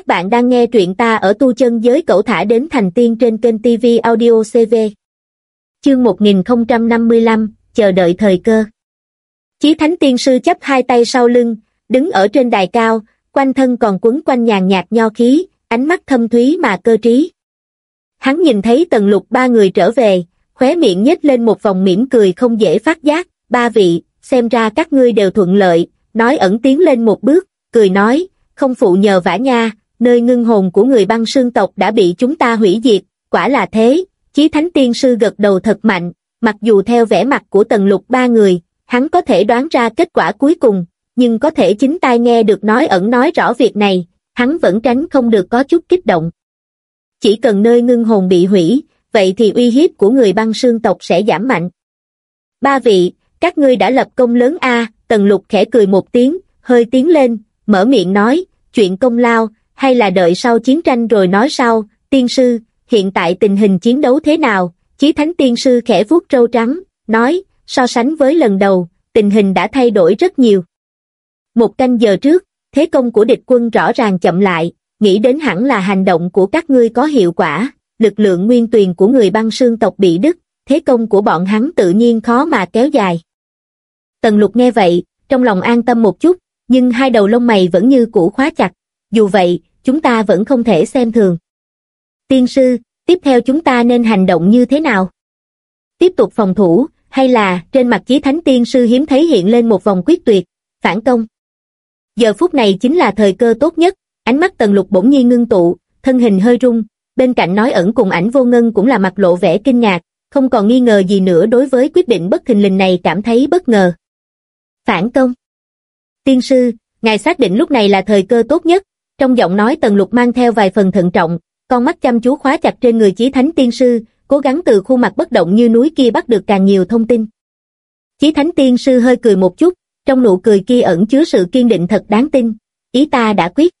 Các bạn đang nghe truyện ta ở tu chân giới cẩu thả đến thành tiên trên kênh TV Audio CV. Chương 1055, chờ đợi thời cơ. Chí Thánh Tiên Sư chấp hai tay sau lưng, đứng ở trên đài cao, quanh thân còn quấn quanh nhàn nhạt nho khí, ánh mắt thâm thúy mà cơ trí. Hắn nhìn thấy tần lục ba người trở về, khóe miệng nhếch lên một vòng mỉm cười không dễ phát giác, ba vị, xem ra các ngươi đều thuận lợi, nói ẩn tiến lên một bước, cười nói, không phụ nhờ vả nha, nơi ngưng hồn của người băng sương tộc đã bị chúng ta hủy diệt, quả là thế, chí thánh tiên sư gật đầu thật mạnh, mặc dù theo vẻ mặt của tần lục ba người, hắn có thể đoán ra kết quả cuối cùng, nhưng có thể chính tai nghe được nói ẩn nói rõ việc này, hắn vẫn tránh không được có chút kích động. Chỉ cần nơi ngưng hồn bị hủy, vậy thì uy hiếp của người băng sương tộc sẽ giảm mạnh. Ba vị, các ngươi đã lập công lớn a tần lục khẽ cười một tiếng, hơi tiến lên, mở miệng nói, chuyện công lao, hay là đợi sau chiến tranh rồi nói sau, tiên sư, hiện tại tình hình chiến đấu thế nào, chí thánh tiên sư khẽ vuốt trâu trắng, nói, so sánh với lần đầu, tình hình đã thay đổi rất nhiều. Một canh giờ trước, thế công của địch quân rõ ràng chậm lại, nghĩ đến hẳn là hành động của các ngươi có hiệu quả, lực lượng nguyên tuyền của người băng sương tộc bị đứt, thế công của bọn hắn tự nhiên khó mà kéo dài. Tần lục nghe vậy, trong lòng an tâm một chút, nhưng hai đầu lông mày vẫn như cũ khóa chặt, dù vậy, chúng ta vẫn không thể xem thường. Tiên sư, tiếp theo chúng ta nên hành động như thế nào? Tiếp tục phòng thủ, hay là trên mặt chí thánh tiên sư hiếm thấy hiện lên một vòng quyết tuyệt, phản công? Giờ phút này chính là thời cơ tốt nhất, ánh mắt tần lục bỗng nhiên ngưng tụ, thân hình hơi rung, bên cạnh nói ẩn cùng ảnh vô ngân cũng là mặt lộ vẻ kinh ngạc, không còn nghi ngờ gì nữa đối với quyết định bất thình lình này cảm thấy bất ngờ. Phản công Tiên sư, ngài xác định lúc này là thời cơ tốt nhất, trong giọng nói tần lục mang theo vài phần thận trọng, con mắt chăm chú khóa chặt trên người chí thánh tiên sư, cố gắng từ khuôn mặt bất động như núi kia bắt được càng nhiều thông tin. Chí thánh tiên sư hơi cười một chút, trong nụ cười kia ẩn chứa sự kiên định thật đáng tin, ý ta đã quyết.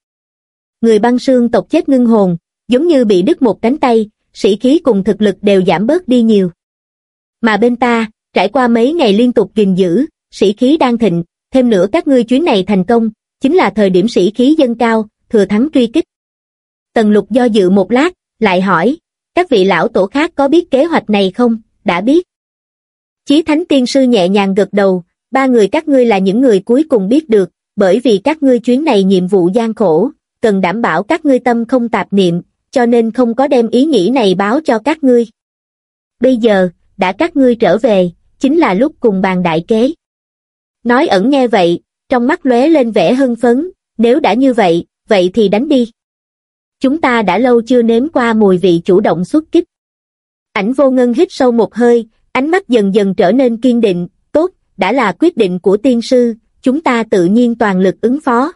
Người băng sương tộc chết ngưng hồn, giống như bị đứt một cánh tay, sĩ khí cùng thực lực đều giảm bớt đi nhiều. Mà bên ta, trải qua mấy ngày liên tục gìn giữ, sĩ khí đang thịnh, thêm nữa các ngươi chuyến này thành công, chính là thời điểm sĩ khí dâng cao, thừa thắng truy kích. Tần lục do dự một lát, lại hỏi, các vị lão tổ khác có biết kế hoạch này không, đã biết. Chí Thánh Tiên Sư nhẹ nhàng gật đầu, ba người các ngươi là những người cuối cùng biết được, bởi vì các ngươi chuyến này nhiệm vụ gian khổ, cần đảm bảo các ngươi tâm không tạp niệm, cho nên không có đem ý nghĩ này báo cho các ngươi. Bây giờ, đã các ngươi trở về, chính là lúc cùng bàn đại kế. Nói ẩn nghe vậy, trong mắt lóe lên vẻ hưng phấn, nếu đã như vậy, vậy thì đánh đi. Chúng ta đã lâu chưa nếm qua mùi vị chủ động xuất kích. Ảnh vô ngân hít sâu một hơi, ánh mắt dần dần trở nên kiên định, tốt, đã là quyết định của tiên sư, chúng ta tự nhiên toàn lực ứng phó.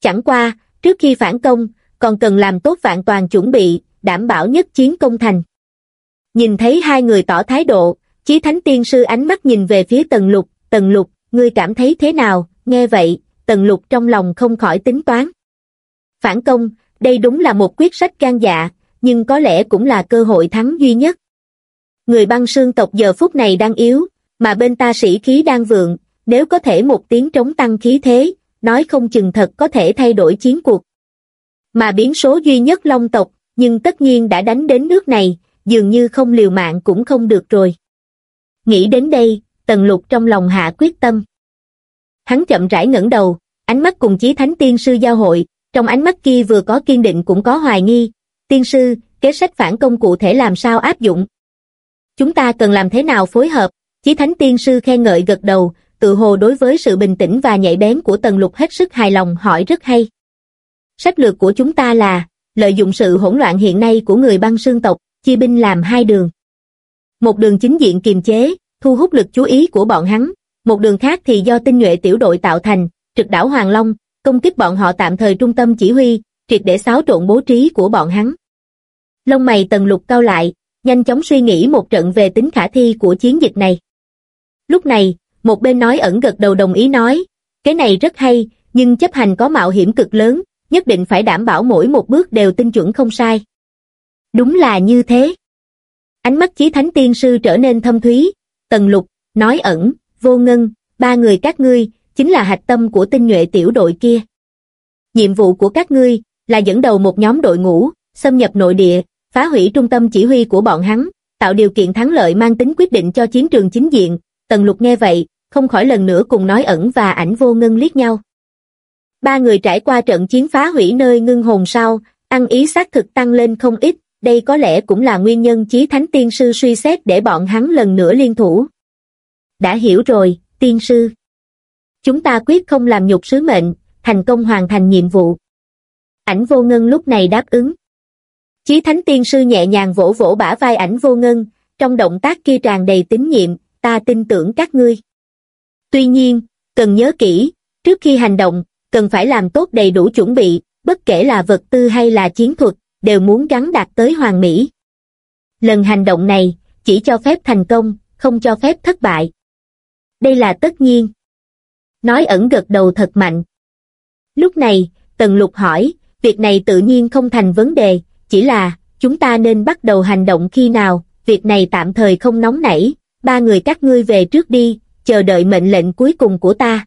Chẳng qua, trước khi phản công, còn cần làm tốt vạn toàn chuẩn bị, đảm bảo nhất chiến công thành. Nhìn thấy hai người tỏ thái độ, chí thánh tiên sư ánh mắt nhìn về phía tần lục, tần lục, ngươi cảm thấy thế nào, nghe vậy, tần lục trong lòng không khỏi tính toán. Phản công, đây đúng là một quyết sách can dạ, nhưng có lẽ cũng là cơ hội thắng duy nhất. Người băng sương tộc giờ phút này đang yếu, mà bên ta sĩ khí đang vượng, nếu có thể một tiếng trống tăng khí thế, nói không chừng thật có thể thay đổi chiến cuộc. Mà biến số duy nhất long tộc, nhưng tất nhiên đã đánh đến nước này, dường như không liều mạng cũng không được rồi. Nghĩ đến đây, tần lục trong lòng hạ quyết tâm. Hắn chậm rãi ngẩng đầu, ánh mắt cùng chí thánh tiên sư giao hội, trong ánh mắt kia vừa có kiên định cũng có hoài nghi. Tiên sư, kế sách phản công cụ thể làm sao áp dụng? Chúng ta cần làm thế nào phối hợp? Chí thánh tiên sư khen ngợi gật đầu, tự hồ đối với sự bình tĩnh và nhạy bén của tần lục hết sức hài lòng hỏi rất hay. Sách lược của chúng ta là, lợi dụng sự hỗn loạn hiện nay của người băng sương tộc, chia binh làm hai đường. Một đường chính diện kiềm chế, thu hút lực chú ý của bọn hắn, một đường khác thì do tinh nhuệ tiểu đội tạo thành, trực đảo Hoàng Long, công kích bọn họ tạm thời trung tâm chỉ huy, triệt để xáo trộn bố trí của bọn hắn. Lông mày tần lục cao lại, nhanh chóng suy nghĩ một trận về tính khả thi của chiến dịch này. Lúc này, một bên nói ẩn gật đầu đồng ý nói, cái này rất hay, nhưng chấp hành có mạo hiểm cực lớn, nhất định phải đảm bảo mỗi một bước đều tinh chuẩn không sai. Đúng là như thế. Ánh mắt chí thánh tiên sư trở nên thâm thúy, tần lục, nói ẩn, vô ngân, ba người các ngươi, chính là hạch tâm của tinh nhuệ tiểu đội kia. Nhiệm vụ của các ngươi, là dẫn đầu một nhóm đội ngũ, xâm nhập nội địa, phá hủy trung tâm chỉ huy của bọn hắn, tạo điều kiện thắng lợi mang tính quyết định cho chiến trường chính diện. Tần lục nghe vậy, không khỏi lần nữa cùng nói ẩn và ảnh vô ngân liếc nhau. Ba người trải qua trận chiến phá hủy nơi ngưng hồn sau, ăn ý xác thực tăng lên không ít, đây có lẽ cũng là nguyên nhân chí thánh tiên sư suy xét để bọn hắn lần nữa liên thủ. Đã hiểu rồi, tiên sư. Chúng ta quyết không làm nhục sứ mệnh, thành công hoàn thành nhiệm vụ. Ảnh vô ngân lúc này đáp ứng. Chí thánh tiên sư nhẹ nhàng vỗ vỗ bả vai ảnh vô ngân, trong động tác kia tràn đầy tín nhiệm, ta tin tưởng các ngươi. Tuy nhiên, cần nhớ kỹ, trước khi hành động, cần phải làm tốt đầy đủ chuẩn bị, bất kể là vật tư hay là chiến thuật, đều muốn gắn đạt tới hoàn mỹ. Lần hành động này, chỉ cho phép thành công, không cho phép thất bại. Đây là tất nhiên. Nói ẩn gật đầu thật mạnh. Lúc này, Tần Lục hỏi, việc này tự nhiên không thành vấn đề, chỉ là, chúng ta nên bắt đầu hành động khi nào, việc này tạm thời không nóng nảy, ba người các ngươi về trước đi, chờ đợi mệnh lệnh cuối cùng của ta.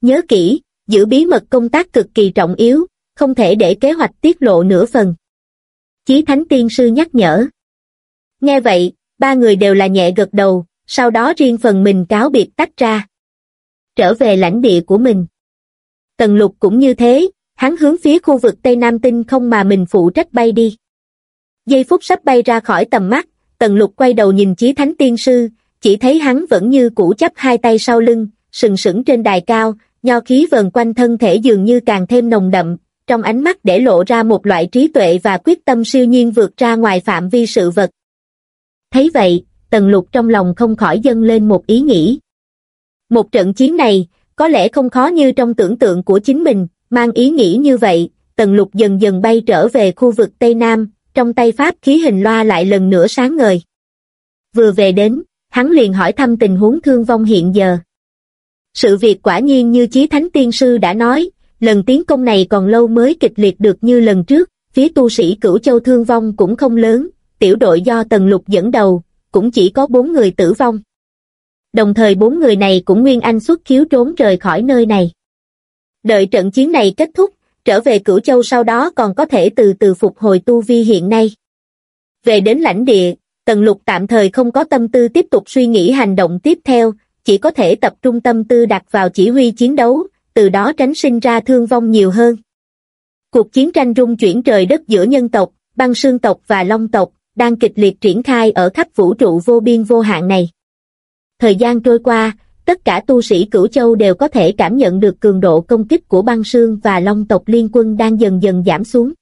Nhớ kỹ, giữ bí mật công tác cực kỳ trọng yếu, không thể để kế hoạch tiết lộ nửa phần. Chí Thánh Tiên Sư nhắc nhở. Nghe vậy, ba người đều là nhẹ gật đầu, sau đó riêng phần mình cáo biệt tách ra. Trở về lãnh địa của mình. Tần lục cũng như thế, hắn hướng phía khu vực Tây Nam Tinh không mà mình phụ trách bay đi. Giây phút sắp bay ra khỏi tầm mắt, tần lục quay đầu nhìn Chí Thánh Tiên Sư, chỉ thấy hắn vẫn như cũ chấp hai tay sau lưng, sừng sững trên đài cao, nho khí vờn quanh thân thể dường như càng thêm nồng đậm, trong ánh mắt để lộ ra một loại trí tuệ và quyết tâm siêu nhiên vượt ra ngoài phạm vi sự vật. Thấy vậy, Tần Lục trong lòng không khỏi dâng lên một ý nghĩ. Một trận chiến này, có lẽ không khó như trong tưởng tượng của chính mình, mang ý nghĩ như vậy, Tần Lục dần dần bay trở về khu vực Tây Nam, trong tay Pháp khí hình loa lại lần nữa sáng ngời. Vừa về đến, hắn liền hỏi thăm tình huống thương vong hiện giờ. Sự việc quả nhiên như Chí Thánh Tiên Sư đã nói, lần tiến công này còn lâu mới kịch liệt được như lần trước, phía tu sĩ cửu châu thương vong cũng không lớn, tiểu đội do Tần Lục dẫn đầu, cũng chỉ có bốn người tử vong. Đồng thời bốn người này cũng nguyên anh xuất khiếu trốn rời khỏi nơi này. Đợi trận chiến này kết thúc, trở về cửu châu sau đó còn có thể từ từ phục hồi tu vi hiện nay. Về đến lãnh địa, Tần Lục tạm thời không có tâm tư tiếp tục suy nghĩ hành động tiếp theo, chỉ có thể tập trung tâm tư đặt vào chỉ huy chiến đấu, từ đó tránh sinh ra thương vong nhiều hơn. Cuộc chiến tranh rung chuyển trời đất giữa nhân tộc, băng sương tộc và long tộc, đang kịch liệt triển khai ở khắp vũ trụ vô biên vô hạn này. Thời gian trôi qua, tất cả tu sĩ cửu châu đều có thể cảm nhận được cường độ công kích của băng sương và long tộc liên quân đang dần dần giảm xuống.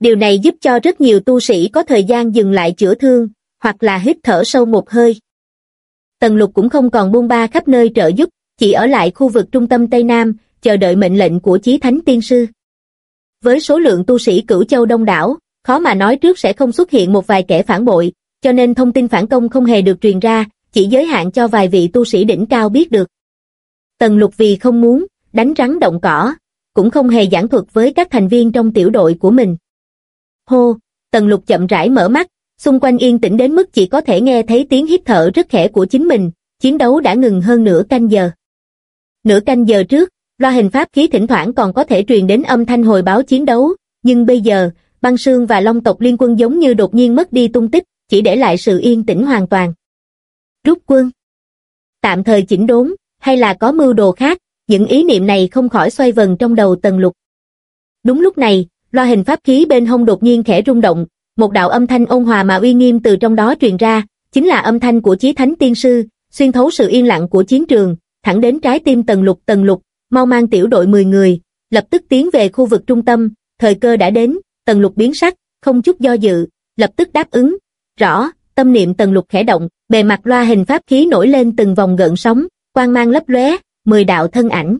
Điều này giúp cho rất nhiều tu sĩ có thời gian dừng lại chữa thương, hoặc là hít thở sâu một hơi. Tần lục cũng không còn buông ba khắp nơi trợ giúp, chỉ ở lại khu vực trung tâm Tây Nam, chờ đợi mệnh lệnh của chí thánh tiên sư. Với số lượng tu sĩ cửu châu đông đảo, khó mà nói trước sẽ không xuất hiện một vài kẻ phản bội, cho nên thông tin phản công không hề được truyền ra, chỉ giới hạn cho vài vị tu sĩ đỉnh cao biết được. Tần lục vì không muốn, đánh rắn động cỏ, cũng không hề giảng thuật với các thành viên trong tiểu đội của mình. Hô, tần lục chậm rãi mở mắt, xung quanh yên tĩnh đến mức chỉ có thể nghe thấy tiếng hít thở rất khẽ của chính mình, chiến đấu đã ngừng hơn nửa canh giờ. Nửa canh giờ trước, loa hình pháp khí thỉnh thoảng còn có thể truyền đến âm thanh hồi báo chiến đấu, nhưng bây giờ, băng sương và long tộc liên quân giống như đột nhiên mất đi tung tích, chỉ để lại sự yên tĩnh hoàn toàn. Rút quân. Tạm thời chỉnh đốn, hay là có mưu đồ khác, những ý niệm này không khỏi xoay vần trong đầu tần lục. Đúng lúc này, loa hình pháp khí bên hông đột nhiên khẽ rung động, một đạo âm thanh ôn hòa mà uy nghiêm từ trong đó truyền ra, chính là âm thanh của chí thánh tiên sư, xuyên thấu sự yên lặng của chiến trường, thẳng đến trái tim tần lục. Tần lục, mau mang tiểu đội 10 người, lập tức tiến về khu vực trung tâm, thời cơ đã đến, tần lục biến sắc, không chút do dự, lập tức đáp ứng, rõ, tâm niệm tần lục khẽ động, bề mặt loa hình pháp khí nổi lên từng vòng gợn sóng, quang mang lấp lóe, 10 đạo thân ảnh.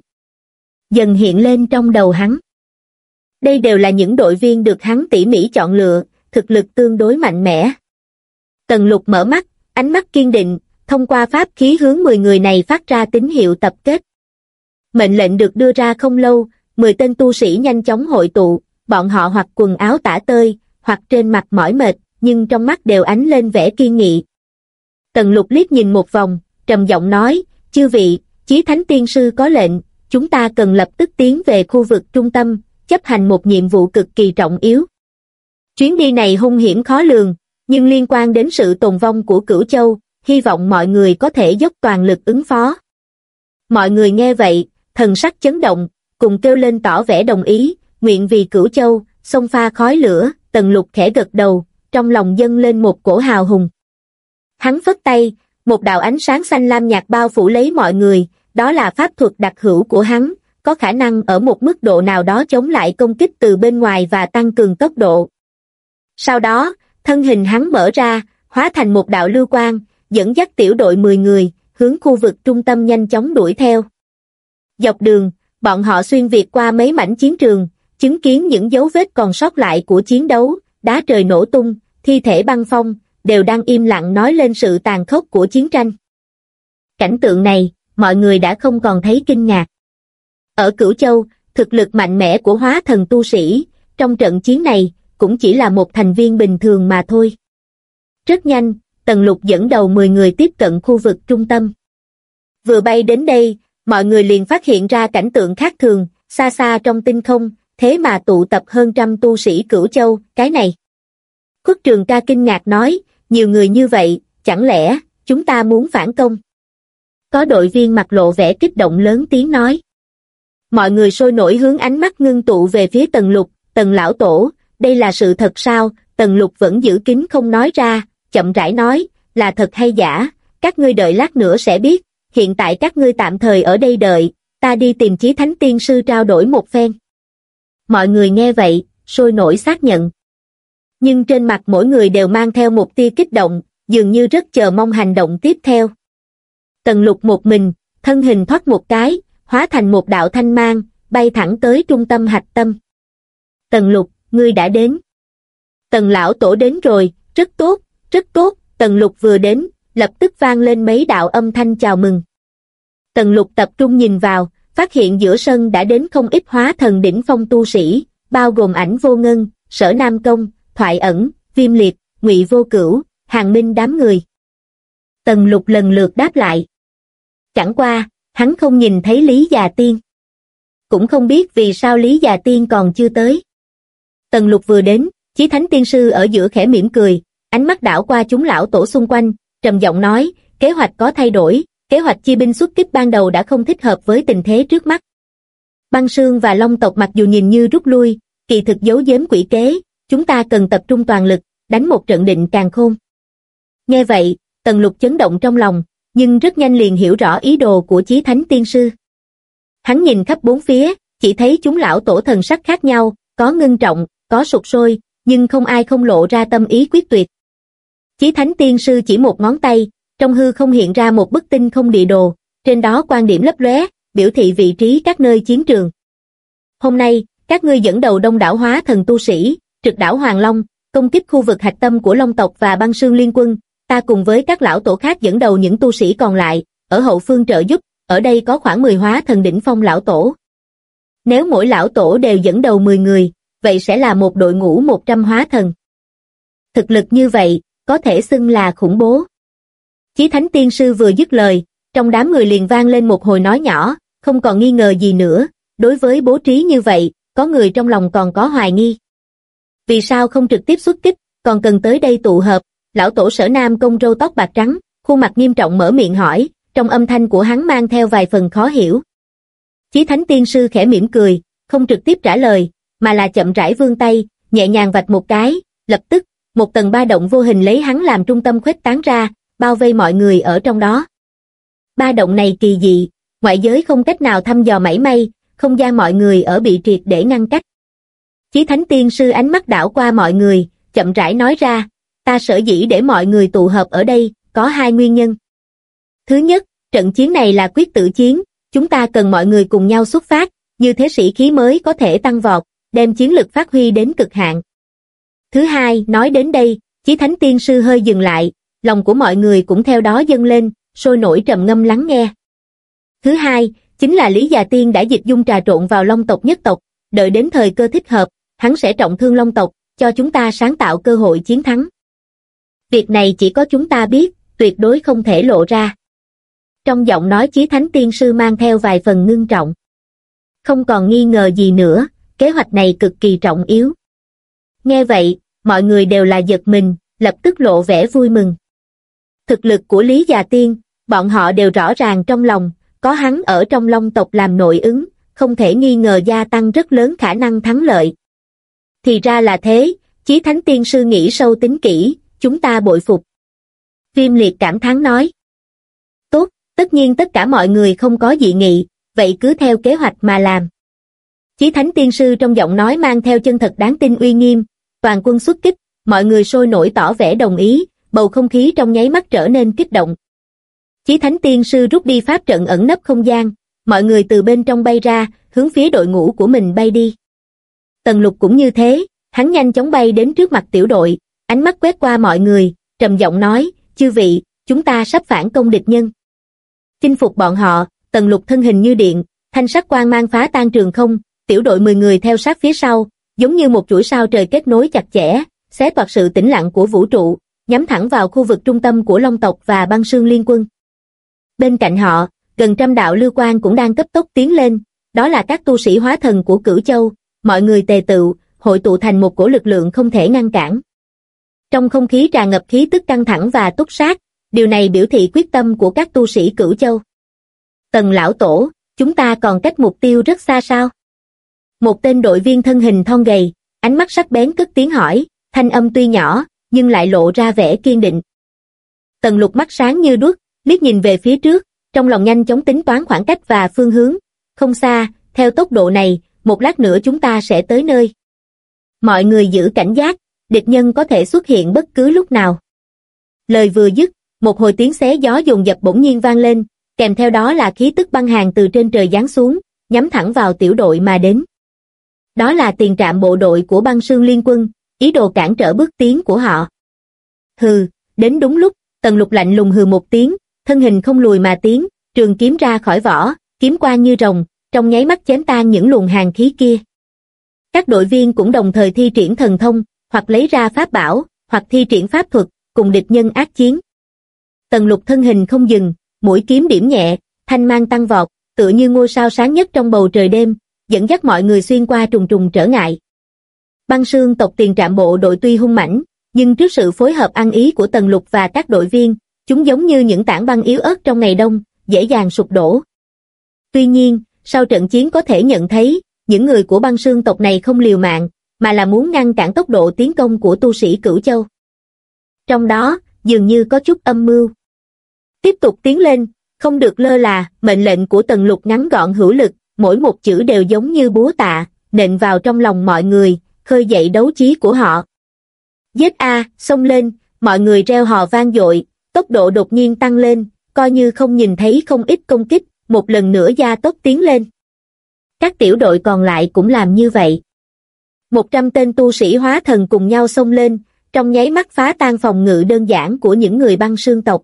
Dần hiện lên trong đầu hắn. Đây đều là những đội viên được hắn tỉ mỉ chọn lựa, thực lực tương đối mạnh mẽ. Tần lục mở mắt, ánh mắt kiên định, thông qua pháp khí hướng 10 người này phát ra tín hiệu tập kết. Mệnh lệnh được đưa ra không lâu, 10 tên tu sĩ nhanh chóng hội tụ, bọn họ hoặc quần áo tả tơi, hoặc trên mặt mỏi mệt, nhưng trong mắt đều ánh lên vẻ kiên nghị. Tần lục liếc nhìn một vòng, trầm giọng nói, chư vị, chí thánh tiên sư có lệnh, chúng ta cần lập tức tiến về khu vực trung tâm, chấp hành một nhiệm vụ cực kỳ trọng yếu. Chuyến đi này hung hiểm khó lường, nhưng liên quan đến sự tồn vong của Cửu Châu, hy vọng mọi người có thể dốc toàn lực ứng phó. Mọi người nghe vậy, thần sắc chấn động, cùng kêu lên tỏ vẻ đồng ý, nguyện vì Cửu Châu, xông pha khói lửa, tần lục khẽ gật đầu, trong lòng dâng lên một cổ hào hùng. Hắn phất tay, một đạo ánh sáng xanh lam nhạt bao phủ lấy mọi người, đó là pháp thuật đặc hữu của hắn, có khả năng ở một mức độ nào đó chống lại công kích từ bên ngoài và tăng cường tốc độ. Sau đó, thân hình hắn mở ra, hóa thành một đạo lưu quang, dẫn dắt tiểu đội 10 người, hướng khu vực trung tâm nhanh chóng đuổi theo. Dọc đường, bọn họ xuyên việt qua mấy mảnh chiến trường, chứng kiến những dấu vết còn sót lại của chiến đấu, đá trời nổ tung, thi thể băng phong, đều đang im lặng nói lên sự tàn khốc của chiến tranh. Cảnh tượng này, mọi người đã không còn thấy kinh ngạc. Ở Cửu Châu, thực lực mạnh mẽ của hóa thần tu sĩ, trong trận chiến này, cũng chỉ là một thành viên bình thường mà thôi. Rất nhanh, Tần Lục dẫn đầu 10 người tiếp cận khu vực trung tâm. Vừa bay đến đây, mọi người liền phát hiện ra cảnh tượng khác thường, xa xa trong tinh không, thế mà tụ tập hơn trăm tu sĩ cửu châu, cái này. Khuất trường ca kinh ngạc nói, nhiều người như vậy, chẳng lẽ, chúng ta muốn phản công? Có đội viên mặt lộ vẻ kích động lớn tiếng nói. Mọi người sôi nổi hướng ánh mắt ngưng tụ về phía tần lục, tần lão tổ, đây là sự thật sao, tần lục vẫn giữ kín không nói ra, chậm rãi nói, là thật hay giả, các ngươi đợi lát nữa sẽ biết, hiện tại các ngươi tạm thời ở đây đợi, ta đi tìm chí thánh tiên sư trao đổi một phen. Mọi người nghe vậy, sôi nổi xác nhận. Nhưng trên mặt mỗi người đều mang theo một tia kích động, dường như rất chờ mong hành động tiếp theo. Tần lục một mình, thân hình thoát một cái, hóa thành một đạo thanh mang, bay thẳng tới trung tâm hạch tâm. Tần lục, ngươi đã đến. Tần lão tổ đến rồi, rất tốt, rất tốt, tần lục vừa đến, lập tức vang lên mấy đạo âm thanh chào mừng. Tần lục tập trung nhìn vào, phát hiện giữa sân đã đến không ít hóa thần đỉnh phong tu sĩ, bao gồm ảnh vô ngân, sở nam công, thoại ẩn, viêm liệt, ngụy vô cửu, hàng minh đám người. Tần lục lần lượt đáp lại. Chẳng qua, hắn không nhìn thấy Lý Già Tiên. Cũng không biết vì sao Lý Già Tiên còn chưa tới. Tần lục vừa đến, chí thánh tiên sư ở giữa khẽ mỉm cười, ánh mắt đảo qua chúng lão tổ xung quanh, trầm giọng nói, kế hoạch có thay đổi, kế hoạch chia binh xuất kích ban đầu đã không thích hợp với tình thế trước mắt. Băng Sương và Long tộc mặc dù nhìn như rút lui, kỳ thực giấu giếm quỷ kế, chúng ta cần tập trung toàn lực, đánh một trận định càng khôn. Nghe vậy, Tần Lục chấn động trong lòng, nhưng rất nhanh liền hiểu rõ ý đồ của chí thánh tiên sư. Hắn nhìn khắp bốn phía, chỉ thấy chúng lão tổ thần sắc khác nhau, có ngưng trọng, có sụt sôi, nhưng không ai không lộ ra tâm ý quyết tuyệt. Chí thánh tiên sư chỉ một ngón tay, trong hư không hiện ra một bức tinh không địa đồ, trên đó quan điểm lấp lóe, biểu thị vị trí các nơi chiến trường. Hôm nay, các ngươi dẫn đầu đông đảo hóa thần tu sĩ, trực đảo Hoàng Long, công kích khu vực hạch tâm của Long tộc và băng sương liên quân, ta cùng với các lão tổ khác dẫn đầu những tu sĩ còn lại, ở hậu phương trợ giúp, ở đây có khoảng 10 hóa thần đỉnh phong lão tổ. Nếu mỗi lão tổ đều dẫn đầu 10 người, vậy sẽ là một đội ngũ 100 hóa thần. Thực lực như vậy, có thể xưng là khủng bố. Chí Thánh Tiên Sư vừa dứt lời, trong đám người liền vang lên một hồi nói nhỏ, không còn nghi ngờ gì nữa, đối với bố trí như vậy, có người trong lòng còn có hoài nghi. Vì sao không trực tiếp xuất kích, còn cần tới đây tụ hợp, lão tổ sở nam công râu tóc bạc trắng, khuôn mặt nghiêm trọng mở miệng hỏi, trong âm thanh của hắn mang theo vài phần khó hiểu. Chí Thánh Tiên Sư khẽ mỉm cười, không trực tiếp trả lời, mà là chậm rãi vươn tay, nhẹ nhàng vạch một cái, lập tức, một tầng ba động vô hình lấy hắn làm trung tâm khuếch tán ra, bao vây mọi người ở trong đó. Ba động này kỳ dị, ngoại giới không cách nào thăm dò mảy may, không gian mọi người ở bị triệt để ngăn cách. Chí Thánh Tiên Sư ánh mắt đảo qua mọi người, chậm rãi nói ra, ta sở dĩ để mọi người tụ hợp ở đây, có hai nguyên nhân. Thứ nhất, trận chiến này là quyết tử chiến, chúng ta cần mọi người cùng nhau xuất phát, như thế sĩ khí mới có thể tăng vọt, đem chiến lực phát huy đến cực hạn. Thứ hai, nói đến đây, Chí Thánh Tiên Sư hơi dừng lại, lòng của mọi người cũng theo đó dâng lên, sôi nổi trầm ngâm lắng nghe. Thứ hai, chính là Lý Già Tiên đã dịch dung trà trộn vào long tộc nhất tộc, đợi đến thời cơ thích hợp, hắn sẽ trọng thương long tộc, cho chúng ta sáng tạo cơ hội chiến thắng. Việc này chỉ có chúng ta biết, tuyệt đối không thể lộ ra. Trong giọng nói Chí Thánh Tiên Sư mang theo vài phần ngưng trọng. Không còn nghi ngờ gì nữa, kế hoạch này cực kỳ trọng yếu. Nghe vậy, mọi người đều là giật mình, lập tức lộ vẻ vui mừng. Thực lực của Lý Già Tiên, bọn họ đều rõ ràng trong lòng, có hắn ở trong long tộc làm nội ứng, không thể nghi ngờ gia tăng rất lớn khả năng thắng lợi. Thì ra là thế, Chí Thánh Tiên Sư nghĩ sâu tính kỹ, chúng ta bội phục. Viêm liệt cảm thán nói. Tốt, tất nhiên tất cả mọi người không có dị nghị, vậy cứ theo kế hoạch mà làm. Chí Thánh Tiên Sư trong giọng nói mang theo chân thật đáng tin uy nghiêm, toàn quân xuất kích, mọi người sôi nổi tỏ vẻ đồng ý, bầu không khí trong nháy mắt trở nên kích động. Chí Thánh Tiên Sư rút đi pháp trận ẩn nấp không gian, mọi người từ bên trong bay ra, hướng phía đội ngũ của mình bay đi. Tần lục cũng như thế, hắn nhanh chóng bay đến trước mặt tiểu đội, ánh mắt quét qua mọi người, trầm giọng nói, chư vị, chúng ta sắp phản công địch nhân. Chinh phục bọn họ, tần lục thân hình như điện, thanh sắc quang mang phá tan trường không, tiểu đội 10 người theo sát phía sau, giống như một chuỗi sao trời kết nối chặt chẽ, xé toạc sự tĩnh lặng của vũ trụ, nhắm thẳng vào khu vực trung tâm của Long tộc và băng sương liên quân. Bên cạnh họ, gần trăm đạo lưu quan cũng đang cấp tốc tiến lên, đó là các tu sĩ hóa thần của Cửu Châu, mọi người tề tựu, hội tụ thành một cổ lực lượng không thể ngăn cản. Trong không khí tràn ngập khí tức căng thẳng và túc sát, điều này biểu thị quyết tâm của các tu sĩ Cửu Châu. Tần lão tổ, chúng ta còn cách mục tiêu rất xa sao? Một tên đội viên thân hình thon gầy, ánh mắt sắc bén cất tiếng hỏi, thanh âm tuy nhỏ, nhưng lại lộ ra vẻ kiên định. Tần lục mắt sáng như đuốc, liếc nhìn về phía trước, trong lòng nhanh chóng tính toán khoảng cách và phương hướng. Không xa, theo tốc độ này, một lát nữa chúng ta sẽ tới nơi. Mọi người giữ cảnh giác, địch nhân có thể xuất hiện bất cứ lúc nào. Lời vừa dứt, một hồi tiếng xé gió dồn dập bỗng nhiên vang lên, kèm theo đó là khí tức băng hàng từ trên trời giáng xuống, nhắm thẳng vào tiểu đội mà đến. Đó là tiền trạm bộ đội của băng sương liên quân, ý đồ cản trở bước tiến của họ. Hừ, đến đúng lúc, tần lục lạnh lùng hừ một tiếng, thân hình không lùi mà tiến, trường kiếm ra khỏi vỏ, kiếm qua như rồng, trong nháy mắt chém tan những luồng hàng khí kia. Các đội viên cũng đồng thời thi triển thần thông, hoặc lấy ra pháp bảo, hoặc thi triển pháp thuật, cùng địch nhân ác chiến. Tần lục thân hình không dừng, mũi kiếm điểm nhẹ, thanh mang tăng vọt, tựa như ngôi sao sáng nhất trong bầu trời đêm, dẫn dắt mọi người xuyên qua trùng trùng trở ngại. Băng sương tộc tiền trạm bộ đội tuy hung mãnh, nhưng trước sự phối hợp ăn ý của Tần Lục và các đội viên, chúng giống như những tảng băng yếu ớt trong ngày đông, dễ dàng sụp đổ. Tuy nhiên, sau trận chiến có thể nhận thấy, những người của băng sương tộc này không liều mạng, mà là muốn ngăn cản tốc độ tiến công của tu sĩ Cửu Châu. Trong đó, dường như có chút âm mưu. Tiếp tục tiến lên, không được lơ là, mệnh lệnh của Tần Lục ngắn gọn hữu lực, mỗi một chữ đều giống như búa tạ, nện vào trong lòng mọi người, khơi dậy đấu trí của họ. Giết A, xông lên, mọi người reo hò vang dội, tốc độ đột nhiên tăng lên, coi như không nhìn thấy không ít công kích, một lần nữa gia tốc tiến lên. Các tiểu đội còn lại cũng làm như vậy. Một trăm tên tu sĩ hóa thần cùng nhau xông lên, trong nháy mắt phá tan phòng ngự đơn giản của những người băng sương tộc.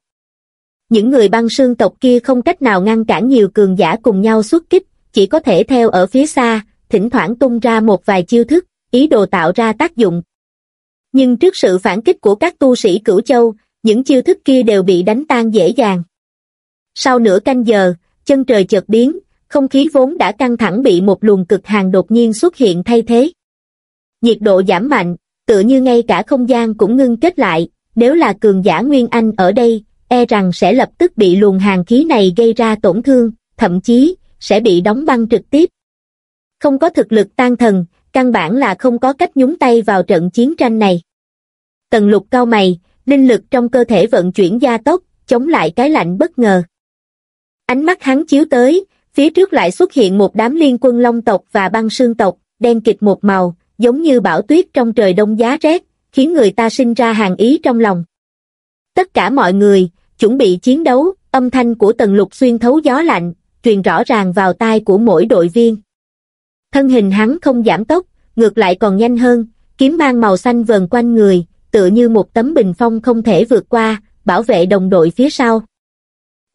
Những người băng sương tộc kia không cách nào ngăn cản nhiều cường giả cùng nhau xuất kích, chỉ có thể theo ở phía xa, thỉnh thoảng tung ra một vài chiêu thức, ý đồ tạo ra tác dụng. Nhưng trước sự phản kích của các tu sĩ cửu châu, những chiêu thức kia đều bị đánh tan dễ dàng. Sau nửa canh giờ, chân trời chợt biến, không khí vốn đã căng thẳng bị một luồng cực hàn đột nhiên xuất hiện thay thế. Nhiệt độ giảm mạnh, tựa như ngay cả không gian cũng ngưng kết lại, nếu là cường giả Nguyên Anh ở đây, e rằng sẽ lập tức bị luồng hàn khí này gây ra tổn thương, thậm chí, sẽ bị đóng băng trực tiếp. Không có thực lực tan thần, căn bản là không có cách nhúng tay vào trận chiến tranh này. Tần lục cao mày, linh lực trong cơ thể vận chuyển gia tốc, chống lại cái lạnh bất ngờ. Ánh mắt hắn chiếu tới, phía trước lại xuất hiện một đám liên quân long tộc và băng sương tộc, đen kịch một màu, giống như bão tuyết trong trời đông giá rét, khiến người ta sinh ra hàng ý trong lòng. Tất cả mọi người, chuẩn bị chiến đấu, âm thanh của tần lục xuyên thấu gió lạnh, truyền rõ ràng vào tai của mỗi đội viên. Thân hình hắn không giảm tốc, ngược lại còn nhanh hơn, kiếm mang màu xanh vờn quanh người, tựa như một tấm bình phong không thể vượt qua, bảo vệ đồng đội phía sau.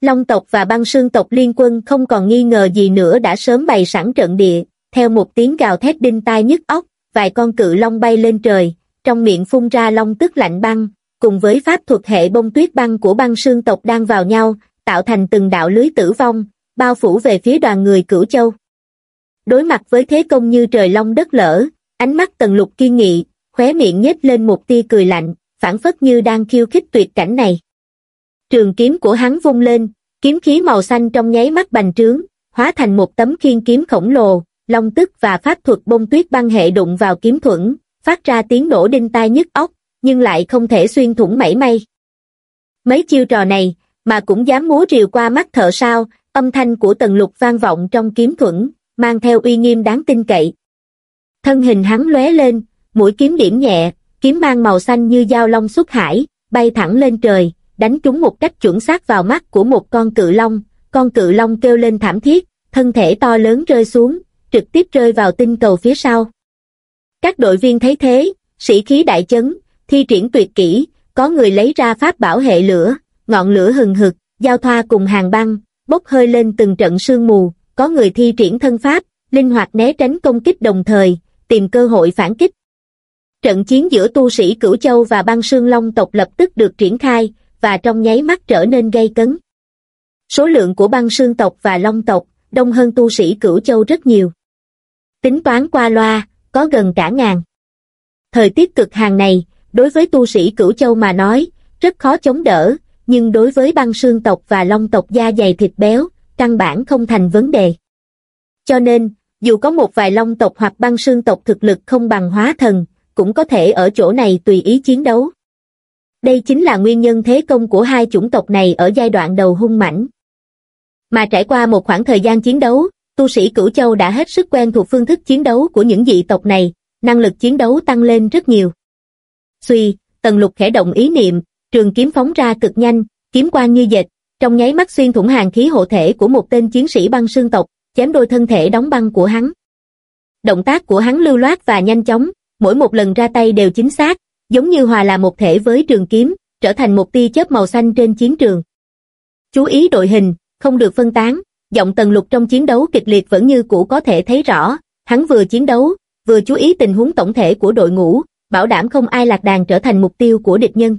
Long tộc và băng sương tộc liên quân không còn nghi ngờ gì nữa đã sớm bày sẵn trận địa, theo một tiếng gào thét đinh tai nhức óc, vài con cự long bay lên trời, trong miệng phun ra long tức lạnh băng, cùng với pháp thuật hệ bông tuyết băng của băng sương tộc đang vào nhau, tạo thành từng đạo lưới tử vong, bao phủ về phía đoàn người cửu châu. Đối mặt với thế công như trời long đất lở, ánh mắt tần lục kiên nghị, khóe miệng nhếch lên một tia cười lạnh, phản phất như đang khiêu khích tuyệt cảnh này. Trường kiếm của hắn vung lên, kiếm khí màu xanh trong nháy mắt bành trướng, hóa thành một tấm khiên kiếm khổng lồ, long tức và pháp thuật bông tuyết băng hệ đụng vào kiếm thuẫn, phát ra tiếng nổ đinh tai nhức óc, nhưng lại không thể xuyên thủng mảy may. Mấy chiêu trò này, mà cũng dám múa rìu qua mắt thợ sao, âm thanh của tần lục vang vọng trong kiếm thuẫn, mang theo uy nghiêm đáng tin cậy. Thân hình hắn lóe lên, mũi kiếm điểm nhẹ, kiếm mang màu xanh như dao long xuất hải, bay thẳng lên trời, đánh trúng một cách chuẩn xác vào mắt của một con cự long, con cự long kêu lên thảm thiết, thân thể to lớn rơi xuống, trực tiếp rơi vào tinh cầu phía sau. Các đội viên thấy thế, sĩ khí đại chấn, thi triển tuyệt kỹ, có người lấy ra pháp bảo hệ lửa, ngọn lửa hừng hực, giao thoa cùng hàng băng, bốc hơi lên từng trận sương mù, có người thi triển thân pháp, linh hoạt né tránh công kích đồng thời, tìm cơ hội phản kích. Trận chiến giữa tu sĩ Cửu Châu và băng sương long tộc lập tức được triển khai, và trong nháy mắt trở nên gây cấn. Số lượng của băng sương tộc và long tộc đông hơn tu sĩ Cửu Châu rất nhiều. Tính toán qua loa, có gần cả ngàn. Thời tiết cực hàng này, đối với tu sĩ Cửu Châu mà nói, rất khó chống đỡ, nhưng đối với băng sương tộc và long tộc da dày thịt béo, căn bản không thành vấn đề. Cho nên, dù có một vài long tộc hoặc băng sương tộc thực lực không bằng hóa thần, cũng có thể ở chỗ này tùy ý chiến đấu. Đây chính là nguyên nhân thế công của hai chủng tộc này ở giai đoạn đầu hung mãnh. Mà trải qua một khoảng thời gian chiến đấu, tu sĩ Cửu Châu đã hết sức quen thuộc phương thức chiến đấu của những dị tộc này, năng lực chiến đấu tăng lên rất nhiều. Suy, tần lục khẽ động ý niệm, trường kiếm phóng ra cực nhanh, kiếm quang như dệt, trong nháy mắt xuyên thủng hàng khí hộ thể của một tên chiến sĩ băng xương tộc, chém đôi thân thể đóng băng của hắn. Động tác của hắn lưu loát và nhanh chóng, mỗi một lần ra tay đều chính xác, giống như hòa là một thể với trường kiếm, trở thành một tia chớp màu xanh trên chiến trường. Chú ý đội hình, không được phân tán, giọng tần lục trong chiến đấu kịch liệt vẫn như cũ có thể thấy rõ, hắn vừa chiến đấu, vừa chú ý tình huống tổng thể của đội ngũ, bảo đảm không ai lạc đàn trở thành mục tiêu của địch nhân.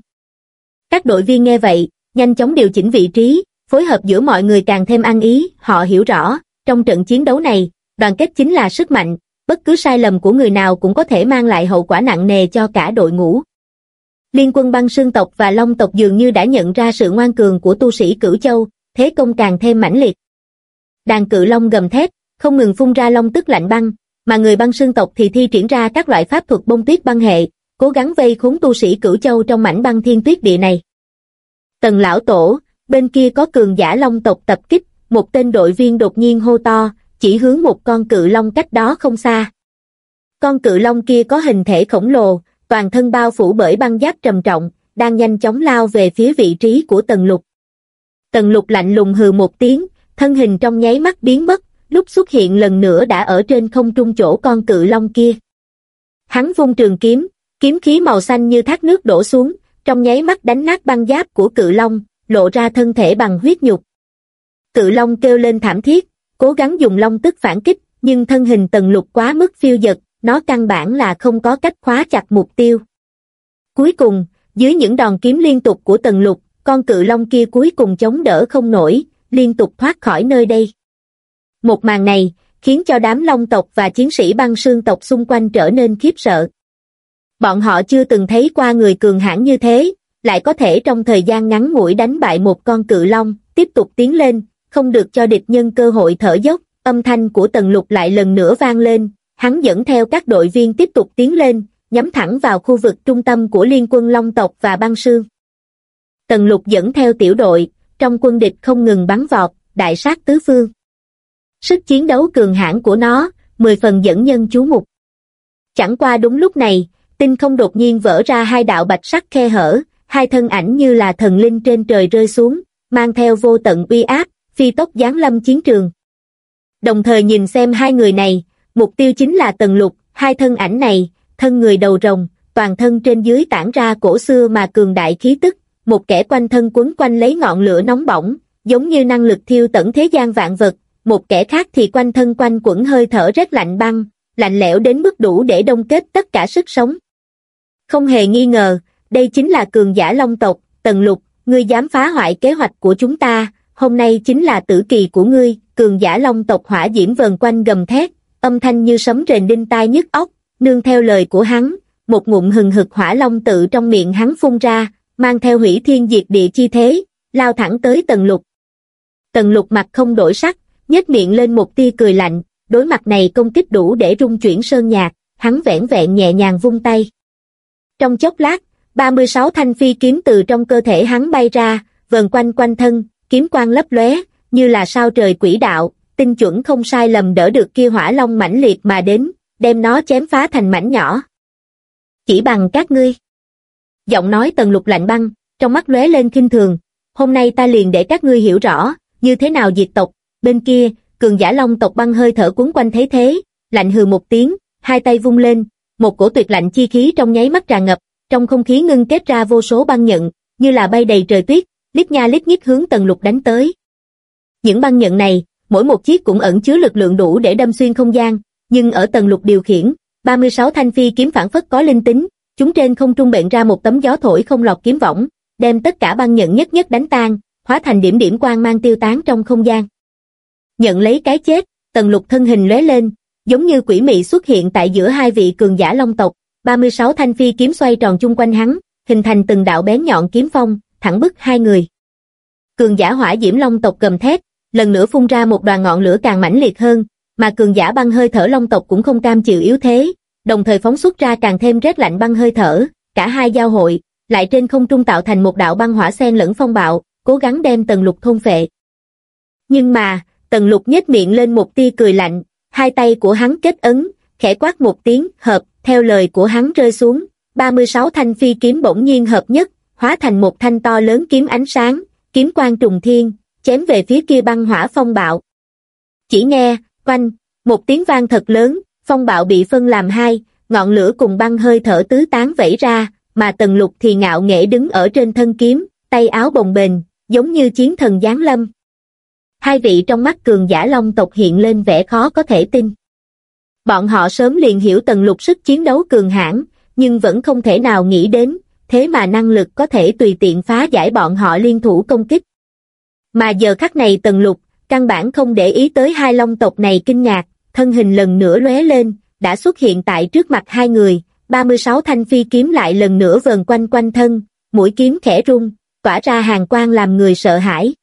Các đội viên nghe vậy, nhanh chóng điều chỉnh vị trí, phối hợp giữa mọi người càng thêm ăn ý, họ hiểu rõ, trong trận chiến đấu này, đoàn kết chính là sức mạnh, bất cứ sai lầm của người nào cũng có thể mang lại hậu quả nặng nề cho cả đội ngũ. Liên quân băng sương tộc và long tộc dường như đã nhận ra sự ngoan cường của tu sĩ Cửu Châu, thế công càng thêm mãnh liệt. Đàn cự long gầm thét, không ngừng phun ra long tức lạnh băng, mà người băng sương tộc thì thi triển ra các loại pháp thuật bông tuyết băng hệ, cố gắng vây khốn tu sĩ Cửu Châu trong mảnh băng thiên tuyết địa này. Tần lão tổ, bên kia có cường giả long tộc tập kích, một tên đội viên đột nhiên hô to, chỉ hướng một con cự long cách đó không xa. Con cự long kia có hình thể khổng lồ, toàn thân bao phủ bởi băng giáp trầm trọng, đang nhanh chóng lao về phía vị trí của tần lục. Tần lục lạnh lùng hừ một tiếng, thân hình trong nháy mắt biến mất, lúc xuất hiện lần nữa đã ở trên không trung chỗ con cự long kia. Hắn vung trường kiếm, kiếm khí màu xanh như thác nước đổ xuống, trong nháy mắt đánh nát băng giáp của cự long, lộ ra thân thể bằng huyết nhục. Cự long kêu lên thảm thiết, cố gắng dùng long tức phản kích, nhưng thân hình tần lục quá mức phiêu dật, nó căn bản là không có cách khóa chặt mục tiêu. Cuối cùng, dưới những đòn kiếm liên tục của tần lục, con cự long kia cuối cùng chống đỡ không nổi, liên tục thoát khỏi nơi đây. Một màn này, khiến cho đám long tộc và chiến sĩ băng sương tộc xung quanh trở nên khiếp sợ. Bọn họ chưa từng thấy qua người cường hãn như thế, lại có thể trong thời gian ngắn ngủi đánh bại một con cự long, tiếp tục tiến lên, không được cho địch nhân cơ hội thở dốc, âm thanh của tần lục lại lần nữa vang lên, hắn dẫn theo các đội viên tiếp tục tiến lên, nhắm thẳng vào khu vực trung tâm của liên quân Long tộc và băng sương. Tần lục dẫn theo tiểu đội, trong quân địch không ngừng bắn vọt, đại sát tứ phương. Sức chiến đấu cường hãn của nó, mười phần dẫn nhân chú mục. Chẳng qua đúng lúc này, tinh không đột nhiên vỡ ra hai đạo bạch sắc khe hở, hai thân ảnh như là thần linh trên trời rơi xuống, mang theo vô tận uy áp, phi tốc giáng lâm chiến trường. Đồng thời nhìn xem hai người này, mục tiêu chính là tần lục, hai thân ảnh này, thân người đầu rồng, toàn thân trên dưới tản ra cổ xưa mà cường đại khí tức, một kẻ quanh thân quấn quanh lấy ngọn lửa nóng bỏng, giống như năng lực thiêu tận thế gian vạn vật, một kẻ khác thì quanh thân quanh quẩn hơi thở rất lạnh băng, lạnh lẽo đến mức đủ để đông kết tất cả sức sống. Không hề nghi ngờ, đây chính là cường giả long tộc, tần lục, ngươi dám phá hoại kế hoạch của chúng ta, hôm nay chính là tử kỳ của ngươi, cường giả long tộc hỏa diễm vần quanh gầm thét, âm thanh như sấm rền đinh tai nhức óc, nương theo lời của hắn, một ngụm hừng hực hỏa long tự trong miệng hắn phun ra, mang theo hủy thiên diệt địa chi thế, lao thẳng tới tần lục. Tần lục mặt không đổi sắc, nhếch miệng lên một tia cười lạnh, đối mặt này công kích đủ để rung chuyển sơn nhạc, hắn vẻn vẹn nhẹ nhàng vung tay. Trong chốc lát, 36 thanh phi kiếm từ trong cơ thể hắn bay ra, vần quanh quanh thân, kiếm quang lấp lóe, như là sao trời quỷ đạo, tinh chuẩn không sai lầm đỡ được kia hỏa long mãnh liệt mà đến, đem nó chém phá thành mảnh nhỏ. Chỉ bằng các ngươi. Giọng nói tần lục lạnh băng, trong mắt lóe lên kinh thường, hôm nay ta liền để các ngươi hiểu rõ, như thế nào diệt tộc, bên kia, cường giả long tộc băng hơi thở cuốn quanh thế thế, lạnh hừ một tiếng, hai tay vung lên, một cổ tuyệt lạnh chi khí trong nháy mắt tràn ngập, trong không khí ngưng kết ra vô số băng nhận, như là bay đầy trời tuyết, lít nha lít nhít hướng tần lục đánh tới. Những băng nhận này, mỗi một chiếc cũng ẩn chứa lực lượng đủ để đâm xuyên không gian, nhưng ở tầng lục điều khiển, 36 thanh phi kiếm phản phất có linh tính, chúng trên không trung bệnh ra một tấm gió thổi không lọt kiếm võng, đem tất cả băng nhận nhất nhất đánh tan, hóa thành điểm điểm quang mang tiêu tán trong không gian. Nhận lấy cái chết, tầng lục thân hình lóe lên, giống như quỷ mị xuất hiện tại giữa hai vị cường giả long tộc, 36 thanh phi kiếm xoay tròn chung quanh hắn, hình thành từng đạo bén nhọn kiếm phong, thẳng bức hai người. Cường giả hỏa diễm long tộc gầm thét, lần nữa phun ra một đoàn ngọn lửa càng mãnh liệt hơn, mà cường giả băng hơi thở long tộc cũng không cam chịu yếu thế, đồng thời phóng xuất ra càng thêm rét lạnh băng hơi thở, cả hai giao hội, lại trên không trung tạo thành một đạo băng hỏa xen lẫn phong bạo, cố gắng đem tần lục thôn phệ. Nhưng mà, tần lục nhếch miệng lên một tia cười lạnh, hai tay của hắn kết ấn, khẽ quát một tiếng, hợp, theo lời của hắn rơi xuống, 36 thanh phi kiếm bỗng nhiên hợp nhất, hóa thành một thanh to lớn kiếm ánh sáng, kiếm quang trùng thiên, chém về phía kia băng hỏa phong bạo. Chỉ nghe, quanh, một tiếng vang thật lớn, phong bạo bị phân làm hai, ngọn lửa cùng băng hơi thở tứ tán vẩy ra, mà tần lục thì ngạo nghễ đứng ở trên thân kiếm, tay áo bồng bềnh, giống như chiến thần giáng lâm. Hai vị trong mắt cường giả long tộc hiện lên vẻ khó có thể tin. Bọn họ sớm liền hiểu tần lục sức chiến đấu cường hãn, nhưng vẫn không thể nào nghĩ đến, thế mà năng lực có thể tùy tiện phá giải bọn họ liên thủ công kích. Mà giờ khắc này tần lục, căn bản không để ý tới hai long tộc này kinh ngạc, thân hình lần nữa lóe lên, đã xuất hiện tại trước mặt hai người, 36 thanh phi kiếm lại lần nữa vờn quanh quanh thân, mũi kiếm khẽ rung, tỏa ra hàng quang làm người sợ hãi.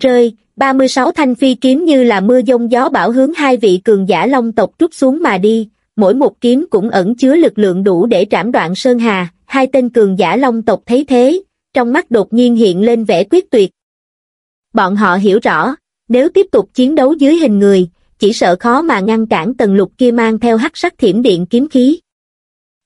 Rơi, 36 thanh phi kiếm như là mưa dông gió bão hướng hai vị cường giả long tộc trút xuống mà đi, mỗi một kiếm cũng ẩn chứa lực lượng đủ để trảm đoạn sơn hà, hai tên cường giả long tộc thấy thế, trong mắt đột nhiên hiện lên vẻ quyết tuyệt. Bọn họ hiểu rõ, nếu tiếp tục chiến đấu dưới hình người, chỉ sợ khó mà ngăn cản tần lục kia mang theo hắc sắc thiểm điện kiếm khí.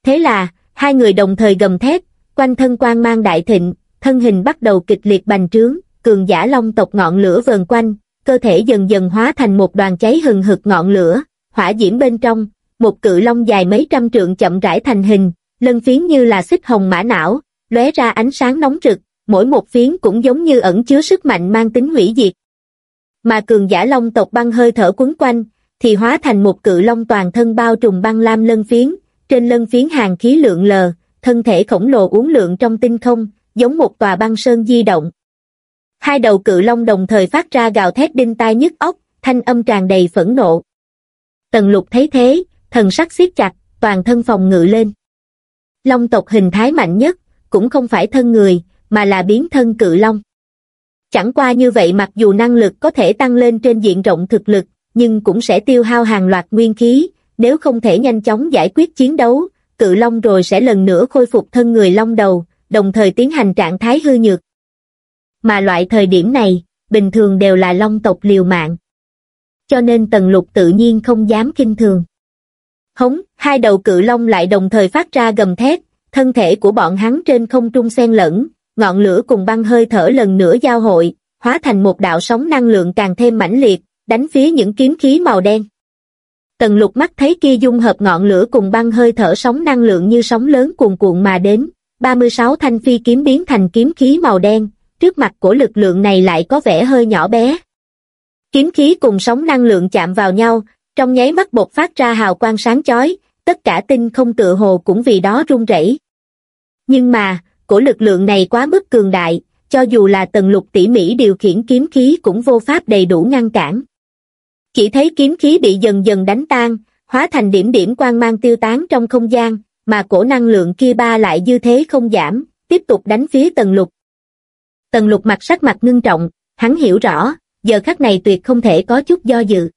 Thế là, hai người đồng thời gầm thét, quanh thân quang mang đại thịnh, thân hình bắt đầu kịch liệt bành trướng, cường giả long tộc ngọn lửa vờn quanh, cơ thể dần dần hóa thành một đoàn cháy hừng hực ngọn lửa, hỏa diễm bên trong, một cự long dài mấy trăm trượng chậm rãi thành hình, lân phiến như là xích hồng mã não, lóe ra ánh sáng nóng rực, mỗi một phiến cũng giống như ẩn chứa sức mạnh mang tính hủy diệt. Mà cường giả long tộc băng hơi thở quấn quanh, thì hóa thành một cự long toàn thân bao trùm băng lam lân phiến, trên lân phiến hàng khí lượng lờ, thân thể khổng lồ uốn lượn trong tinh không, giống một tòa băng sơn di động. Hai đầu cự long đồng thời phát ra gào thét đinh tai nhức óc, thanh âm tràn đầy phẫn nộ. Tần lục thấy thế, thần sắc siết chặt, toàn thân phòng ngự lên. Long tộc hình thái mạnh nhất, cũng không phải thân người, mà là biến thân cự long. Chẳng qua như vậy mặc dù năng lực có thể tăng lên trên diện rộng thực lực, nhưng cũng sẽ tiêu hao hàng loạt nguyên khí, nếu không thể nhanh chóng giải quyết chiến đấu, cự long rồi sẽ lần nữa khôi phục thân người long đầu, đồng thời tiến hành trạng thái hư nhược. Mà loại thời điểm này, bình thường đều là long tộc liều mạng. Cho nên tần lục tự nhiên không dám kinh thường. Hống, hai đầu cự long lại đồng thời phát ra gầm thét, thân thể của bọn hắn trên không trung xen lẫn, ngọn lửa cùng băng hơi thở lần nữa giao hội, hóa thành một đạo sóng năng lượng càng thêm mãnh liệt, đánh phía những kiếm khí màu đen. Tần lục mắt thấy kia dung hợp ngọn lửa cùng băng hơi thở sóng năng lượng như sóng lớn cuồn cuộn mà đến, 36 thanh phi kiếm biến thành kiếm khí màu đen, trước mặt của lực lượng này lại có vẻ hơi nhỏ bé. Kiếm khí cùng sóng năng lượng chạm vào nhau, trong nháy mắt bột phát ra hào quang sáng chói, tất cả tinh không tựa hồ cũng vì đó rung rẩy. Nhưng mà, của lực lượng này quá mức cường đại, cho dù là tần lục tỉ mỉ điều khiển kiếm khí cũng vô pháp đầy đủ ngăn cản. Chỉ thấy kiếm khí bị dần dần đánh tan, hóa thành điểm điểm quang mang tiêu tán trong không gian, mà cổ năng lượng kia ba lại dư thế không giảm, tiếp tục đánh phía tần lục. Tần lục mặt sắc mặt ngưng trọng, hắn hiểu rõ, giờ khắc này tuyệt không thể có chút do dự.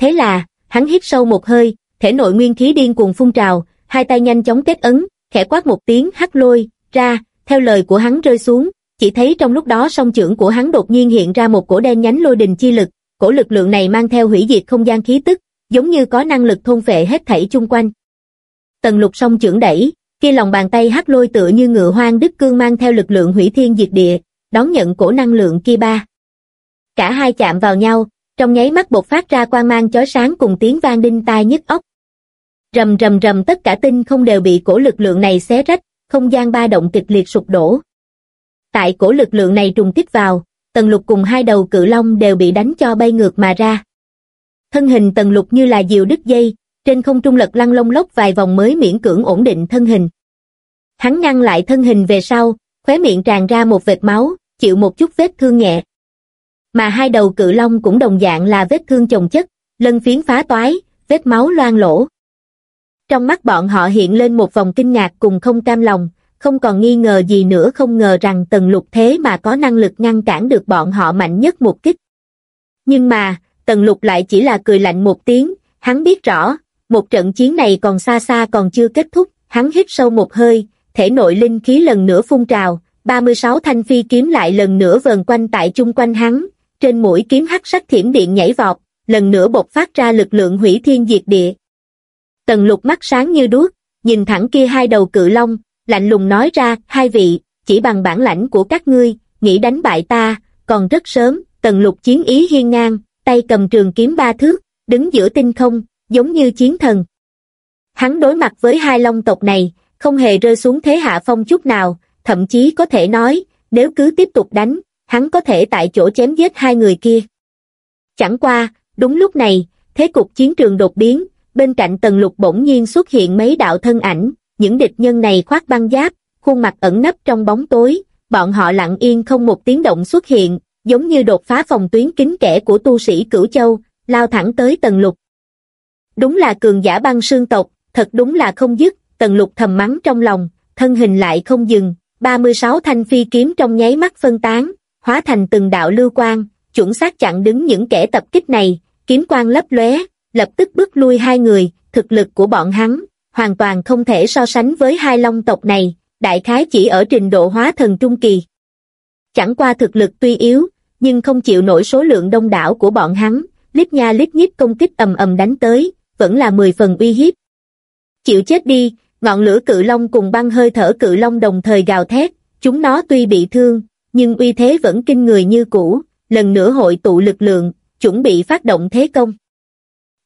Thế là, hắn hít sâu một hơi, thể nội nguyên khí điên cuồng phun trào, hai tay nhanh chóng kết ấn, khẽ quát một tiếng hắt lôi, ra, theo lời của hắn rơi xuống, chỉ thấy trong lúc đó song trưởng của hắn đột nhiên hiện ra một cổ đen nhánh lôi đình chi lực, cổ lực lượng này mang theo hủy diệt không gian khí tức, giống như có năng lực thôn phệ hết thảy chung quanh. Tần lục song trưởng đẩy, kia lòng bàn tay hắc lôi tựa như ngựa hoang đức cương mang theo lực lượng hủy thiên diệt địa, đón nhận cổ năng lượng kia ba. Cả hai chạm vào nhau, trong nháy mắt bộc phát ra quang mang chói sáng cùng tiếng vang đinh tai nhức óc. Rầm rầm rầm tất cả tinh không đều bị cổ lực lượng này xé rách, không gian ba động kịch liệt sụp đổ. Tại cổ lực lượng này trùng kích vào, tần lục cùng hai đầu cự long đều bị đánh cho bay ngược mà ra. Thân hình tần lục như là diều đứt dây, trên không trung lật lăn lông lốc vài vòng mới miễn cưỡng ổn định thân hình. Hắn ngăn lại thân hình về sau, khóe miệng tràn ra một vệt máu, chịu một chút vết thương nhẹ. Mà hai đầu cự long cũng đồng dạng là vết thương chồng chất, lân phiến phá toái, vết máu loang lỗ. Trong mắt bọn họ hiện lên một vòng kinh ngạc cùng không cam lòng, không còn nghi ngờ gì nữa không ngờ rằng tần lục thế mà có năng lực ngăn cản được bọn họ mạnh nhất một kích. Nhưng mà, tần lục lại chỉ là cười lạnh một tiếng, hắn biết rõ, một trận chiến này còn xa xa còn chưa kết thúc, hắn hít sâu một hơi, thể nội linh khí lần nữa phun trào, 36 thanh phi kiếm lại lần nữa vờn quanh tại chung quanh hắn, trên mũi kiếm hắc sắc thiểm điện nhảy vọt, lần nữa bộc phát ra lực lượng hủy thiên diệt địa. Tần lục mắt sáng như đuốc, nhìn thẳng kia hai đầu cự long, lạnh lùng nói ra, hai vị, chỉ bằng bản lãnh của các ngươi, nghĩ đánh bại ta, còn rất sớm, tần lục chiến ý hiên ngang, tay cầm trường kiếm ba thước, đứng giữa tinh không, giống như chiến thần. Hắn đối mặt với hai long tộc này, không hề rơi xuống thế hạ phong chút nào, thậm chí có thể nói, nếu cứ tiếp tục đánh, hắn có thể tại chỗ chém giết hai người kia. Chẳng qua, đúng lúc này, thế cục chiến trường đột biến, bên cạnh tần lục bỗng nhiên xuất hiện mấy đạo thân ảnh, những địch nhân này khoác băng giáp, khuôn mặt ẩn nấp trong bóng tối, bọn họ lặng yên không một tiếng động xuất hiện, giống như đột phá phòng tuyến kín kẽ của tu sĩ cửu châu, lao thẳng tới tần lục. Đúng là cường giả băng sương tộc, thật đúng là không dứt, tần lục thầm mắng trong lòng, thân hình lại không dừng, 36 thanh phi kiếm trong nháy mắt phân tán, hóa thành từng đạo lưu quang, chuẩn xác chặn đứng những kẻ tập kích này, kiếm quang lấp lóe, lập tức bước lui hai người, thực lực của bọn hắn, hoàn toàn không thể so sánh với hai long tộc này, đại khái chỉ ở trình độ hóa thần trung kỳ. Chẳng qua thực lực tuy yếu, nhưng không chịu nổi số lượng đông đảo của bọn hắn, lít nha lít nhít công kích ầm ầm đánh tới, vẫn là 10 phần uy hiếp. Chịu chết đi, ngọn lửa cự long cùng băng hơi thở cự long đồng thời gào thét, chúng nó tuy bị thương, nhưng uy thế vẫn kinh người như cũ, lần nữa hội tụ lực lượng, chuẩn bị phát động thế công.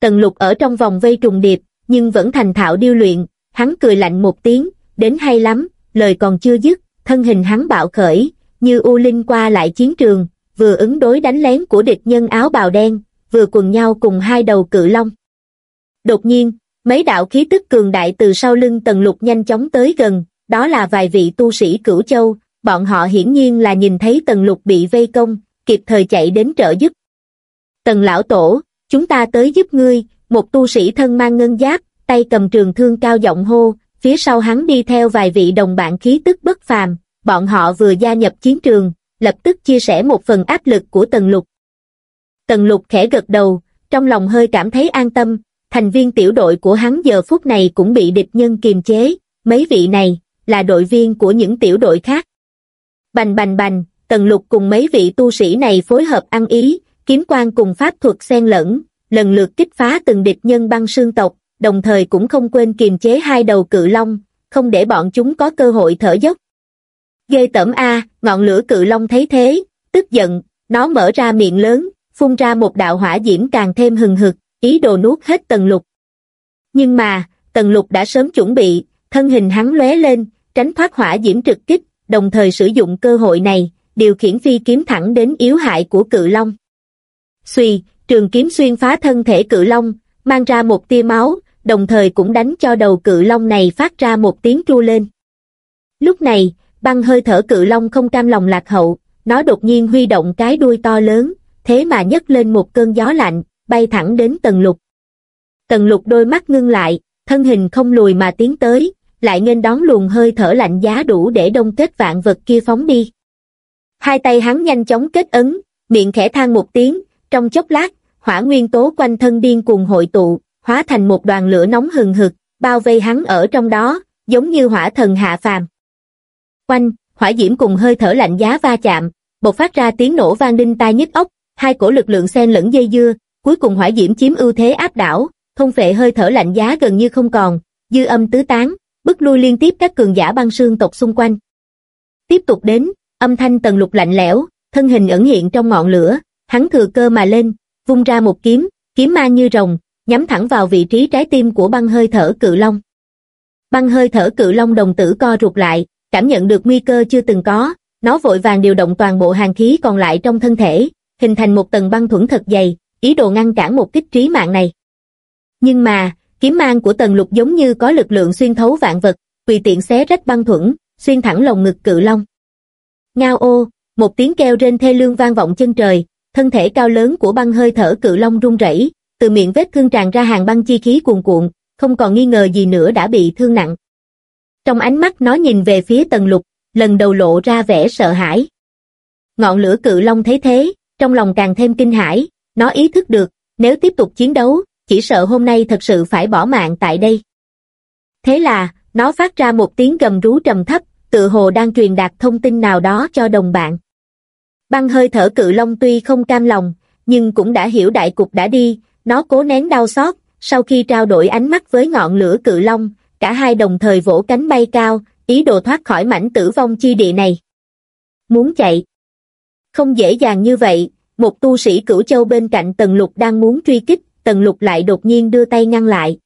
Tần lục ở trong vòng vây trùng điệp, nhưng vẫn thành thạo điêu luyện, hắn cười lạnh một tiếng, đến hay lắm, lời còn chưa dứt, thân hình hắn bạo khởi, như u linh qua lại chiến trường, vừa ứng đối đánh lén của địch nhân áo bào đen, vừa quần nhau cùng hai đầu cự long. Đột nhiên, mấy đạo khí tức cường đại từ sau lưng tần lục nhanh chóng tới gần, đó là vài vị tu sĩ cửu châu, bọn họ hiển nhiên là nhìn thấy tần lục bị vây công, kịp thời chạy đến trợ giúp. Tần lão tổ, chúng ta tới giúp ngươi, một tu sĩ thân mang ngân giáp, tay cầm trường thương cao giọng hô, phía sau hắn đi theo vài vị đồng bạn khí tức bất phàm, bọn họ vừa gia nhập chiến trường, lập tức chia sẻ một phần áp lực của Tần Lục. Tần Lục khẽ gật đầu, trong lòng hơi cảm thấy an tâm, thành viên tiểu đội của hắn giờ phút này cũng bị địch nhân kiềm chế, mấy vị này, là đội viên của những tiểu đội khác. Bành bành bành, Tần Lục cùng mấy vị tu sĩ này phối hợp ăn ý, kiếm quan cùng pháp thuật xen lẫn, lần lượt kích phá từng địch nhân băng sương tộc, đồng thời cũng không quên kiềm chế hai đầu cự long, không để bọn chúng có cơ hội thở dốc. Ghê tẩm A, ngọn lửa cự long thấy thế, tức giận, nó mở ra miệng lớn, phun ra một đạo hỏa diễm càng thêm hừng hực, ý đồ nuốt hết tần lục. Nhưng mà, tần lục đã sớm chuẩn bị, thân hình hắn lóe lên, tránh thoát hỏa diễm trực kích, đồng thời sử dụng cơ hội này, điều khiển phi kiếm thẳng đến yếu hại của cự long. Xùy, trường kiếm xuyên phá thân thể cự long, mang ra một tia máu, đồng thời cũng đánh cho đầu cự long này phát ra một tiếng tru lên. Lúc này, băng hơi thở cự long không cam lòng lạc hậu, nó đột nhiên huy động cái đuôi to lớn, thế mà nhấc lên một cơn gió lạnh, bay thẳng đến tần lục. Tần lục đôi mắt ngưng lại, thân hình không lùi mà tiến tới, lại nên đón luồng hơi thở lạnh giá đủ để đông kết vạn vật kia phóng đi. Hai tay hắn nhanh chóng kết ấn, miệng khẽ than một tiếng, trong chốc lát, hỏa nguyên tố quanh thân điên cuồng hội tụ, hóa thành một đoàn lửa nóng hừng hực, bao vây hắn ở trong đó, giống như hỏa thần hạ phàm. Quanh, hỏa diễm cùng hơi thở lạnh giá va chạm, bộc phát ra tiếng nổ vang đinh tai nhức óc, hai cổ lực lượng xen lẫn dây dưa, cuối cùng hỏa diễm chiếm ưu thế áp đảo, thông phệ hơi thở lạnh giá gần như không còn, dư âm tứ tán, bức lui liên tiếp các cường giả băng sương tộc xung quanh. Tiếp tục đến, âm thanh tần lục lạnh lẽo, thân hình ẩn hiện trong ngọn lửa, hắn thừa cơ mà lên, vung ra một kiếm, kiếm ma như rồng, nhắm thẳng vào vị trí trái tim của băng hơi thở cự long. Băng hơi thở cự long đồng tử co rụt lại, cảm nhận được nguy cơ chưa từng có, nó vội vàng điều động toàn bộ hàng khí còn lại trong thân thể, hình thành một tầng băng thuẫn thật dày, ý đồ ngăn cản một kích trí mạng này. Nhưng mà, kiếm mang của tần lục giống như có lực lượng xuyên thấu vạn vật, tùy tiện xé rách băng thuẫn, xuyên thẳng lồng ngực cự long. Ngao ô, một tiếng kêu trên thê lương vang vọng chân trời, thân thể cao lớn của băng hơi thở cự long rung rẩy, từ miệng vết thương tràn ra hàng băng chi khí cuồn cuộn, không còn nghi ngờ gì nữa đã bị thương nặng. Trong ánh mắt nó nhìn về phía tần lục, lần đầu lộ ra vẻ sợ hãi. Ngọn lửa cự long thấy thế, trong lòng càng thêm kinh hãi, nó ý thức được, nếu tiếp tục chiến đấu, chỉ sợ hôm nay thật sự phải bỏ mạng tại đây. Thế là, nó phát ra một tiếng gầm rú trầm thấp, tự hồ đang truyền đạt thông tin nào đó cho đồng bạn. Băng hơi thở cự long tuy không cam lòng, nhưng cũng đã hiểu đại cục đã đi, nó cố nén đau xót, sau khi trao đổi ánh mắt với ngọn lửa cự long, cả hai đồng thời vỗ cánh bay cao, ý đồ thoát khỏi mảnh tử vong chi địa này. Muốn chạy. Không dễ dàng như vậy, một tu sĩ cửu châu bên cạnh Tần Lục đang muốn truy kích, Tần Lục lại đột nhiên đưa tay ngăn lại.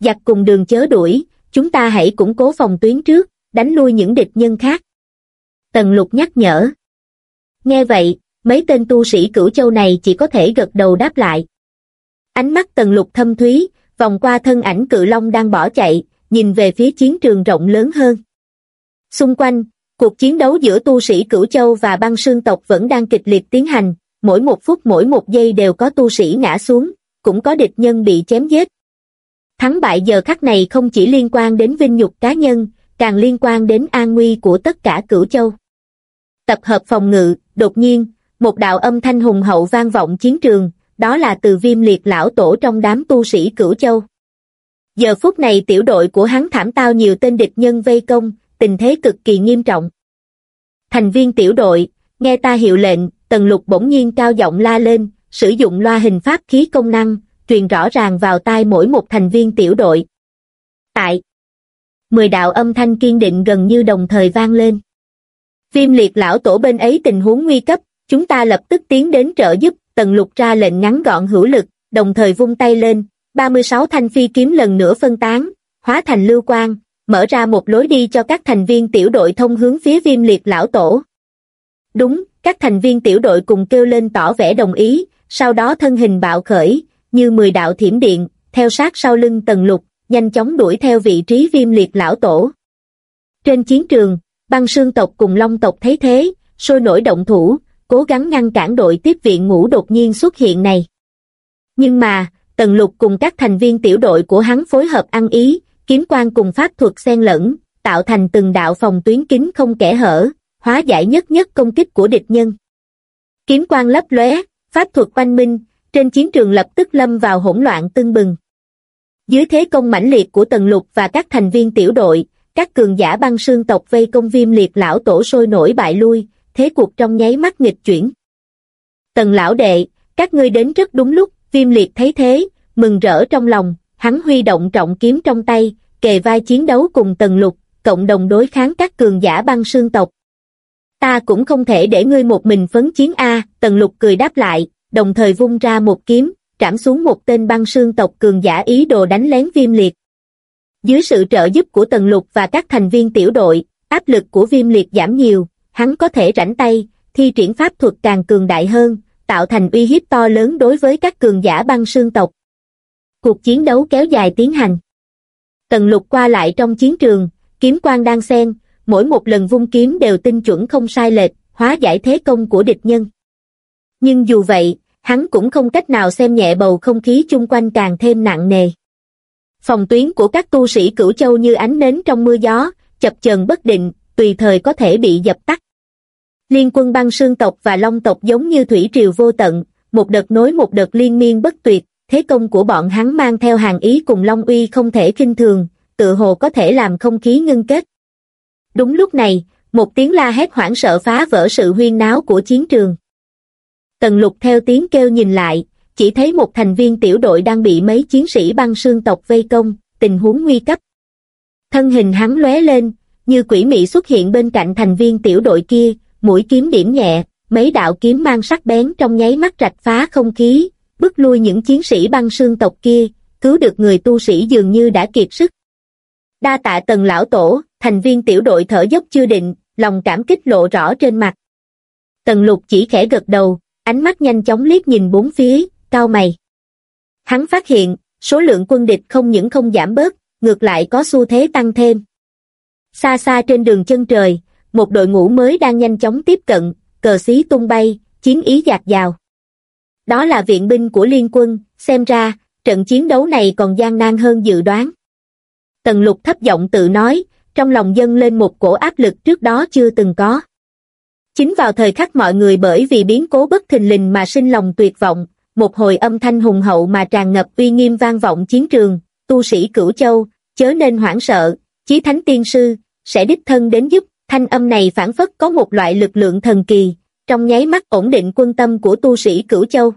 Giặc cùng đường chớ đuổi, chúng ta hãy củng cố phòng tuyến trước, đánh lui những địch nhân khác. Tần Lục nhắc nhở. Nghe vậy, mấy tên tu sĩ cửu châu này chỉ có thể gật đầu đáp lại. Ánh mắt Tần Lục thâm thúy, vòng qua thân ảnh cự long đang bỏ chạy, nhìn về phía chiến trường rộng lớn hơn. Xung quanh, cuộc chiến đấu giữa tu sĩ Cửu Châu và băng sương tộc vẫn đang kịch liệt tiến hành, mỗi một phút mỗi một giây đều có tu sĩ ngã xuống, cũng có địch nhân bị chém giết. Thắng bại giờ khắc này không chỉ liên quan đến vinh nhục cá nhân, càng liên quan đến an nguy của tất cả Cửu Châu. Tập hợp phòng ngự, đột nhiên, một đạo âm thanh hùng hậu vang vọng chiến trường, đó là từ viêm liệt lão tổ trong đám tu sĩ Cửu Châu. Giờ phút này tiểu đội của hắn thảm tao nhiều tên địch nhân vây công, tình thế cực kỳ nghiêm trọng. Thành viên tiểu đội, nghe ta hiệu lệnh, tần lục bỗng nhiên cao giọng la lên, sử dụng loa hình pháp khí công năng, truyền rõ ràng vào tai mỗi một thành viên tiểu đội. Tại Mười đạo âm thanh kiên định gần như đồng thời vang lên. Viêm liệt lão tổ bên ấy tình huống nguy cấp, chúng ta lập tức tiến đến trợ giúp, tần lục ra lệnh ngắn gọn hữu lực, đồng thời vung tay lên, 36 thanh phi kiếm lần nữa phân tán, hóa thành lưu quang, mở ra một lối đi cho các thành viên tiểu đội thông hướng phía viêm liệt lão tổ. Đúng, các thành viên tiểu đội cùng kêu lên tỏ vẻ đồng ý, sau đó thân hình bạo khởi, như mười đạo thiểm điện, theo sát sau lưng tần lục, nhanh chóng đuổi theo vị trí viêm liệt lão tổ. Trên chiến trường, băng sương tộc cùng long tộc thấy thế, sôi nổi động thủ, cố gắng ngăn cản đội tiếp viện ngũ đột nhiên xuất hiện này. Nhưng mà, Tần Lục cùng các thành viên tiểu đội của hắn phối hợp ăn ý, kiếm quan cùng pháp thuật xen lẫn, tạo thành từng đạo phòng tuyến kín không kẻ hở, hóa giải nhất nhất công kích của địch nhân. Kiếm quan lấp lóe, pháp thuật quanh minh, trên chiến trường lập tức lâm vào hỗn loạn tưng bừng. Dưới thế công mãnh liệt của Tần Lục và các thành viên tiểu đội, các cường giả băng sương tộc vây công viêm liệt lão tổ sôi nổi bại lui, thế cuộc trong nháy mắt nghịch chuyển. Tần lão đệ, các ngươi đến rất đúng lúc, viêm liệt thấy thế, mừng rỡ trong lòng, hắn huy động trọng kiếm trong tay, kề vai chiến đấu cùng tần lục, cộng đồng đối kháng các cường giả băng sương tộc. Ta cũng không thể để ngươi một mình phấn chiến A, tần lục cười đáp lại, đồng thời vung ra một kiếm, trảm xuống một tên băng sương tộc cường giả ý đồ đánh lén viêm liệt. Dưới sự trợ giúp của tần lục và các thành viên tiểu đội, áp lực của viêm liệt giảm nhiều, hắn có thể rảnh tay, thi triển pháp thuật càng cường đại hơn, tạo thành uy hiếp to lớn đối với các cường giả băng sương tộc. Cuộc chiến đấu kéo dài tiến hành. Tần lục qua lại trong chiến trường, kiếm quang đang xen, mỗi một lần vung kiếm đều tinh chuẩn không sai lệch, hóa giải thế công của địch nhân. Nhưng dù vậy, hắn cũng không cách nào xem nhẹ bầu không khí chung quanh càng thêm nặng nề. Phòng tuyến của các tu sĩ cửu châu như ánh nến trong mưa gió, chập chờn bất định, tùy thời có thể bị dập tắt. Liên quân băng sương tộc và long tộc giống như thủy triều vô tận, một đợt nối một đợt liên miên bất tuyệt, thế công của bọn hắn mang theo hàng ý cùng long uy không thể kinh thường, tự hồ có thể làm không khí ngưng kết. Đúng lúc này, một tiếng la hét hoảng sợ phá vỡ sự huyên náo của chiến trường. Tần lục theo tiếng kêu nhìn lại, chỉ thấy một thành viên tiểu đội đang bị mấy chiến sĩ băng sương tộc vây công, tình huống nguy cấp. Thân hình hắn lóe lên, như quỷ mị xuất hiện bên cạnh thành viên tiểu đội kia, mũi kiếm điểm nhẹ, mấy đạo kiếm mang sắc bén trong nháy mắt rạch phá không khí, bức lui những chiến sĩ băng sương tộc kia, cứu được người tu sĩ dường như đã kiệt sức. Đa tạ tần lão tổ, thành viên tiểu đội thở dốc chưa định, lòng cảm kích lộ rõ trên mặt. Tần lục chỉ khẽ gật đầu, ánh mắt nhanh chóng liếc nhìn bốn phía, cao mày. Hắn phát hiện, số lượng quân địch không những không giảm bớt, ngược lại có xu thế tăng thêm. Xa xa trên đường chân trời, một đội ngũ mới đang nhanh chóng tiếp cận, cờ xí tung bay, chiến ý dạt dào. Đó là viện binh của liên quân, xem ra, trận chiến đấu này còn gian nan hơn dự đoán. Tần lục thấp giọng tự nói, trong lòng dâng lên một cổ áp lực trước đó chưa từng có. Chính vào thời khắc mọi người bởi vì biến cố bất thình lình mà sinh lòng tuyệt vọng, một hồi âm thanh hùng hậu mà tràn ngập uy nghiêm vang vọng chiến trường, tu sĩ cửu châu, chớ nên hoảng sợ, chí thánh tiên sư, sẽ đích thân đến giúp, thanh âm này phản phất có một loại lực lượng thần kỳ, trong nháy mắt ổn định quân tâm của tu sĩ cửu châu.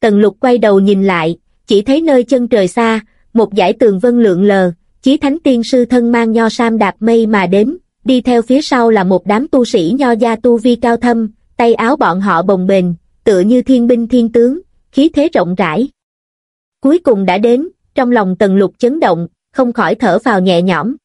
Tần lục quay đầu nhìn lại, chỉ thấy nơi chân trời xa, một dải tường vân lượng lờ, chí thánh tiên sư thân mang nho sam đạp mây mà đến, đi theo phía sau là một đám tu sĩ nho gia tu vi cao thâm, tay áo bọn họ bồng bềnh, tựa như thiên binh thiên tướng, khí thế rộng rãi. Cuối cùng đã đến, trong lòng tần lục chấn động, không khỏi thở vào nhẹ nhõm.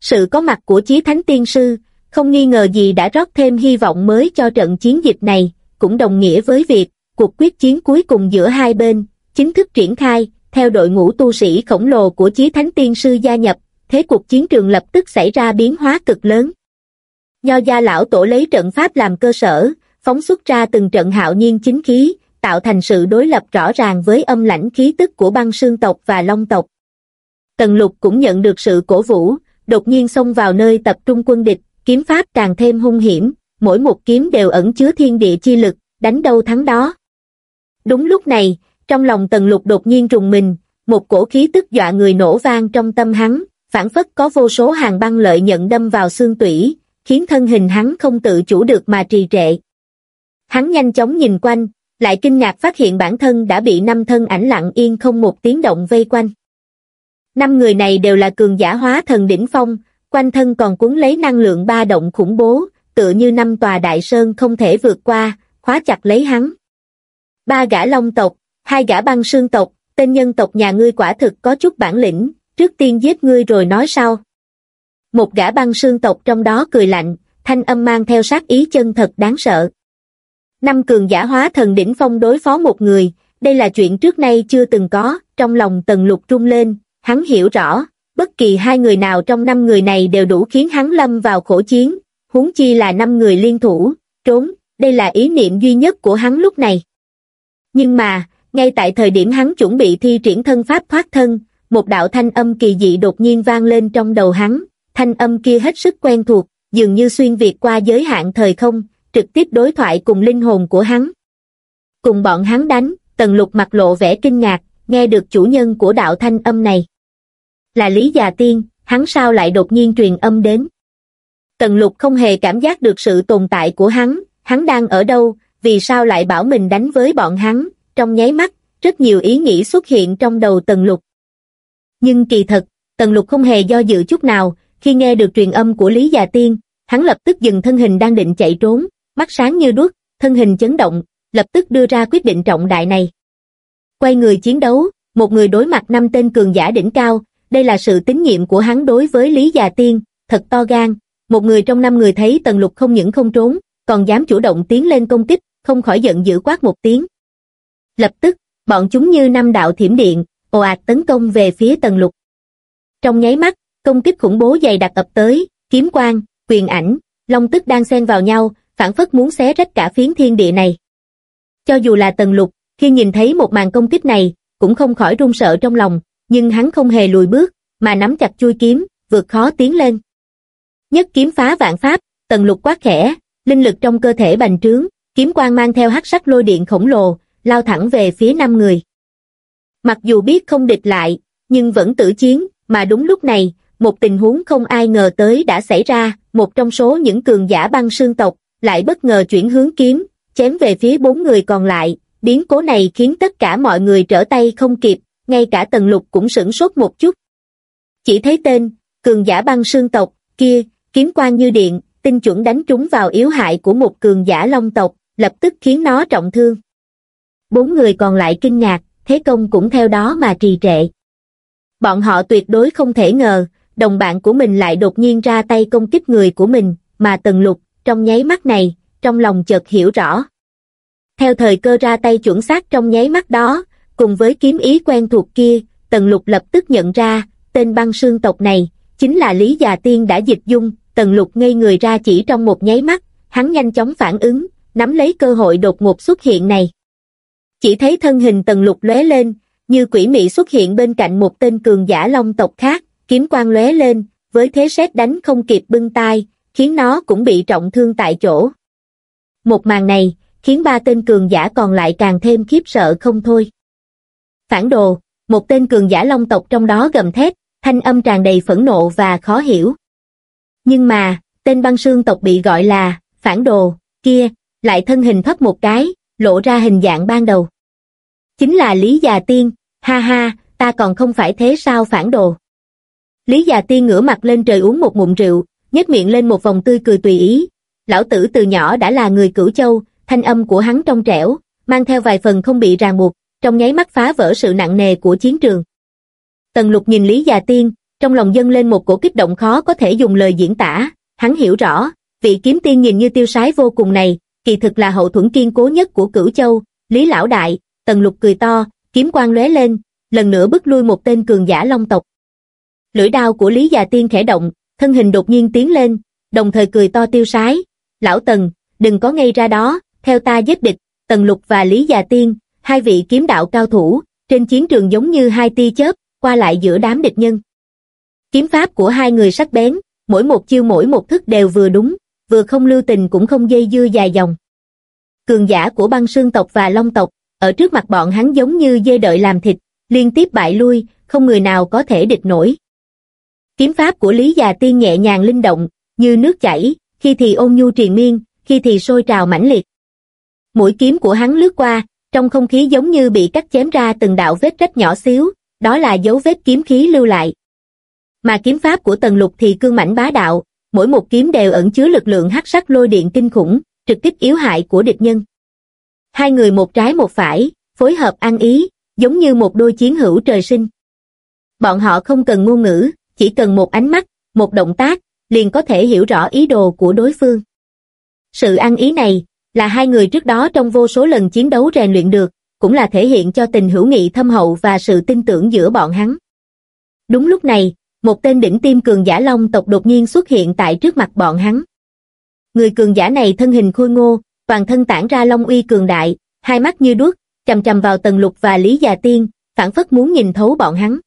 Sự có mặt của chí thánh tiên sư, không nghi ngờ gì đã rót thêm hy vọng mới cho trận chiến dịch này, cũng đồng nghĩa với việc, cuộc quyết chiến cuối cùng giữa hai bên, chính thức triển khai, theo đội ngũ tu sĩ khổng lồ của chí thánh tiên sư gia nhập, thế cuộc chiến trường lập tức xảy ra biến hóa cực lớn. Nho gia lão tổ lấy trận pháp làm cơ sở, phóng xuất ra từng trận hạo nhiên chính khí, tạo thành sự đối lập rõ ràng với âm lãnh khí tức của băng sương tộc và long tộc. Tần lục cũng nhận được sự cổ vũ, đột nhiên xông vào nơi tập trung quân địch, kiếm pháp càng thêm hung hiểm, mỗi một kiếm đều ẩn chứa thiên địa chi lực, đánh đâu thắng đó. Đúng lúc này, trong lòng tần lục đột nhiên trùng mình, một cổ khí tức dọa người nổ vang trong tâm hắn, phản phất có vô số hàng băng lợi nhận đâm vào xương tủy, khiến thân hình hắn không tự chủ được mà trì trệ. Hắn nhanh chóng nhìn quanh, lại kinh ngạc phát hiện bản thân đã bị năm thân ảnh lặng yên không một tiếng động vây quanh. Năm người này đều là cường giả hóa thần đỉnh phong, quanh thân còn cuốn lấy năng lượng ba động khủng bố, tựa như năm tòa đại sơn không thể vượt qua, khóa chặt lấy hắn. Ba gã long tộc, hai gã băng sương tộc, tên nhân tộc nhà ngươi quả thực có chút bản lĩnh, trước tiên giết ngươi rồi nói sau. Một gã băng sương tộc trong đó cười lạnh, thanh âm mang theo sát ý chân thật đáng sợ. Năm cường giả hóa thần đỉnh phong đối phó một người, đây là chuyện trước nay chưa từng có, trong lòng tần lục trung lên, hắn hiểu rõ, bất kỳ hai người nào trong năm người này đều đủ khiến hắn lâm vào khổ chiến, huống chi là năm người liên thủ, trốn, đây là ý niệm duy nhất của hắn lúc này. Nhưng mà, ngay tại thời điểm hắn chuẩn bị thi triển thân pháp thoát thân, một đạo thanh âm kỳ dị đột nhiên vang lên trong đầu hắn, thanh âm kia hết sức quen thuộc, dường như xuyên việt qua giới hạn thời không, trực tiếp đối thoại cùng linh hồn của hắn. Cùng bọn hắn đánh, tần lục mặt lộ vẻ kinh ngạc, nghe được chủ nhân của đạo thanh âm này. Là Lý Già Tiên, hắn sao lại đột nhiên truyền âm đến. Tần lục không hề cảm giác được sự tồn tại của hắn, hắn đang ở đâu, vì sao lại bảo mình đánh với bọn hắn, trong nháy mắt, rất nhiều ý nghĩ xuất hiện trong đầu tần lục. Nhưng kỳ thật, tần lục không hề do dự chút nào, khi nghe được truyền âm của Lý Già Tiên, hắn lập tức dừng thân hình đang định chạy trốn, mắt sáng như đuốc, thân hình chấn động, lập tức đưa ra quyết định trọng đại này. Quay người chiến đấu, một người đối mặt năm tên cường giả đỉnh cao, đây là sự tín nhiệm của hắn đối với Lý Già Tiên, thật to gan, một người trong năm người thấy Tần Lục không những không trốn, còn dám chủ động tiến lên công kích, không khỏi giận dữ quát một tiếng. Lập tức, bọn chúng như năm đạo thiểm điện, ồ ạt tấn công về phía Tần Lục. Trong nháy mắt, công kích khủng bố dày đặc ập tới, kiếm quang, quyền ảnh, long tức đang xen vào nhau, phản phất muốn xé rách cả phiến thiên địa này. Cho dù là Tần Lục, khi nhìn thấy một màn công kích này, cũng không khỏi run sợ trong lòng, nhưng hắn không hề lùi bước, mà nắm chặt chui kiếm, vượt khó tiến lên. Nhất kiếm phá vạn pháp, Tần Lục quát khẽ, linh lực trong cơ thể bành trướng, kiếm quang mang theo hắc sắc lôi điện khổng lồ, lao thẳng về phía năm người. Mặc dù biết không địch lại, nhưng vẫn tử chiến, mà đúng lúc này, một tình huống không ai ngờ tới đã xảy ra, một trong số những cường giả băng sương tộc, lại bất ngờ chuyển hướng kiếm, chém về phía bốn người còn lại, biến cố này khiến tất cả mọi người trở tay không kịp, ngay cả tần lục cũng sửng sốt một chút. Chỉ thấy tên, cường giả băng sương tộc, kia, kiếm quan như điện, tinh chuẩn đánh trúng vào yếu hại của một cường giả long tộc, lập tức khiến nó trọng thương. Bốn người còn lại kinh ngạc, thế công cũng theo đó mà trì trệ. Bọn họ tuyệt đối không thể ngờ, đồng bạn của mình lại đột nhiên ra tay công kích người của mình, mà tần lục, trong nháy mắt này, trong lòng chợt hiểu rõ. Theo thời cơ ra tay chuẩn xác trong nháy mắt đó, cùng với kiếm ý quen thuộc kia, tần lục lập tức nhận ra, tên băng sương tộc này, chính là Lý Già Tiên đã dịch dung, tần lục ngây người ra chỉ trong một nháy mắt, hắn nhanh chóng phản ứng, nắm lấy cơ hội đột ngột xuất hiện này. Chỉ thấy thân hình tần lục lóe lên, như quỷ mị xuất hiện bên cạnh một tên cường giả long tộc khác, kiếm quang lóe lên, với thế xét đánh không kịp bưng tai, khiến nó cũng bị trọng thương tại chỗ. Một màn này, khiến ba tên cường giả còn lại càng thêm khiếp sợ không thôi. Phản đồ, một tên cường giả long tộc trong đó gầm thét, thanh âm tràn đầy phẫn nộ và khó hiểu. Nhưng mà, tên băng sương tộc bị gọi là, phản đồ, kia, lại thân hình thấp một cái, lộ ra hình dạng ban đầu. Chính là Lý Già Tiên, ha ha, ta còn không phải thế sao phản đồ. Lý Già Tiên ngửa mặt lên trời uống một ngụm rượu, nhếch miệng lên một vòng tươi cười tùy ý. Lão tử từ nhỏ đã là người cửu châu, thanh âm của hắn trong trẻo, mang theo vài phần không bị ràng buộc, trong nháy mắt phá vỡ sự nặng nề của chiến trường. Tần lục nhìn Lý Già Tiên, trong lòng dâng lên một cổ kích động khó có thể dùng lời diễn tả, hắn hiểu rõ, vị kiếm tiên nhìn như tiêu sái vô cùng này, kỳ thực là hậu thuẫn kiên cố nhất của cửu châu, Lý Lão Đại, Tần Lục cười to, kiếm quang lóe lên, lần nữa bước lui một tên cường giả long tộc. Lưỡi đao của Lý Già Tiên khẽ động, thân hình đột nhiên tiến lên, đồng thời cười to tiêu sái, Lão Tần, đừng có ngay ra đó, theo ta giết địch, Tần Lục và Lý Già Tiên, hai vị kiếm đạo cao thủ, trên chiến trường giống như hai tia chớp, qua lại giữa đám địch nhân. Kiếm pháp của hai người sắc bén, mỗi một chiêu mỗi một thức đều vừa đúng, vừa không lưu tình cũng không dây dưa dài dòng. Cường giả của băng sương tộc và long tộc, ở trước mặt bọn hắn giống như dê đợi làm thịt, liên tiếp bại lui, không người nào có thể địch nổi. Kiếm pháp của Lý Già Tiên nhẹ nhàng linh động, như nước chảy, khi thì ôn nhu triền miên, khi thì sôi trào mãnh liệt. Mũi kiếm của hắn lướt qua, trong không khí giống như bị cắt chém ra từng đạo vết rách nhỏ xíu, đó là dấu vết kiếm khí lưu lại. Mà kiếm pháp của Tần Lục thì cương mãnh bá đạo, mỗi một kiếm đều ẩn chứa lực lượng hắc sắc lôi điện kinh khủng, trực tiếp yếu hại của địch nhân. Hai người một trái một phải, phối hợp ăn ý, giống như một đôi chiến hữu trời sinh. Bọn họ không cần ngôn ngữ, chỉ cần một ánh mắt, một động tác, liền có thể hiểu rõ ý đồ của đối phương. Sự ăn ý này, là hai người trước đó trong vô số lần chiến đấu rèn luyện được, cũng là thể hiện cho tình hữu nghị thâm hậu và sự tin tưởng giữa bọn hắn. Đúng lúc này, một tên đỉnh tim cường giả long tộc đột nhiên xuất hiện tại trước mặt bọn hắn. Người cường giả này thân hình khôi ngô, toàn thân tản ra long uy cường đại, hai mắt như đuốc, chầm chầm vào tần lục và lý già tiên, phản phất muốn nhìn thấu bọn hắn.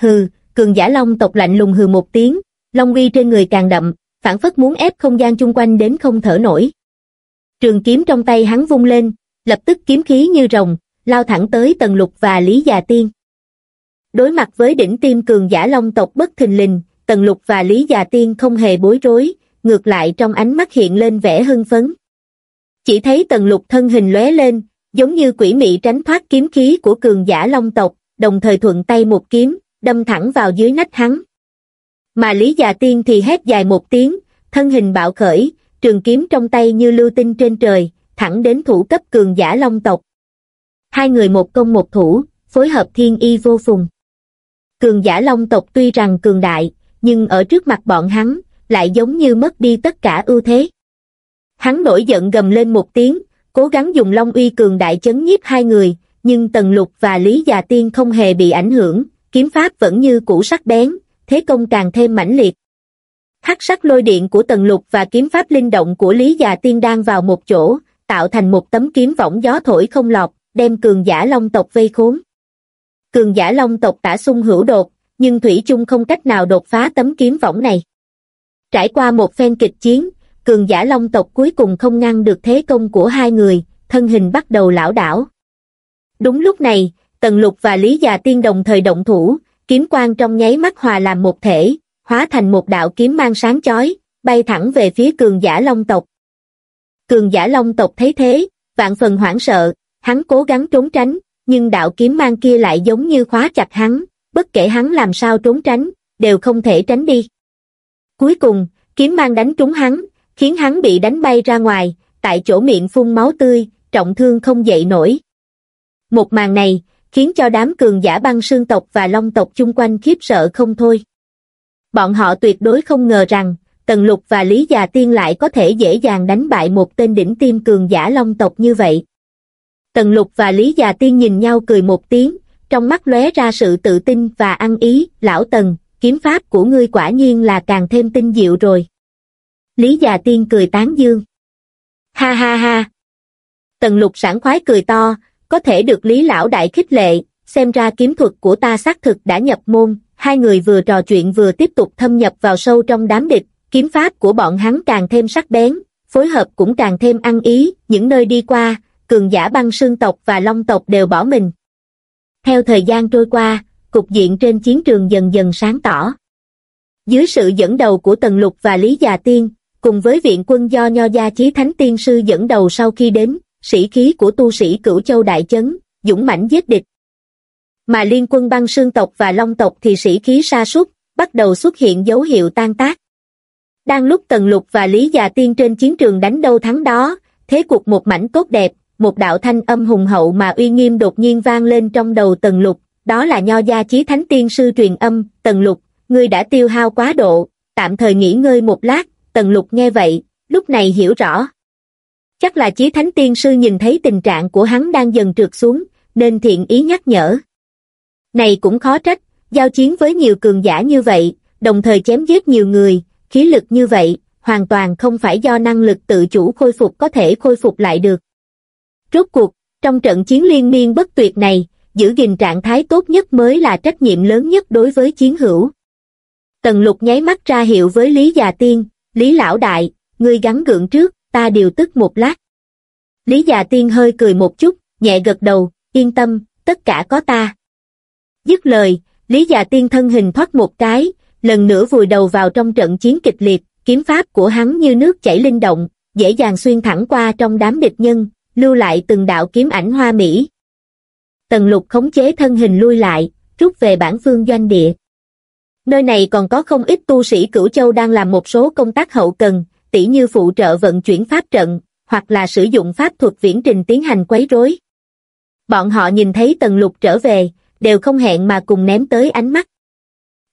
Hừ, cường giả long tộc lạnh lùng hừ một tiếng, long uy trên người càng đậm, phản phất muốn ép không gian chung quanh đến không thở nổi. Trường kiếm trong tay hắn vung lên, lập tức kiếm khí như rồng, lao thẳng tới tần lục và lý già tiên. Đối mặt với đỉnh tim cường giả long tộc bất thình lình, tần lục và lý già tiên không hề bối rối, ngược lại trong ánh mắt hiện lên vẻ hưng phấn. Chỉ thấy tần lục thân hình lóe lên, giống như quỷ mị tránh thoát kiếm khí của cường giả long tộc, đồng thời thuận tay một kiếm, đâm thẳng vào dưới nách hắn. Mà Lý Già Tiên thì hét dài một tiếng, thân hình bạo khởi, trường kiếm trong tay như lưu tinh trên trời, thẳng đến thủ cấp cường giả long tộc. Hai người một công một thủ, phối hợp thiên y vô phùng. Cường giả long tộc tuy rằng cường đại, nhưng ở trước mặt bọn hắn, lại giống như mất đi tất cả ưu thế. Hắn nổi giận gầm lên một tiếng, cố gắng dùng long uy cường đại chấn nhiếp hai người, nhưng Tần Lục và Lý Già Tiên không hề bị ảnh hưởng, kiếm pháp vẫn như cũ sắc bén, thế công càng thêm mãnh liệt. Hắc sắc lôi điện của Tần Lục và kiếm pháp linh động của Lý Già Tiên đang vào một chỗ, tạo thành một tấm kiếm võng gió thổi không lọt, đem cường giả long tộc vây khốn. Cường giả long tộc tả xung hữu đột, nhưng Thủy chung không cách nào đột phá tấm kiếm võng này. Trải qua một phen kịch chiến, cường giả long tộc cuối cùng không ngăn được thế công của hai người, thân hình bắt đầu lão đảo. Đúng lúc này, Tần Lục và Lý Già Tiên đồng thời động thủ, kiếm quang trong nháy mắt hòa làm một thể, hóa thành một đạo kiếm mang sáng chói, bay thẳng về phía cường giả long tộc. Cường giả long tộc thấy thế, vạn phần hoảng sợ, hắn cố gắng trốn tránh, nhưng đạo kiếm mang kia lại giống như khóa chặt hắn, bất kể hắn làm sao trốn tránh, đều không thể tránh đi. Cuối cùng, kiếm mang đánh trúng hắn, khiến hắn bị đánh bay ra ngoài, tại chỗ miệng phun máu tươi, trọng thương không dậy nổi. Một màn này, khiến cho đám cường giả băng sương tộc và long tộc chung quanh khiếp sợ không thôi. Bọn họ tuyệt đối không ngờ rằng, Tần Lục và Lý Già Tiên lại có thể dễ dàng đánh bại một tên đỉnh tiêm cường giả long tộc như vậy. Tần Lục và Lý Già Tiên nhìn nhau cười một tiếng, trong mắt lóe ra sự tự tin và ăn ý, lão Tần, kiếm pháp của ngươi quả nhiên là càng thêm tinh diệu rồi. Lý Già Tiên cười tán dương. Ha ha ha. Tần Lục sảng khoái cười to, có thể được Lý Lão Đại khích lệ, xem ra kiếm thuật của ta xác thực đã nhập môn, hai người vừa trò chuyện vừa tiếp tục thâm nhập vào sâu trong đám địch, kiếm pháp của bọn hắn càng thêm sắc bén, phối hợp cũng càng thêm ăn ý, những nơi đi qua, cường giả băng sương tộc và long tộc đều bỏ mình. Theo thời gian trôi qua, cục diện trên chiến trường dần dần sáng tỏ. Dưới sự dẫn đầu của Tần Lục và Lý Già Tiên, cùng với viện quân do Nho Gia Chí Thánh Tiên Sư dẫn đầu sau khi đến, sĩ khí của tu sĩ cửu châu đại chấn, dũng mãnh giết địch. Mà liên quân băng sương tộc và long tộc thì sĩ khí sa sút bắt đầu xuất hiện dấu hiệu tan tác. Đang lúc Tần Lục và Lý Già Tiên trên chiến trường đánh đâu thắng đó, thế cuộc một mảnh tốt đẹp, một đạo thanh âm hùng hậu mà uy nghiêm đột nhiên vang lên trong đầu Tần Lục, đó là Nho Gia Chí Thánh Tiên Sư truyền âm, Tần Lục, ngươi đã tiêu hao quá độ, tạm thời nghỉ ngơi một lát, Tần Lục nghe vậy, lúc này hiểu rõ. Chắc là Chí Thánh Tiên Sư nhìn thấy tình trạng của hắn đang dần trượt xuống, nên thiện ý nhắc nhở. Này cũng khó trách, giao chiến với nhiều cường giả như vậy, đồng thời chém giết nhiều người, khí lực như vậy, hoàn toàn không phải do năng lực tự chủ khôi phục có thể khôi phục lại được. Rốt cuộc, trong trận chiến liên miên bất tuyệt này, giữ gìn trạng thái tốt nhất mới là trách nhiệm lớn nhất đối với chiến hữu. Tần lục nháy mắt ra hiệu với Lý Già Tiên, Lý Lão Đại, ngươi gắn gượng trước, ta điều tức một lát. Lý Già Tiên hơi cười một chút, nhẹ gật đầu, yên tâm, tất cả có ta. Dứt lời, Lý Già Tiên thân hình thoát một cái, lần nữa vùi đầu vào trong trận chiến kịch liệt, kiếm pháp của hắn như nước chảy linh động, dễ dàng xuyên thẳng qua trong đám địch nhân, lưu lại từng đạo kiếm ảnh hoa mỹ. Tần lục khống chế thân hình lui lại, rút về bản phương doanh địa. Nơi này còn có không ít tu sĩ cửu châu đang làm một số công tác hậu cần, tỉ như phụ trợ vận chuyển pháp trận, hoặc là sử dụng pháp thuật viễn trình tiến hành quấy rối. Bọn họ nhìn thấy tần lục trở về, đều không hẹn mà cùng ném tới ánh mắt.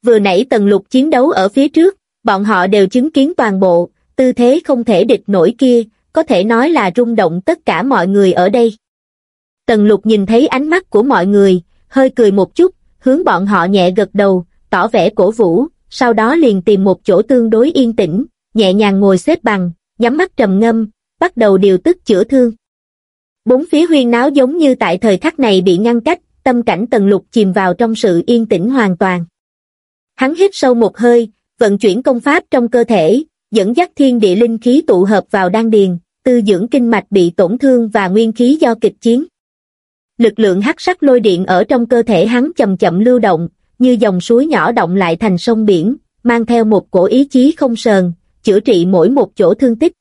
Vừa nãy tần lục chiến đấu ở phía trước, bọn họ đều chứng kiến toàn bộ, tư thế không thể địch nổi kia, có thể nói là rung động tất cả mọi người ở đây. Tần lục nhìn thấy ánh mắt của mọi người, hơi cười một chút, hướng bọn họ nhẹ gật đầu, tỏ vẻ cổ vũ, sau đó liền tìm một chỗ tương đối yên tĩnh, nhẹ nhàng ngồi xếp bằng, nhắm mắt trầm ngâm, bắt đầu điều tức chữa thương. Bốn phía huyên náo giống như tại thời khắc này bị ngăn cách, tâm cảnh tần lục chìm vào trong sự yên tĩnh hoàn toàn. Hắn hít sâu một hơi, vận chuyển công pháp trong cơ thể, dẫn dắt thiên địa linh khí tụ hợp vào đan điền, tư dưỡng kinh mạch bị tổn thương và nguyên khí do kịch chiến. Lực lượng hắc sắc lôi điện ở trong cơ thể hắn chậm chậm lưu động, như dòng suối nhỏ động lại thành sông biển, mang theo một cổ ý chí không sờn, chữa trị mỗi một chỗ thương tích.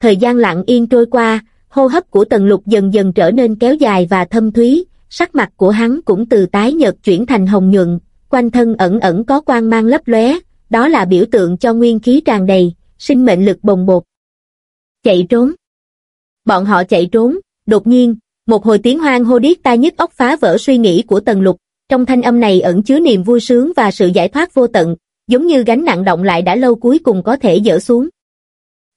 Thời gian lặng yên trôi qua, hô hấp của tần lục dần dần trở nên kéo dài và thâm thúy, sắc mặt của hắn cũng từ tái nhợt chuyển thành hồng nhuận, quanh thân ẩn ẩn có quang mang lấp lóe, đó là biểu tượng cho nguyên khí tràn đầy, sinh mệnh lực bồng bột. Chạy trốn. Bọn họ chạy trốn, đột nhiên, một hồi tiếng hoang hô điếc tai nhức óc phá vỡ suy nghĩ của Tần Lục, trong thanh âm này ẩn chứa niềm vui sướng và sự giải thoát vô tận, giống như gánh nặng động lại đã lâu cuối cùng có thể dỡ xuống.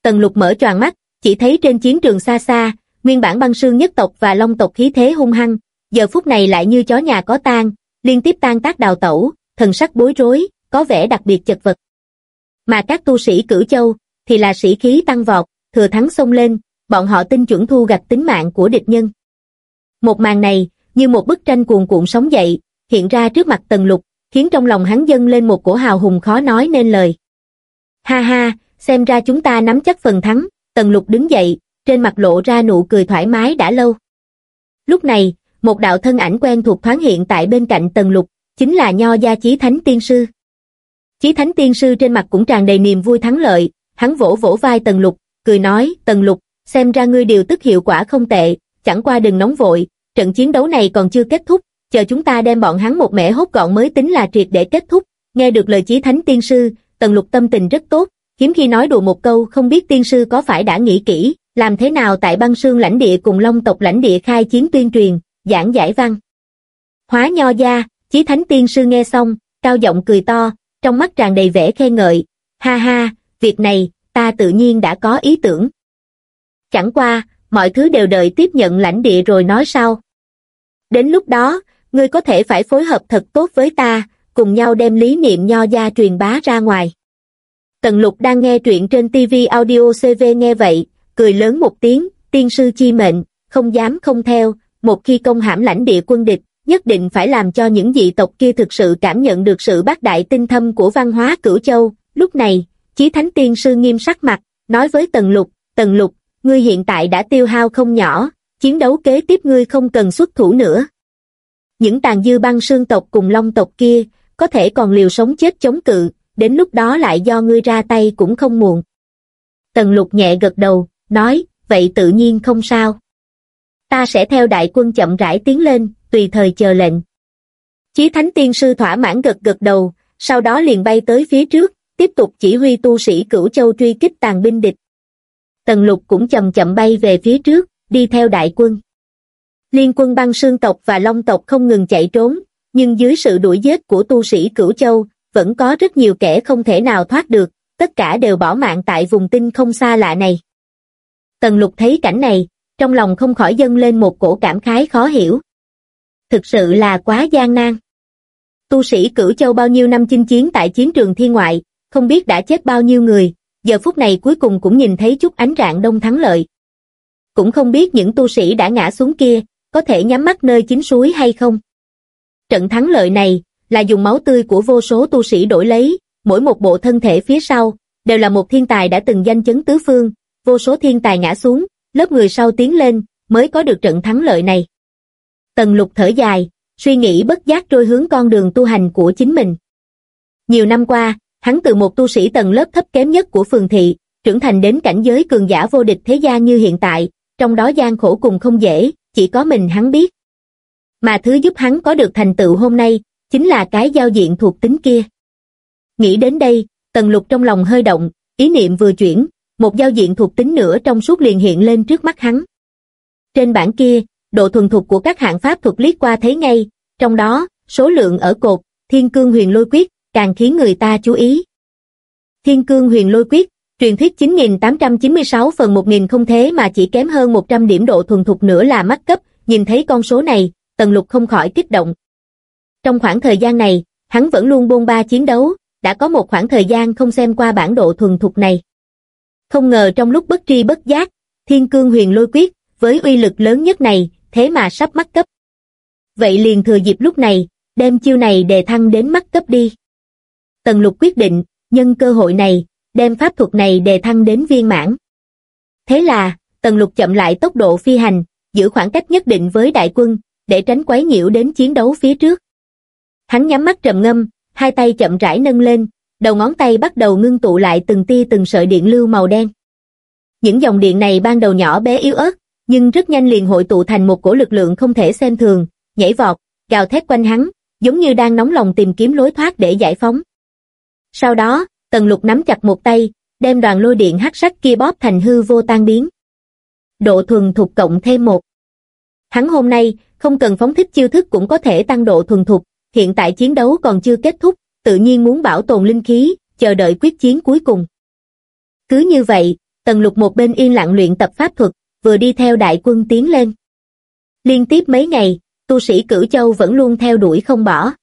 Tần Lục mở choàng mắt, chỉ thấy trên chiến trường xa xa, nguyên bản băng sương nhất tộc và long tộc khí thế hung hăng, giờ phút này lại như chó nhà có tang, liên tiếp tan tác đào tẩu, thần sắc bối rối, có vẻ đặc biệt chật vật. Mà các tu sĩ cửu châu, thì là sĩ khí tăng vọt, thừa thắng xông lên, bọn họ tin chuẩn thu gặt tính mạng của địch nhân. Một màn này, như một bức tranh cuồn cuộn sóng dậy, hiện ra trước mặt Tần Lục, khiến trong lòng hắn dâng lên một cổ hào hùng khó nói nên lời. Ha ha, xem ra chúng ta nắm chắc phần thắng, Tần Lục đứng dậy, trên mặt lộ ra nụ cười thoải mái đã lâu. Lúc này, một đạo thân ảnh quen thuộc thoáng hiện tại bên cạnh Tần Lục, chính là Nho Gia Chí Thánh Tiên Sư. Chí Thánh Tiên Sư trên mặt cũng tràn đầy niềm vui thắng lợi, hắn vỗ vỗ vai Tần Lục, cười nói, Tần Lục, xem ra ngươi điều tức hiệu quả không tệ, chẳng qua đừng nóng vội, trận chiến đấu này còn chưa kết thúc, chờ chúng ta đem bọn hắn một mẻ hốt gọn mới tính là triệt để kết thúc. Nghe được lời chí thánh tiên sư, tần lục tâm tình rất tốt, hiếm khi nói đùa một câu không biết tiên sư có phải đã nghĩ kỹ, làm thế nào tại băng sương lãnh địa cùng long tộc lãnh địa khai chiến tuyên truyền, giảng giải văn. Hóa nho gia, chí thánh tiên sư nghe xong, cao giọng cười to, trong mắt tràn đầy vẻ khen ngợi, ha ha, việc này, ta tự nhiên đã có ý tưởng. Chẳng qua, mọi thứ đều đợi tiếp nhận lãnh địa rồi nói sau. Đến lúc đó, ngươi có thể phải phối hợp thật tốt với ta, cùng nhau đem lý niệm nho gia truyền bá ra ngoài. Tần lục đang nghe truyện trên TV audio CV nghe vậy, cười lớn một tiếng, tiên sư chi mệnh, không dám không theo, một khi công hãm lãnh địa quân địch, nhất định phải làm cho những dị tộc kia thực sự cảm nhận được sự bác đại tinh thâm của văn hóa cửu châu. Lúc này, chí thánh tiên sư nghiêm sắc mặt, nói với tần lục, tần lục, ngươi hiện tại đã tiêu hao không nhỏ, chiến đấu kế tiếp ngươi không cần xuất thủ nữa những tàn dư băng sương tộc cùng long tộc kia, có thể còn liều sống chết chống cự, đến lúc đó lại do ngươi ra tay cũng không muộn. Tần lục nhẹ gật đầu, nói, vậy tự nhiên không sao. Ta sẽ theo đại quân chậm rãi tiến lên, tùy thời chờ lệnh. Chí thánh tiên sư thỏa mãn gật gật đầu, sau đó liền bay tới phía trước, tiếp tục chỉ huy tu sĩ cửu châu truy kích tàn binh địch. Tần lục cũng chậm chậm bay về phía trước, đi theo đại quân. Liên quân băng sương tộc và long tộc không ngừng chạy trốn, nhưng dưới sự đuổi giết của tu sĩ Cửu Châu, vẫn có rất nhiều kẻ không thể nào thoát được, tất cả đều bỏ mạng tại vùng tinh không xa lạ này. Tần lục thấy cảnh này, trong lòng không khỏi dâng lên một cổ cảm khái khó hiểu. Thực sự là quá gian nan. Tu sĩ Cửu Châu bao nhiêu năm chinh chiến tại chiến trường thiên ngoại, không biết đã chết bao nhiêu người, giờ phút này cuối cùng cũng nhìn thấy chút ánh rạng đông thắng lợi. Cũng không biết những tu sĩ đã ngã xuống kia, có thể nhắm mắt nơi chính suối hay không. Trận thắng lợi này, là dùng máu tươi của vô số tu sĩ đổi lấy, mỗi một bộ thân thể phía sau, đều là một thiên tài đã từng danh chấn tứ phương, vô số thiên tài ngã xuống, lớp người sau tiến lên, mới có được trận thắng lợi này. Tần lục thở dài, suy nghĩ bất giác trôi hướng con đường tu hành của chính mình. Nhiều năm qua, hắn từ một tu sĩ tầng lớp thấp kém nhất của phường thị, trưởng thành đến cảnh giới cường giả vô địch thế gia như hiện tại, trong đó gian khổ cùng không dễ, chỉ có mình hắn biết. Mà thứ giúp hắn có được thành tựu hôm nay, chính là cái giao diện thuộc tính kia. Nghĩ đến đây, tần lục trong lòng hơi động, ý niệm vừa chuyển, một giao diện thuộc tính nữa trong suốt liền hiện lên trước mắt hắn. Trên bảng kia, độ thuần thục của các hạng pháp thuật liếc qua thấy ngay, trong đó, số lượng ở cột, thiên cương huyền lôi quyết, càng khiến người ta chú ý. Thiên cương huyền lôi quyết, Truyền thuyết 9896 phần 1000 không thế mà chỉ kém hơn 100 điểm độ thuần thục nữa là mắt cấp, nhìn thấy con số này, Tần Lục không khỏi kích động. Trong khoảng thời gian này, hắn vẫn luôn bôn ba chiến đấu, đã có một khoảng thời gian không xem qua bản độ thuần thục này. Không ngờ trong lúc bất tri bất giác, Thiên Cương Huyền Lôi Quyết, với uy lực lớn nhất này, thế mà sắp mắc cấp. Vậy liền thừa dịp lúc này, đem chiêu này đề thăng đến mắc cấp đi. Tần Lục quyết định, nhân cơ hội này, đem pháp thuật này đề thăng đến viên mãn. Thế là, Tần Lục chậm lại tốc độ phi hành, giữ khoảng cách nhất định với đại quân, để tránh quấy nhiễu đến chiến đấu phía trước. Hắn nhắm mắt trầm ngâm, hai tay chậm rãi nâng lên, đầu ngón tay bắt đầu ngưng tụ lại từng tia từng sợi điện lưu màu đen. Những dòng điện này ban đầu nhỏ bé yếu ớt, nhưng rất nhanh liền hội tụ thành một cổ lực lượng không thể xem thường, nhảy vọt, gào thét quanh hắn, giống như đang nóng lòng tìm kiếm lối thoát để giải phóng. Sau đó, Tần lục nắm chặt một tay, đem đoàn lôi điện hắc sắc kia bóp thành hư vô tan biến. Độ thuần thục cộng thêm một. Hắn hôm nay, không cần phóng thích chiêu thức cũng có thể tăng độ thuần thục, hiện tại chiến đấu còn chưa kết thúc, tự nhiên muốn bảo tồn linh khí, chờ đợi quyết chiến cuối cùng. Cứ như vậy, tần lục một bên yên lặng luyện tập pháp thuật, vừa đi theo đại quân tiến lên. Liên tiếp mấy ngày, tu sĩ cửu châu vẫn luôn theo đuổi không bỏ.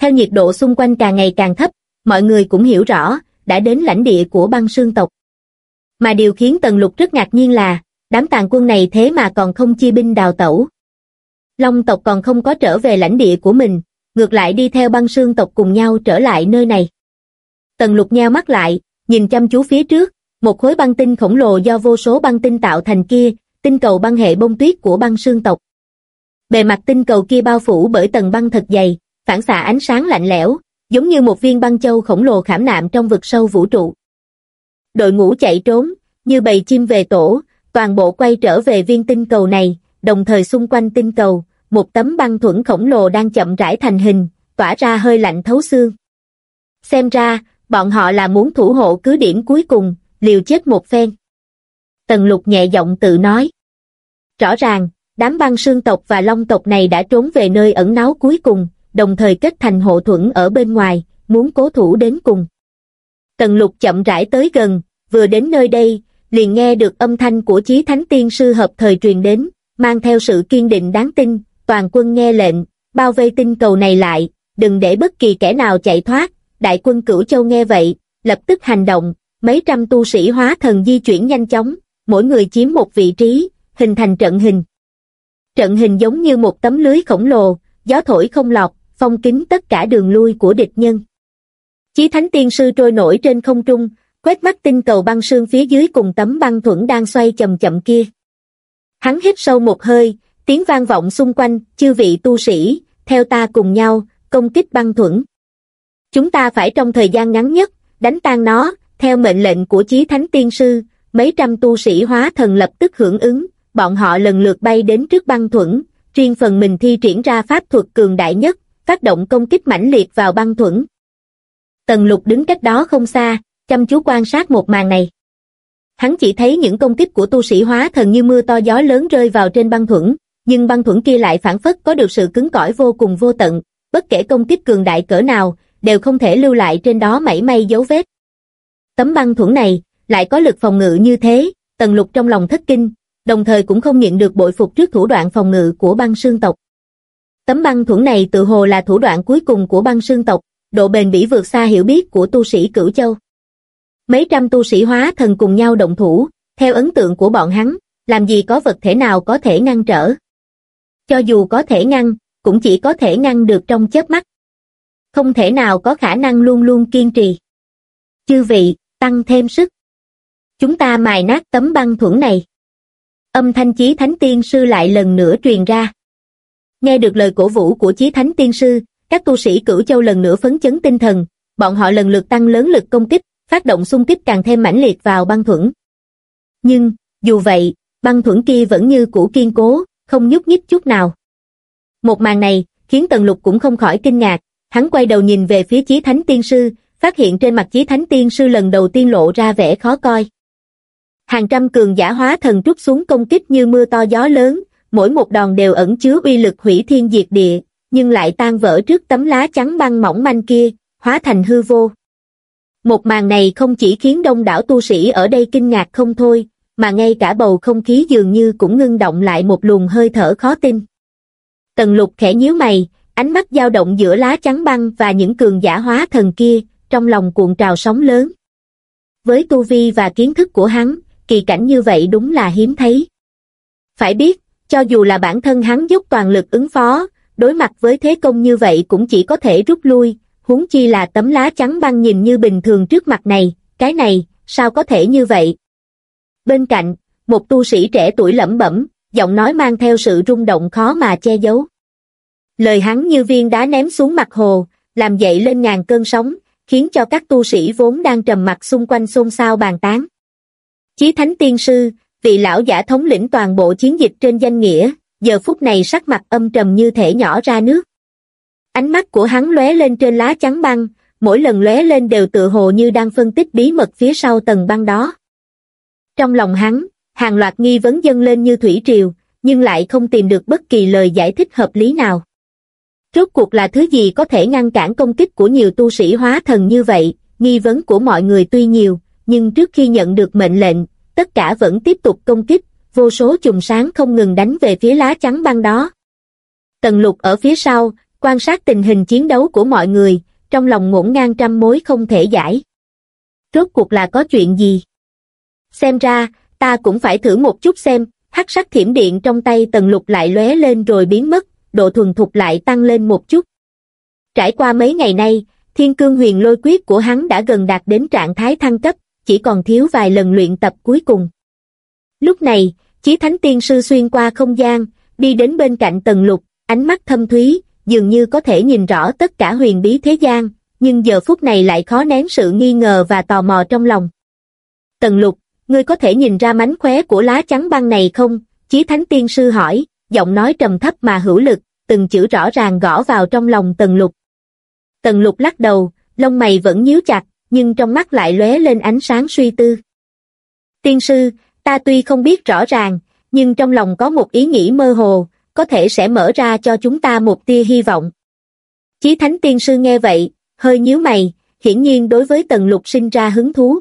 Theo nhiệt độ xung quanh càng ngày càng thấp, mọi người cũng hiểu rõ, đã đến lãnh địa của băng sương tộc. Mà điều khiến Tần Lục rất ngạc nhiên là, đám tàn quân này thế mà còn không chia binh đào tẩu. Long tộc còn không có trở về lãnh địa của mình, ngược lại đi theo băng sương tộc cùng nhau trở lại nơi này. Tần lục nheo mắt lại, nhìn chăm chú phía trước, một khối băng tinh khổng lồ do vô số băng tinh tạo thành kia, tinh cầu băng hệ bông tuyết của băng sương tộc. Bề mặt tinh cầu kia bao phủ bởi tầng băng thật dày, phản xạ ánh sáng lạnh lẽo, giống như một viên băng châu khổng lồ khảm nạm trong vực sâu vũ trụ. Đội ngũ chạy trốn, như bầy chim về tổ, toàn bộ quay trở về viên tinh cầu này, đồng thời xung quanh tinh cầu, một tấm băng thuẫn khổng lồ đang chậm rãi thành hình, tỏa ra hơi lạnh thấu xương. Xem ra, bọn họ là muốn thủ hộ cứ điểm cuối cùng, liều chết một phen. Tần lục nhẹ giọng tự nói. Rõ ràng, đám băng sương tộc và long tộc này đã trốn về nơi ẩn náu cuối cùng, đồng thời kết thành hộ thuẫn ở bên ngoài, muốn cố thủ đến cùng. Tần lục chậm rãi tới gần, vừa đến nơi đây, liền nghe được âm thanh của chí thánh tiên sư hợp thời truyền đến, mang theo sự kiên định đáng tin, toàn quân nghe lệnh, bao vây tinh cầu này lại, đừng để bất kỳ kẻ nào chạy thoát, đại quân cửu châu nghe vậy, lập tức hành động, mấy trăm tu sĩ hóa thần di chuyển nhanh chóng, mỗi người chiếm một vị trí, hình thành trận hình. Trận hình giống như một tấm lưới khổng lồ, gió thổi không lọt, phong kín tất cả đường lui của địch nhân. Chí thánh tiên sư trôi nổi trên không trung, quét mắt tinh cầu băng sương phía dưới cùng tấm băng thuẫn đang xoay chậm chậm kia. Hắn hít sâu một hơi, tiếng vang vọng xung quanh, chư vị tu sĩ, theo ta cùng nhau, công kích băng thuẫn. Chúng ta phải trong thời gian ngắn nhất, đánh tan nó, theo mệnh lệnh của chí thánh tiên sư, mấy trăm tu sĩ hóa thần lập tức hưởng ứng, bọn họ lần lượt bay đến trước băng thuẫn, riêng phần mình thi triển ra pháp thuật cường đại nhất, phát động công kích mãnh liệt vào băng thuẫn. Tần lục đứng cách đó không xa, chăm chú quan sát một màn này. Hắn chỉ thấy những công kích của tu sĩ hóa thần như mưa to gió lớn rơi vào trên băng thuẫn, nhưng băng thuẫn kia lại phản phất có được sự cứng cỏi vô cùng vô tận, bất kể công kích cường đại cỡ nào, đều không thể lưu lại trên đó mảy may dấu vết. Tấm băng thuẫn này, lại có lực phòng ngự như thế, tần lục trong lòng thất kinh, đồng thời cũng không nhận được bội phục trước thủ đoạn phòng ngự của băng sương tộc. Tấm băng thuẫn này tự hồ là thủ đoạn cuối cùng của băng sương tộc, độ bền bỉ vượt xa hiểu biết của tu sĩ cửu châu. Mấy trăm tu sĩ hóa thần cùng nhau động thủ, theo ấn tượng của bọn hắn, làm gì có vật thể nào có thể ngăn trở. Cho dù có thể ngăn, cũng chỉ có thể ngăn được trong chớp mắt. Không thể nào có khả năng luôn luôn kiên trì. Chư vị, tăng thêm sức. Chúng ta mài nát tấm băng thuẫn này. Âm thanh chí thánh tiên sư lại lần nữa truyền ra. Nghe được lời cổ vũ của chí thánh tiên sư, các tu sĩ cửu châu lần nữa phấn chấn tinh thần, bọn họ lần lượt tăng lớn lực công kích, phát động xung kích càng thêm mãnh liệt vào băng thuẫn. Nhưng, dù vậy, băng thuẫn kia vẫn như cũ kiên cố, không nhúc nhích chút nào. Một màn này, khiến Tần Lục cũng không khỏi kinh ngạc, hắn quay đầu nhìn về phía chí thánh tiên sư, phát hiện trên mặt chí thánh tiên sư lần đầu tiên lộ ra vẻ khó coi. Hàng trăm cường giả hóa thần trút xuống công kích như mưa to gió lớn, mỗi một đòn đều ẩn chứa uy lực hủy thiên diệt địa, nhưng lại tan vỡ trước tấm lá trắng băng mỏng manh kia, hóa thành hư vô. Một màn này không chỉ khiến đông đảo tu sĩ ở đây kinh ngạc không thôi, mà ngay cả bầu không khí dường như cũng ngưng động lại một luồng hơi thở khó tin. Tần lục khẽ nhíu mày, ánh mắt dao động giữa lá trắng băng và những cường giả hóa thần kia, trong lòng cuộn trào sóng lớn. Với tu vi và kiến thức của hắn, kỳ cảnh như vậy đúng là hiếm thấy. Phải biết, cho dù là bản thân hắn dốc toàn lực ứng phó, đối mặt với thế công như vậy cũng chỉ có thể rút lui, huống chi là tấm lá trắng băng nhìn như bình thường trước mặt này, cái này, sao có thể như vậy? Bên cạnh, một tu sĩ trẻ tuổi lẩm bẩm, giọng nói mang theo sự rung động khó mà che giấu. Lời hắn như viên đá ném xuống mặt hồ, làm dậy lên ngàn cơn sóng, khiến cho các tu sĩ vốn đang trầm mặt xung quanh xôn xao bàn tán. Chí Thánh Tiên Sư, vị lão giả thống lĩnh toàn bộ chiến dịch trên danh nghĩa, giờ phút này sắc mặt âm trầm như thể nhỏ ra nước. Ánh mắt của hắn lóe lên trên lá trắng băng, mỗi lần lóe lên đều tự hồ như đang phân tích bí mật phía sau tầng băng đó. Trong lòng hắn, hàng loạt nghi vấn dâng lên như thủy triều, nhưng lại không tìm được bất kỳ lời giải thích hợp lý nào. Rốt cuộc là thứ gì có thể ngăn cản công kích của nhiều tu sĩ hóa thần như vậy, nghi vấn của mọi người tuy nhiều, nhưng trước khi nhận được mệnh lệnh, tất cả vẫn tiếp tục công kích, vô số chùm sáng không ngừng đánh về phía lá trắng băng đó. Tần lục ở phía sau, quan sát tình hình chiến đấu của mọi người, trong lòng ngổn ngang trăm mối không thể giải. Rốt cuộc là có chuyện gì? Xem ra, ta cũng phải thử một chút xem, hắc sắc thiểm điện trong tay tần lục lại lóe lên rồi biến mất, độ thuần thục lại tăng lên một chút. Trải qua mấy ngày nay, thiên cương huyền lôi quyết của hắn đã gần đạt đến trạng thái thăng cấp, chỉ còn thiếu vài lần luyện tập cuối cùng. Lúc này, chí thánh tiên sư xuyên qua không gian, đi đến bên cạnh tần lục, ánh mắt thâm thúy, dường như có thể nhìn rõ tất cả huyền bí thế gian, nhưng giờ phút này lại khó nén sự nghi ngờ và tò mò trong lòng. Tần lục, ngươi có thể nhìn ra mánh khóe của lá trắng băng này không? Chí thánh tiên sư hỏi, giọng nói trầm thấp mà hữu lực, từng chữ rõ ràng gõ vào trong lòng tần lục. Tần lục lắc đầu, lông mày vẫn nhíu chặt, nhưng trong mắt lại lóe lên ánh sáng suy tư. Tiên sư, ta tuy không biết rõ ràng, nhưng trong lòng có một ý nghĩ mơ hồ, có thể sẽ mở ra cho chúng ta một tia hy vọng. Chí thánh tiên sư nghe vậy, hơi nhíu mày, hiển nhiên đối với tần lục sinh ra hứng thú.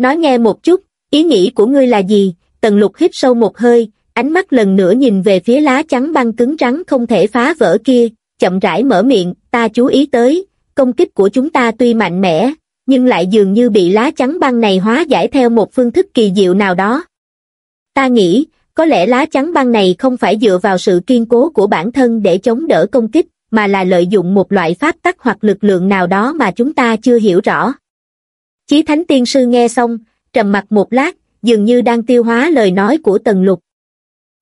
Nói nghe một chút, ý nghĩ của ngươi là gì? Tần lục hít sâu một hơi, ánh mắt lần nữa nhìn về phía lá trắng băng cứng trắng không thể phá vỡ kia, chậm rãi mở miệng, ta chú ý tới, công kích của chúng ta tuy mạnh mẽ, nhưng lại dường như bị lá trắng băng này hóa giải theo một phương thức kỳ diệu nào đó. Ta nghĩ, có lẽ lá trắng băng này không phải dựa vào sự kiên cố của bản thân để chống đỡ công kích, mà là lợi dụng một loại pháp tắc hoặc lực lượng nào đó mà chúng ta chưa hiểu rõ. Chí Thánh Tiên Sư nghe xong, trầm mặt một lát, dường như đang tiêu hóa lời nói của Tần Lục.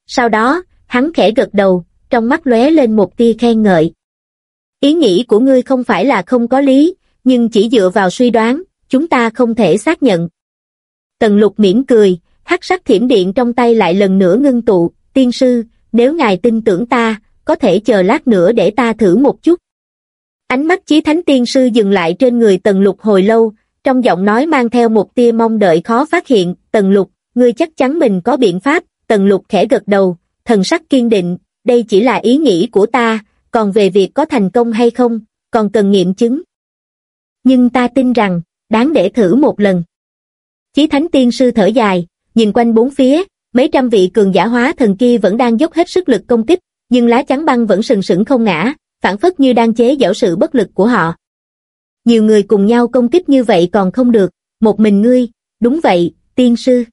Sau đó, hắn khẽ gật đầu, trong mắt lóe lên một tia khen ngợi. Ý nghĩ của ngươi không phải là không có lý, nhưng chỉ dựa vào suy đoán, chúng ta không thể xác nhận. Tần Lục mỉm cười, hắc sắc thiểm điện trong tay lại lần nữa ngưng tụ, tiên sư, nếu ngài tin tưởng ta, có thể chờ lát nữa để ta thử một chút. Ánh mắt chí thánh tiên sư dừng lại trên người tần lục hồi lâu, trong giọng nói mang theo một tia mong đợi khó phát hiện, tần lục, ngươi chắc chắn mình có biện pháp, tần lục khẽ gật đầu, thần sắc kiên định, đây chỉ là ý nghĩ của ta, còn về việc có thành công hay không, còn cần nghiệm chứng. Nhưng ta tin rằng, đáng để thử một lần. Chí thánh tiên sư thở dài, nhìn quanh bốn phía, mấy trăm vị cường giả hóa thần kia vẫn đang dốc hết sức lực công kích, nhưng lá chắn băng vẫn sừng sững không ngã, phản phất như đang chế giễu sự bất lực của họ. Nhiều người cùng nhau công kích như vậy còn không được, một mình ngươi, đúng vậy, tiên sư.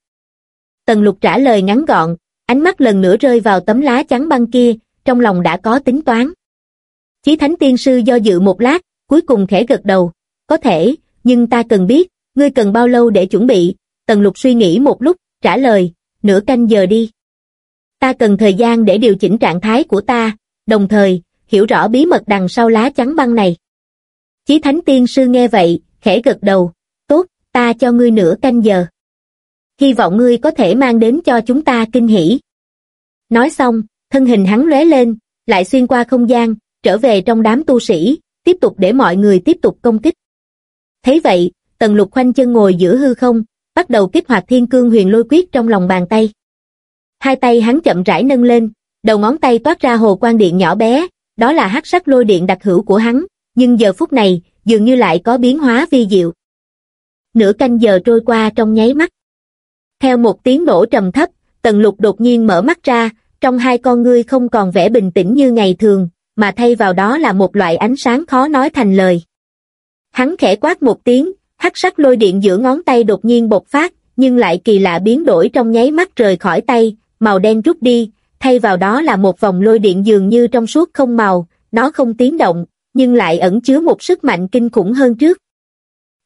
Tần lục trả lời ngắn gọn, ánh mắt lần nữa rơi vào tấm lá chắn băng kia, trong lòng đã có tính toán. Chí thánh tiên sư do dự một lát, cuối cùng khẽ gật đầu, có thể, nhưng ta cần biết, ngươi cần bao lâu để chuẩn bị, tần lục suy nghĩ một lúc, trả lời, nửa canh giờ đi. Ta cần thời gian để điều chỉnh trạng thái của ta, đồng thời, hiểu rõ bí mật đằng sau lá chắn băng này. Chí Thánh Tiên Sư nghe vậy, khẽ gật đầu, tốt, ta cho ngươi nửa canh giờ. Hy vọng ngươi có thể mang đến cho chúng ta kinh hỉ. Nói xong, thân hình hắn lóe lên, lại xuyên qua không gian, trở về trong đám tu sĩ, tiếp tục để mọi người tiếp tục công kích. Thấy vậy, Tần Lục khoanh chân ngồi giữa hư không, bắt đầu kích hoạt thiên cương huyền lôi quyết trong lòng bàn tay. Hai tay hắn chậm rãi nâng lên, đầu ngón tay toát ra hồ quang điện nhỏ bé, đó là hắc sắc lôi điện đặc hữu của hắn, nhưng giờ phút này, dường như lại có biến hóa vi diệu. Nửa canh giờ trôi qua trong nháy mắt. Theo một tiếng nổ trầm thấp, tần lục đột nhiên mở mắt ra, trong hai con ngươi không còn vẻ bình tĩnh như ngày thường, mà thay vào đó là một loại ánh sáng khó nói thành lời. Hắn khẽ quát một tiếng, hắc sắc lôi điện giữa ngón tay đột nhiên bộc phát, nhưng lại kỳ lạ biến đổi trong nháy mắt rời khỏi tay, màu đen rút đi, thay vào đó là một vòng lôi điện dường như trong suốt không màu, nó không tiếng động, nhưng lại ẩn chứa một sức mạnh kinh khủng hơn trước.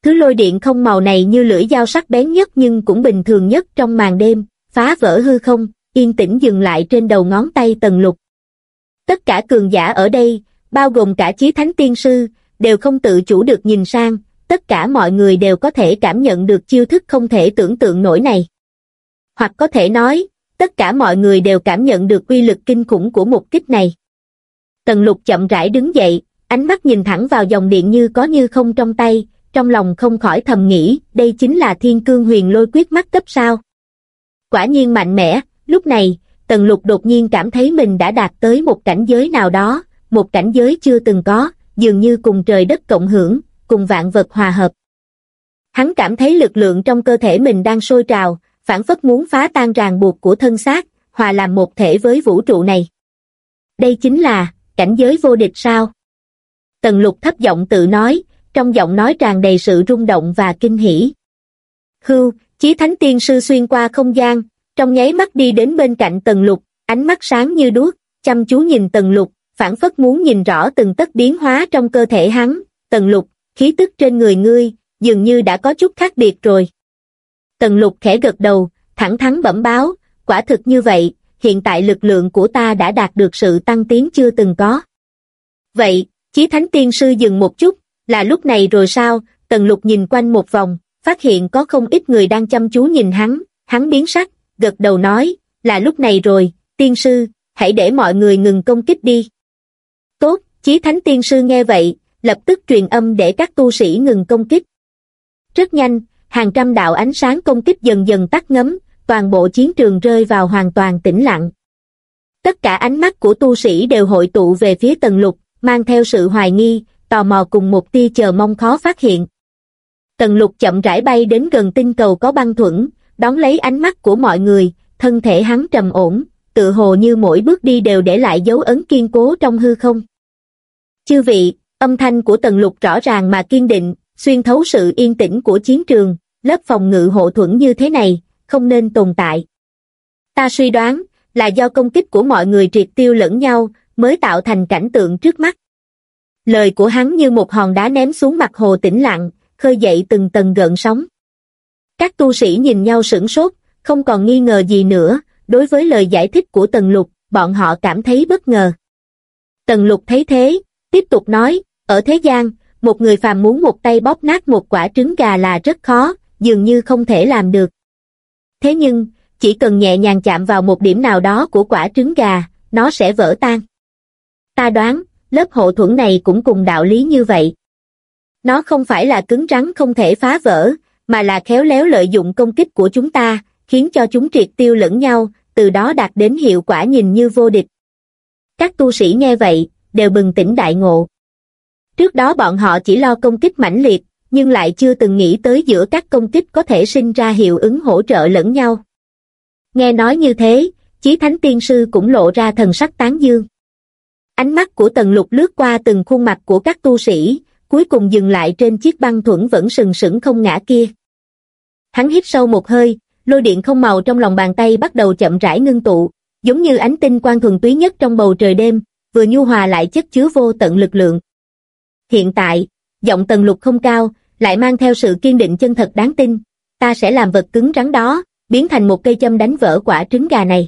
Thứ lôi điện không màu này như lưỡi dao sắc bén nhất nhưng cũng bình thường nhất trong màn đêm, phá vỡ hư không, yên tĩnh dừng lại trên đầu ngón tay tần lục. Tất cả cường giả ở đây, bao gồm cả chí thánh tiên sư, đều không tự chủ được nhìn sang, tất cả mọi người đều có thể cảm nhận được chiêu thức không thể tưởng tượng nổi này. Hoặc có thể nói, tất cả mọi người đều cảm nhận được uy lực kinh khủng của một kích này. Tần lục chậm rãi đứng dậy, ánh mắt nhìn thẳng vào dòng điện như có như không trong tay, trong lòng không khỏi thầm nghĩ, đây chính là thiên cương huyền lôi quyết mắt cấp sao. Quả nhiên mạnh mẽ, lúc này, tần lục đột nhiên cảm thấy mình đã đạt tới một cảnh giới nào đó, một cảnh giới chưa từng có, dường như cùng trời đất cộng hưởng, cùng vạn vật hòa hợp. Hắn cảm thấy lực lượng trong cơ thể mình đang sôi trào, phản phất muốn phá tan ràng buộc của thân xác, hòa làm một thể với vũ trụ này. Đây chính là, cảnh giới vô địch sao? Tần lục thấp giọng tự nói, trong giọng nói tràn đầy sự rung động và kinh hỉ. Hưu, Chí thánh tiên sư xuyên qua không gian, trong nháy mắt đi đến bên cạnh tần lục, ánh mắt sáng như đuốc, chăm chú nhìn tần lục, phản phất muốn nhìn rõ từng tất biến hóa trong cơ thể hắn, tần lục, khí tức trên người ngươi, dường như đã có chút khác biệt rồi. Tần lục khẽ gật đầu, thẳng thắn bẩm báo, quả thực như vậy, hiện tại lực lượng của ta đã đạt được sự tăng tiến chưa từng có. Vậy, Chí Thánh Tiên Sư dừng một chút, là lúc này rồi sao, Tần Lục nhìn quanh một vòng, phát hiện có không ít người đang chăm chú nhìn hắn, hắn biến sắc, gật đầu nói, là lúc này rồi, Tiên Sư, hãy để mọi người ngừng công kích đi. Tốt, Chí Thánh Tiên Sư nghe vậy, lập tức truyền âm để các tu sĩ ngừng công kích. Rất nhanh, hàng trăm đạo ánh sáng công kích dần dần tắt ngấm, toàn bộ chiến trường rơi vào hoàn toàn tĩnh lặng. Tất cả ánh mắt của tu sĩ đều hội tụ về phía tần lục, mang theo sự hoài nghi, tò mò cùng một tia chờ mong khó phát hiện. Tần lục chậm rãi bay đến gần tinh cầu có băng thuẫn, đón lấy ánh mắt của mọi người, thân thể hắn trầm ổn, tự hồ như mỗi bước đi đều để lại dấu ấn kiên cố trong hư không. Chư vị, âm thanh của tần lục rõ ràng mà kiên định, xuyên thấu sự yên tĩnh của chiến trường, lớp phòng ngự hộ thuẫn như thế này, không nên tồn tại. Ta suy đoán, là do công kích của mọi người triệt tiêu lẫn nhau, mới tạo thành cảnh tượng trước mắt. Lời của hắn như một hòn đá ném xuống mặt hồ tĩnh lặng, khơi dậy từng tầng gợn sóng. Các tu sĩ nhìn nhau sửng sốt, không còn nghi ngờ gì nữa, đối với lời giải thích của Tần Lục, bọn họ cảm thấy bất ngờ. Tần Lục thấy thế, tiếp tục nói, ở thế gian, một người phàm muốn một tay bóp nát một quả trứng gà là rất khó, dường như không thể làm được. Thế nhưng, chỉ cần nhẹ nhàng chạm vào một điểm nào đó của quả trứng gà, nó sẽ vỡ tan. Ta đoán, lớp hộ thuẫn này cũng cùng đạo lý như vậy. Nó không phải là cứng rắn không thể phá vỡ, mà là khéo léo lợi dụng công kích của chúng ta, khiến cho chúng triệt tiêu lẫn nhau, từ đó đạt đến hiệu quả nhìn như vô địch. Các tu sĩ nghe vậy, đều bừng tỉnh đại ngộ. Trước đó bọn họ chỉ lo công kích mãnh liệt, nhưng lại chưa từng nghĩ tới giữa các công kích có thể sinh ra hiệu ứng hỗ trợ lẫn nhau. Nghe nói như thế, Chí Thánh Tiên Sư cũng lộ ra thần sắc tán dương. Ánh mắt của Tần Lục lướt qua từng khuôn mặt của các tu sĩ, cuối cùng dừng lại trên chiếc băng thuẫn vẫn sừng sững không ngã kia. Hắn hít sâu một hơi, lôi điện không màu trong lòng bàn tay bắt đầu chậm rãi ngưng tụ, giống như ánh tinh quang thuần túy nhất trong bầu trời đêm, vừa nhu hòa lại chất chứa vô tận lực lượng. Hiện tại, giọng Tần Lục không cao, lại mang theo sự kiên định chân thật đáng tin, ta sẽ làm vật cứng rắn đó, biến thành một cây châm đánh vỡ quả trứng gà này.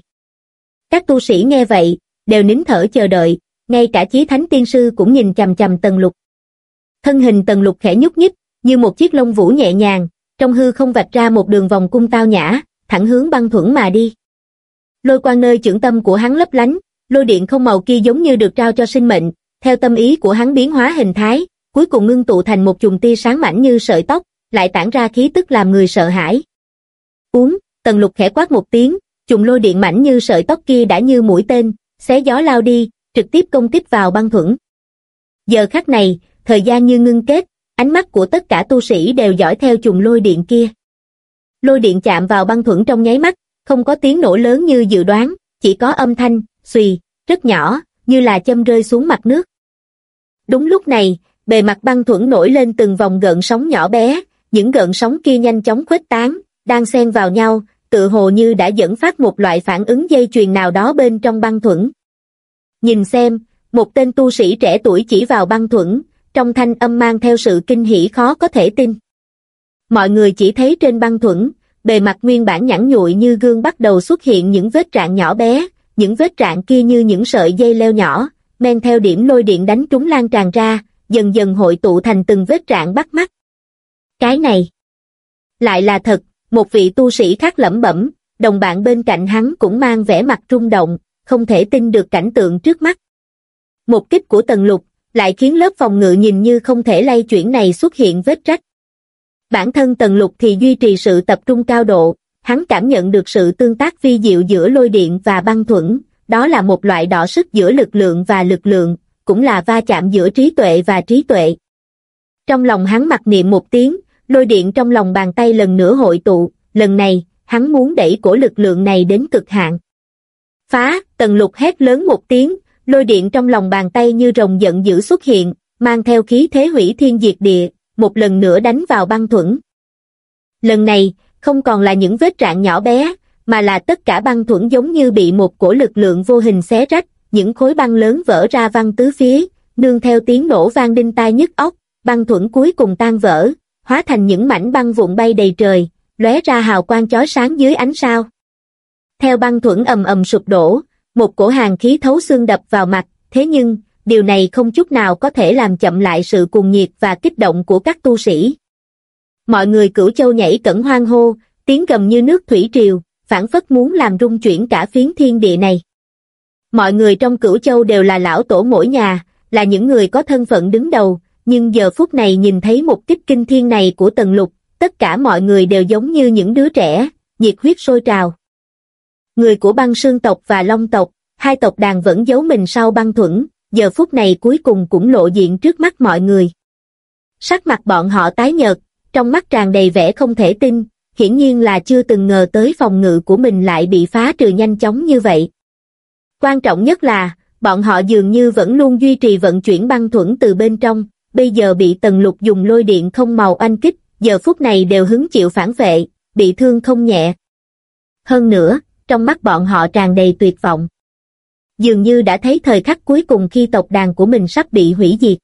Các tu sĩ nghe vậy, đều nín thở chờ đợi, ngay cả chí thánh tiên sư cũng nhìn chầm chầm tần lục. Thân hình tần lục khẽ nhúc nhích, như một chiếc lông vũ nhẹ nhàng, trong hư không vạch ra một đường vòng cung tao nhã, thẳng hướng băng thuẫn mà đi. Lôi quang nơi trưởng tâm của hắn lấp lánh, lôi điện không màu kia giống như được trao cho sinh mệnh, theo tâm ý của hắn biến hóa hình thái, cuối cùng ngưng tụ thành một chùm tia sáng mảnh như sợi tóc, lại tản ra khí tức làm người sợ hãi. Uống, tần lục khẽ quát một tiếng, chùm lôi điện mảnh như sợi tóc kia đã như mũi tên, xé gió lao đi, trực tiếp công kích vào băng thuẫn. Giờ khắc này, thời gian như ngưng kết, ánh mắt của tất cả tu sĩ đều dõi theo chùm lôi điện kia. Lôi điện chạm vào băng thuẫn trong nháy mắt, không có tiếng nổ lớn như dự đoán, chỉ có âm thanh, xùy, rất nhỏ, như là châm rơi xuống mặt nước. Đúng lúc này, bề mặt băng thuẫn nổi lên từng vòng gợn sóng nhỏ bé, những gợn sóng kia nhanh chóng khuếch tán, đang xen vào nhau, tự hồ như đã dẫn phát một loại phản ứng dây chuyền nào đó bên trong băng thuẫn. Nhìn xem, một tên tu sĩ trẻ tuổi chỉ vào băng thuẫn, trong thanh âm mang theo sự kinh hỉ khó có thể tin. Mọi người chỉ thấy trên băng thuẫn, bề mặt nguyên bản nhẵn nhụi như gương bắt đầu xuất hiện những vết rạn nhỏ bé, những vết rạn kia như những sợi dây leo nhỏ, men theo điểm lôi điện đánh trúng lan tràn ra, dần dần hội tụ thành từng vết rạn bắt mắt. Cái này lại là thật, một vị tu sĩ khác lẩm bẩm, đồng bạn bên cạnh hắn cũng mang vẻ mặt rung động, không thể tin được cảnh tượng trước mắt. Một kích của tần lục, lại khiến lớp phòng ngự nhìn như không thể lay chuyển này xuất hiện vết rách. Bản thân tần lục thì duy trì sự tập trung cao độ, hắn cảm nhận được sự tương tác vi diệu giữa lôi điện và băng thuẫn, đó là một loại đọ sức giữa lực lượng và lực lượng, cũng là va chạm giữa trí tuệ và trí tuệ. Trong lòng hắn mặc niệm một tiếng, lôi điện trong lòng bàn tay lần nữa hội tụ, lần này, hắn muốn đẩy cổ lực lượng này đến cực hạn. Phá, tần lục hét lớn một tiếng, lôi điện trong lòng bàn tay như rồng giận dữ xuất hiện, mang theo khí thế hủy thiên diệt địa, một lần nữa đánh vào băng thuẫn. Lần này, không còn là những vết rạn nhỏ bé, mà là tất cả băng thuẫn giống như bị một cổ lực lượng vô hình xé rách, những khối băng lớn vỡ ra văng tứ phía, nương theo tiếng nổ vang đinh tai nhức óc, băng thuẫn cuối cùng tan vỡ, hóa thành những mảnh băng vụn bay đầy trời, lóe ra hào quang chói sáng dưới ánh sao. Theo băng thuẫn ầm ầm sụp đổ, một cổ hàng khí thấu xương đập vào mặt, thế nhưng, điều này không chút nào có thể làm chậm lại sự cuồng nhiệt và kích động của các tu sĩ. Mọi người cửu châu nhảy cẩn hoang hô, tiếng gầm như nước thủy triều, phản phất muốn làm rung chuyển cả phiến thiên địa này. Mọi người trong cửu châu đều là lão tổ mỗi nhà, là những người có thân phận đứng đầu, nhưng giờ phút này nhìn thấy một kích kinh thiên này của tần lục, tất cả mọi người đều giống như những đứa trẻ, nhiệt huyết sôi trào. Người của băng sương tộc và long tộc, hai tộc đàn vẫn giấu mình sau băng thuẫn, giờ phút này cuối cùng cũng lộ diện trước mắt mọi người. Sắc mặt bọn họ tái nhợt, trong mắt tràn đầy vẻ không thể tin, hiển nhiên là chưa từng ngờ tới phòng ngự của mình lại bị phá trừ nhanh chóng như vậy. Quan trọng nhất là, bọn họ dường như vẫn luôn duy trì vận chuyển băng thuẫn từ bên trong, bây giờ bị tần lục dùng lôi điện không màu anh kích, giờ phút này đều hứng chịu phản vệ, bị thương không nhẹ. Hơn nữa, trong mắt bọn họ tràn đầy tuyệt vọng. Dường như đã thấy thời khắc cuối cùng khi tộc đàn của mình sắp bị hủy diệt.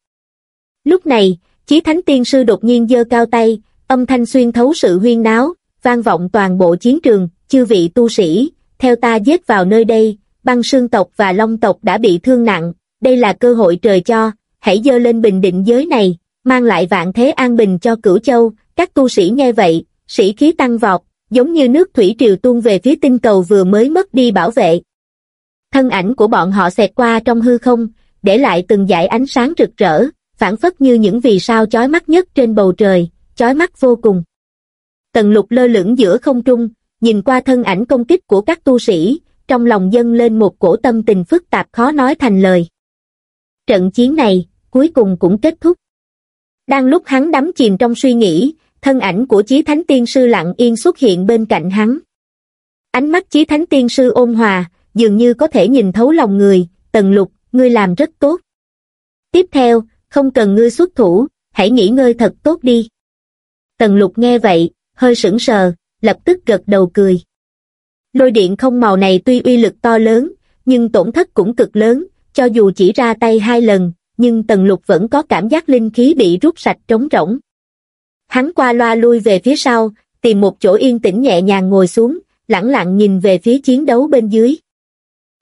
Lúc này, Chí Thánh Tiên Sư đột nhiên giơ cao tay, âm thanh xuyên thấu sự huyên náo, vang vọng toàn bộ chiến trường, chư vị tu sĩ, theo ta giết vào nơi đây, băng sương tộc và long tộc đã bị thương nặng, đây là cơ hội trời cho, hãy dơ lên bình định giới này, mang lại vạn thế an bình cho cửu châu, các tu sĩ nghe vậy, sĩ khí tăng vọt, giống như nước thủy triều tuôn về phía tinh cầu vừa mới mất đi bảo vệ. Thân ảnh của bọn họ xẹt qua trong hư không, để lại từng dải ánh sáng rực rỡ, phản phất như những vì sao chói mắt nhất trên bầu trời, chói mắt vô cùng. Tần lục lơ lửng giữa không trung, nhìn qua thân ảnh công kích của các tu sĩ, trong lòng dâng lên một cổ tâm tình phức tạp khó nói thành lời. Trận chiến này, cuối cùng cũng kết thúc. Đang lúc hắn đắm chìm trong suy nghĩ, thân ảnh của Chí Thánh Tiên Sư lặng yên xuất hiện bên cạnh hắn. Ánh mắt Chí Thánh Tiên Sư ôn hòa, dường như có thể nhìn thấu lòng người, tần lục, ngươi làm rất tốt. Tiếp theo, không cần ngươi xuất thủ, hãy nghỉ ngơi thật tốt đi. Tần lục nghe vậy, hơi sững sờ, lập tức gật đầu cười. Lôi điện không màu này tuy uy lực to lớn, nhưng tổn thất cũng cực lớn, cho dù chỉ ra tay hai lần, nhưng tần lục vẫn có cảm giác linh khí bị rút sạch trống rỗng. Hắn qua loa lui về phía sau, tìm một chỗ yên tĩnh nhẹ nhàng ngồi xuống, lẳng lặng nhìn về phía chiến đấu bên dưới.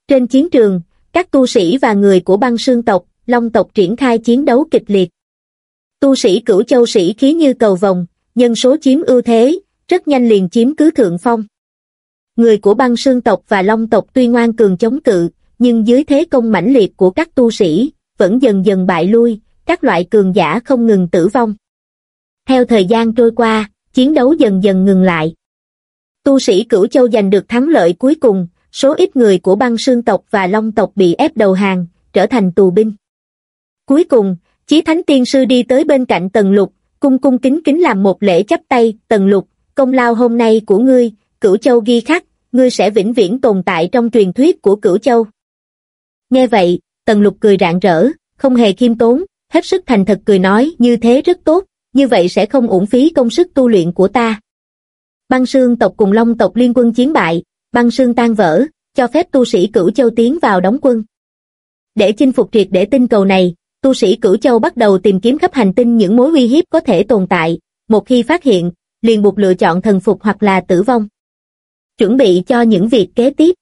Trên chiến trường, các tu sĩ và người của băng sương tộc, long tộc triển khai chiến đấu kịch liệt. Tu sĩ cửu châu sĩ khí như cầu vòng, nhân số chiếm ưu thế, rất nhanh liền chiếm cứ thượng phong. Người của băng sương tộc và long tộc tuy ngoan cường chống cự, nhưng dưới thế công mãnh liệt của các tu sĩ, vẫn dần dần bại lui, các loại cường giả không ngừng tử vong. Theo thời gian trôi qua, chiến đấu dần dần ngừng lại. Tu sĩ Cửu Châu giành được thắng lợi cuối cùng, số ít người của băng sương tộc và long tộc bị ép đầu hàng, trở thành tù binh. Cuối cùng, Chí Thánh Tiên Sư đi tới bên cạnh Tần Lục, cung cung kính kính làm một lễ chấp tay, Tần Lục, công lao hôm nay của ngươi, Cửu Châu ghi khắc, ngươi sẽ vĩnh viễn tồn tại trong truyền thuyết của Cửu Châu. Nghe vậy, Tần Lục cười rạng rỡ, không hề khiêm tốn, hết sức thành thật cười nói như thế rất tốt, như vậy sẽ không uổng phí công sức tu luyện của ta. Băng Sương tộc cùng Long tộc liên quân chiến bại, băng Sương tan vỡ, cho phép tu sĩ Cửu Châu tiến vào đóng quân. Để chinh phục triệt để tinh cầu này, tu sĩ Cửu Châu bắt đầu tìm kiếm khắp hành tinh những mối uy hiếp có thể tồn tại, một khi phát hiện, liền buộc lựa chọn thần phục hoặc là tử vong. Chuẩn bị cho những việc kế tiếp.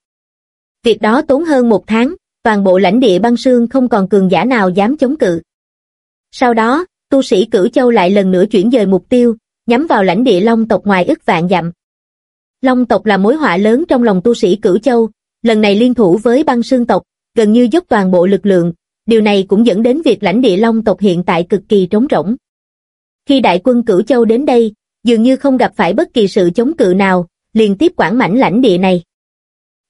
Việc đó tốn hơn một tháng, toàn bộ lãnh địa băng sương không còn cường giả nào dám chống cự. Sau đó, tu sĩ Cửu Châu lại lần nữa chuyển dời mục tiêu, nhắm vào lãnh địa Long tộc ngoài ức vạn dặm. Long tộc là mối họa lớn trong lòng tu sĩ Cửu Châu, lần này liên thủ với băng sương tộc, gần như dốc toàn bộ lực lượng, điều này cũng dẫn đến việc lãnh địa Long tộc hiện tại cực kỳ trống rỗng. Khi đại quân Cửu Châu đến đây, dường như không gặp phải bất kỳ sự chống cự nào, liền tiếp quản mảnh lãnh địa này.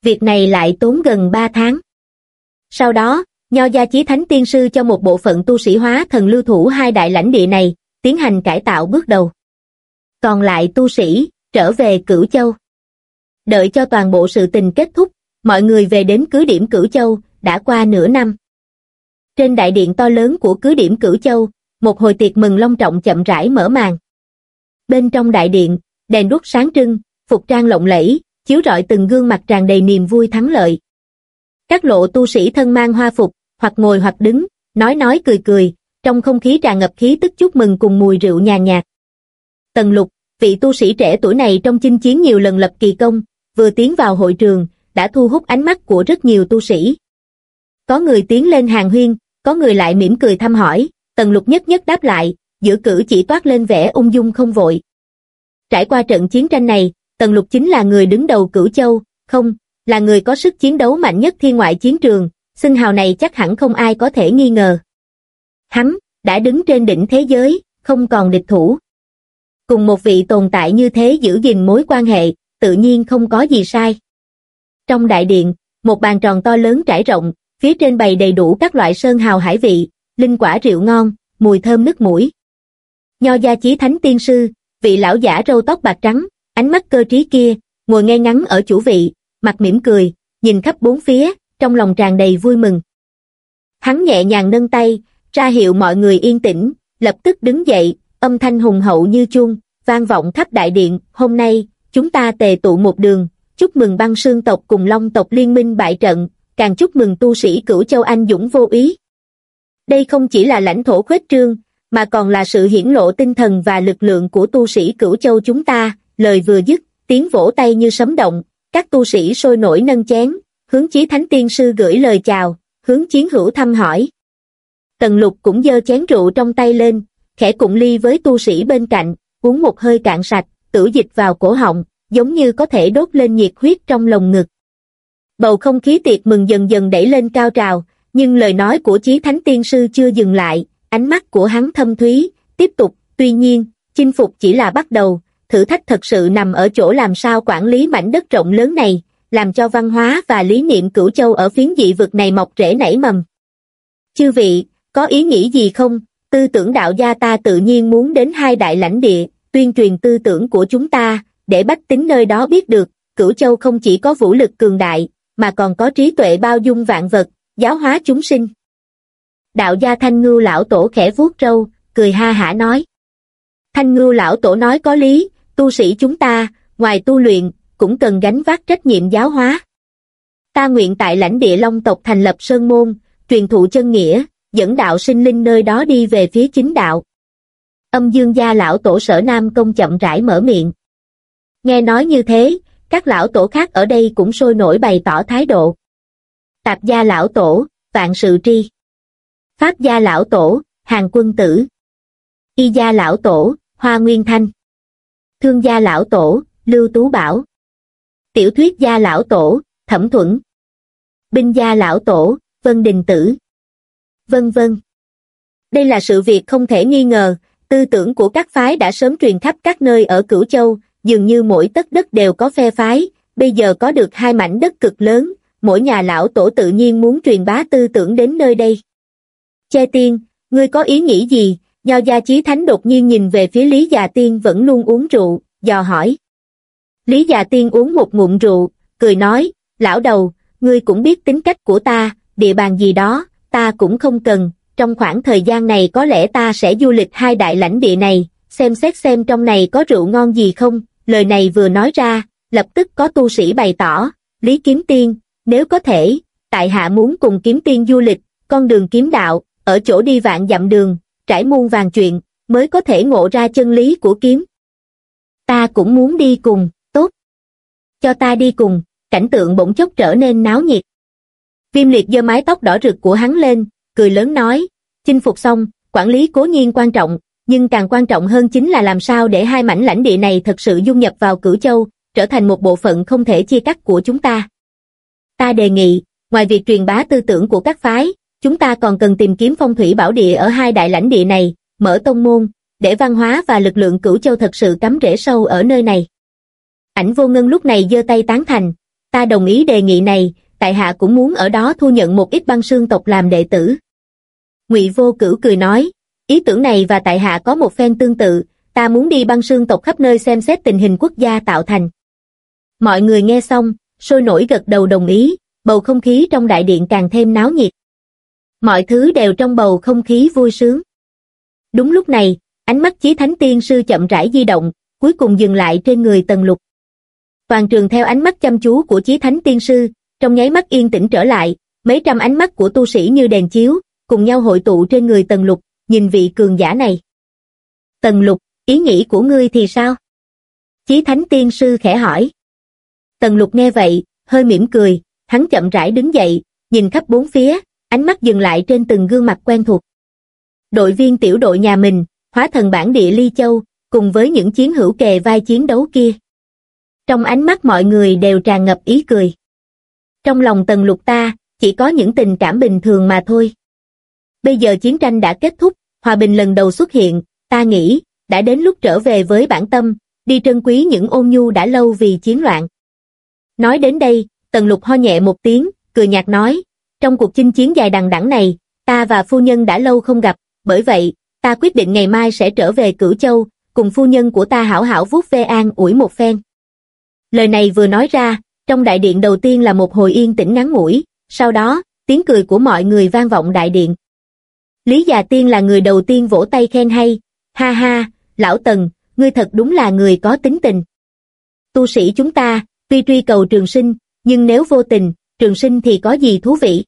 Việc này lại tốn gần 3 tháng. Sau đó, Nho Gia Chí Thánh Tiên Sư cho một bộ phận tu sĩ hóa thần lưu thủ hai đại lãnh địa này, tiến hành cải tạo bước đầu. Còn lại tu sĩ, trở về Cửu Châu. Đợi cho toàn bộ sự tình kết thúc, mọi người về đến cứ điểm Cửu Châu, đã qua nửa năm. Trên đại điện to lớn của cứ điểm Cửu Châu, một hồi tiệc mừng long trọng chậm rãi mở màn. Bên trong đại điện, đèn đuốc sáng trưng, phục trang lộng lẫy, chiếu rọi từng gương mặt tràn đầy niềm vui thắng lợi. Các lộ tu sĩ thân mang hoa phục, hoặc ngồi hoặc đứng, nói nói cười cười, trong không khí tràn ngập khí tức chúc mừng cùng mùi rượu nhàn nhạt. Tần lục, vị tu sĩ trẻ tuổi này trong chinh chiến nhiều lần lập kỳ công, vừa tiến vào hội trường, đã thu hút ánh mắt của rất nhiều tu sĩ. Có người tiến lên hàng huyên, có người lại mỉm cười thăm hỏi, tần lục nhất nhất đáp lại, giữa cử chỉ toát lên vẻ ung dung không vội. Trải qua trận chiến tranh này, tần lục chính là người đứng đầu cửu châu, không, là người có sức chiến đấu mạnh nhất thiên ngoại chiến trường, xưng hào này chắc hẳn không ai có thể nghi ngờ. Hắn, đã đứng trên đỉnh thế giới, không còn địch thủ. Cùng một vị tồn tại như thế giữ gìn mối quan hệ, tự nhiên không có gì sai. Trong đại điện, một bàn tròn to lớn trải rộng, phía trên bày đầy đủ các loại sơn hào hải vị, linh quả rượu ngon, mùi thơm nức mũi. Nho gia chí thánh tiên sư, vị lão giả râu tóc bạc trắng, ánh mắt cơ trí kia, ngồi ngay ngắn ở chủ vị, mặt mỉm cười, nhìn khắp bốn phía, trong lòng tràn đầy vui mừng. Hắn nhẹ nhàng nâng tay, ra hiệu mọi người yên tĩnh, lập tức đứng dậy, âm thanh hùng hậu như chuông, vang vọng khắp đại điện, hôm nay, chúng ta tề tụ một đường, chúc mừng băng sương tộc cùng long tộc liên minh bại trận, càng chúc mừng tu sĩ cửu châu anh dũng vô ý. Đây không chỉ là lãnh thổ khuếch trương, mà còn là sự hiển lộ tinh thần và lực lượng của tu sĩ cửu châu chúng ta, lời vừa dứt, tiếng vỗ tay như sấm động, các tu sĩ sôi nổi nâng chén, hướng chí thánh tiên sư gửi lời chào, hướng chiến hữu thăm hỏi. Tần lục cũng giơ chén rượu trong tay lên, khẽ cụng ly với tu sĩ bên cạnh, uống một hơi cạn sạch, tử dịch vào cổ họng, giống như có thể đốt lên nhiệt huyết trong lồng ngực. Bầu không khí tiệc mừng dần dần đẩy lên cao trào, nhưng lời nói của chí thánh tiên sư chưa dừng lại, ánh mắt của hắn thâm thúy, tiếp tục, tuy nhiên, chinh phục chỉ là bắt đầu, thử thách thật sự nằm ở chỗ làm sao quản lý mảnh đất rộng lớn này, làm cho văn hóa và lý niệm cửu châu ở phiến dị vực này mọc rễ nảy mầm. Chư vị, có ý nghĩ gì không? Tư tưởng đạo gia ta tự nhiên muốn đến hai đại lãnh địa, tuyên truyền tư tưởng của chúng ta, để bách tính nơi đó biết được, cửu châu không chỉ có vũ lực cường đại, mà còn có trí tuệ bao dung vạn vật, giáo hóa chúng sinh. Đạo gia Thanh Ngưu lão tổ khẽ vuốt râu, cười ha hả nói. Thanh Ngưu lão tổ nói có lý, tu sĩ chúng ta, ngoài tu luyện, cũng cần gánh vác trách nhiệm giáo hóa. Ta nguyện tại lãnh địa Long tộc thành lập Sơn Môn, truyền thụ chân nghĩa, dẫn đạo sinh linh nơi đó đi về phía chính đạo. Âm dương gia lão tổ sở Nam Công chậm rãi mở miệng. Nghe nói như thế, các lão tổ khác ở đây cũng sôi nổi bày tỏ thái độ. Tạp gia lão tổ, vạn sự tri. Pháp gia lão tổ, hàng quân tử. Y gia lão tổ, hoa nguyên thanh. Thương gia lão tổ, lưu tú bảo. Tiểu thuyết gia lão tổ, thẩm thuận. Binh gia lão tổ, vân đình tử. Vân vân. Đây là sự việc không thể nghi ngờ, tư tưởng của các phái đã sớm truyền khắp các nơi ở Cửu Châu, dường như mỗi tất đất đều có phe phái, bây giờ có được hai mảnh đất cực lớn, mỗi nhà lão tổ tự nhiên muốn truyền bá tư tưởng đến nơi đây. Che tiên, ngươi có ý nghĩ gì? Nho gia chí thánh đột nhiên nhìn về phía Lý Già Tiên vẫn luôn uống rượu, dò hỏi. Lý Già Tiên uống một ngụm rượu, cười nói, lão đầu, ngươi cũng biết tính cách của ta, địa bàn gì đó, ta cũng không cần, trong khoảng thời gian này có lẽ ta sẽ du lịch hai đại lãnh địa này, xem xét xem trong này có rượu ngon gì không, lời này vừa nói ra, lập tức có tu sĩ bày tỏ, Lý Kiếm Tiên, nếu có thể, tại hạ muốn cùng Kiếm Tiên du lịch, con đường kiếm đạo, ở chỗ đi vạn dặm đường, trải muôn vàng chuyện, mới có thể ngộ ra chân lý của kiếm. Ta cũng muốn đi cùng. Cho ta đi cùng, cảnh tượng bỗng chốc trở nên náo nhiệt. Viêm liệt giơ mái tóc đỏ rực của hắn lên, cười lớn nói, chinh phục xong, quản lý cố nhiên quan trọng, nhưng càng quan trọng hơn chính là làm sao để hai mảnh lãnh địa này thật sự dung nhập vào cửu châu, trở thành một bộ phận không thể chia cắt của chúng ta. Ta đề nghị, ngoài việc truyền bá tư tưởng của các phái, chúng ta còn cần tìm kiếm phong thủy bảo địa ở hai đại lãnh địa này, mở tông môn, để văn hóa và lực lượng cửu châu thật sự cắm rễ sâu ở nơi này. Ảnh vô ngân lúc này giơ tay tán thành, ta đồng ý đề nghị này, tại hạ cũng muốn ở đó thu nhận một ít băng sương tộc làm đệ tử. Ngụy vô cửu cười nói, ý tưởng này và tại hạ có một phen tương tự, ta muốn đi băng sương tộc khắp nơi xem xét tình hình quốc gia tạo thành. Mọi người nghe xong, sôi nổi gật đầu đồng ý, bầu không khí trong đại điện càng thêm náo nhiệt. Mọi thứ đều trong bầu không khí vui sướng. Đúng lúc này, ánh mắt chí thánh tiên sư chậm rãi di động, cuối cùng dừng lại trên người tần lục. Toàn trường theo ánh mắt chăm chú của chí thánh tiên sư, trong nháy mắt yên tĩnh trở lại, mấy trăm ánh mắt của tu sĩ như đèn chiếu, cùng nhau hội tụ trên người tần lục, nhìn vị cường giả này. Tần lục, ý nghĩ của ngươi thì sao? Chí thánh tiên sư khẽ hỏi. Tần lục nghe vậy, hơi mỉm cười, hắn chậm rãi đứng dậy, nhìn khắp bốn phía, ánh mắt dừng lại trên từng gương mặt quen thuộc. Đội viên tiểu đội nhà mình, hóa thần bản địa Ly Châu, cùng với những chiến hữu kề vai chiến đấu kia. Trong ánh mắt mọi người đều tràn ngập ý cười. Trong lòng tần lục ta, chỉ có những tình cảm bình thường mà thôi. Bây giờ chiến tranh đã kết thúc, hòa bình lần đầu xuất hiện, ta nghĩ, đã đến lúc trở về với bản tâm, đi trân quý những ôn nhu đã lâu vì chiến loạn. Nói đến đây, tần lục ho nhẹ một tiếng, cười nhạt nói, trong cuộc chinh chiến dài đằng đẵng này, ta và phu nhân đã lâu không gặp, bởi vậy, ta quyết định ngày mai sẽ trở về Cửu Châu, cùng phu nhân của ta hảo hảo vuốt ve an ủi một phen. Lời này vừa nói ra, trong đại điện đầu tiên là một hồi yên tĩnh ngắn ngủi, sau đó, tiếng cười của mọi người vang vọng đại điện. Lý Già Tiên là người đầu tiên vỗ tay khen hay, ha ha, lão Tần, ngươi thật đúng là người có tính tình. Tu sĩ chúng ta, tuy truy cầu trường sinh, nhưng nếu vô tình, trường sinh thì có gì thú vị.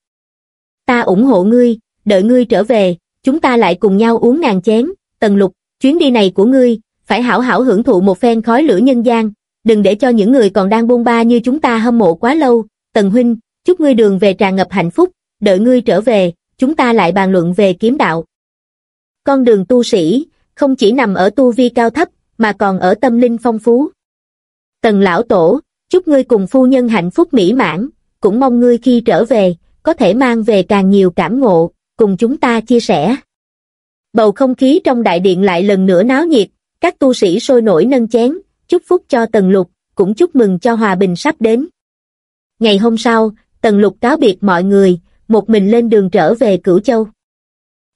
Ta ủng hộ ngươi, đợi ngươi trở về, chúng ta lại cùng nhau uống ngàn chén, Tần Lục, chuyến đi này của ngươi, phải hảo hảo hưởng thụ một phen khói lửa nhân gian, đừng để cho những người còn đang bôn ba như chúng ta hâm mộ quá lâu, Tần Huynh, chúc ngươi đường về tràn ngập hạnh phúc, đợi ngươi trở về, chúng ta lại bàn luận về kiếm đạo. Con đường tu sĩ, không chỉ nằm ở tu vi cao thấp, mà còn ở tâm linh phong phú. Tần lão tổ, chúc ngươi cùng phu nhân hạnh phúc mỹ mãn, cũng mong ngươi khi trở về, có thể mang về càng nhiều cảm ngộ, cùng chúng ta chia sẻ. Bầu không khí trong đại điện lại lần nữa náo nhiệt, các tu sĩ sôi nổi nâng chén, chúc phúc cho Tần Lục, cũng chúc mừng cho hòa bình sắp đến. Ngày hôm sau, Tần Lục cáo biệt mọi người, một mình lên đường trở về Cửu Châu.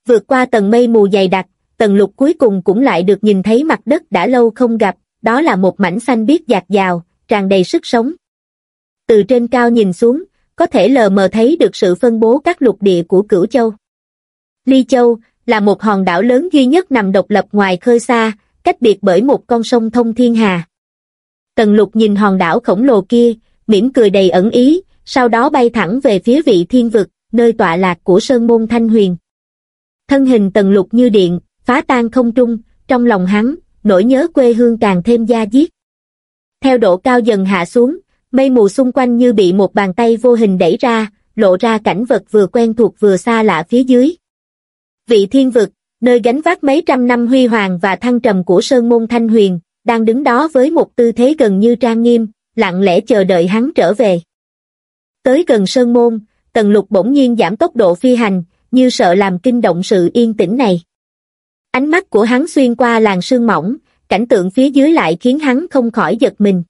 Vượt qua tầng mây mù dày đặc, Tần Lục cuối cùng cũng lại được nhìn thấy mặt đất đã lâu không gặp, đó là một mảnh xanh biếc dạt dào, tràn đầy sức sống. Từ trên cao nhìn xuống, có thể lờ mờ thấy được sự phân bố các lục địa của Cửu Châu. Ly Châu là một hòn đảo lớn duy nhất nằm độc lập ngoài khơi xa, cách biệt bởi một con sông thông thiên hà. Tần lục nhìn hòn đảo khổng lồ kia, mỉm cười đầy ẩn ý, sau đó bay thẳng về phía vị thiên vực, nơi tọa lạc của Sơn Môn Thanh Huyền. Thân hình tần lục như điện, phá tan không trung, trong lòng hắn, nỗi nhớ quê hương càng thêm da diết. Theo độ cao dần hạ xuống, mây mù xung quanh như bị một bàn tay vô hình đẩy ra, lộ ra cảnh vật vừa quen thuộc vừa xa lạ phía dưới. Vị thiên vực, nơi gánh vác mấy trăm năm huy hoàng và thăng trầm của Sơn Môn Thanh Huyền, đang đứng đó với một tư thế gần như trang nghiêm, lặng lẽ chờ đợi hắn trở về. Tới gần Sơn Môn, Tần Lục bỗng nhiên giảm tốc độ phi hành, như sợ làm kinh động sự yên tĩnh này. Ánh mắt của hắn xuyên qua làn sương mỏng, cảnh tượng phía dưới lại khiến hắn không khỏi giật mình.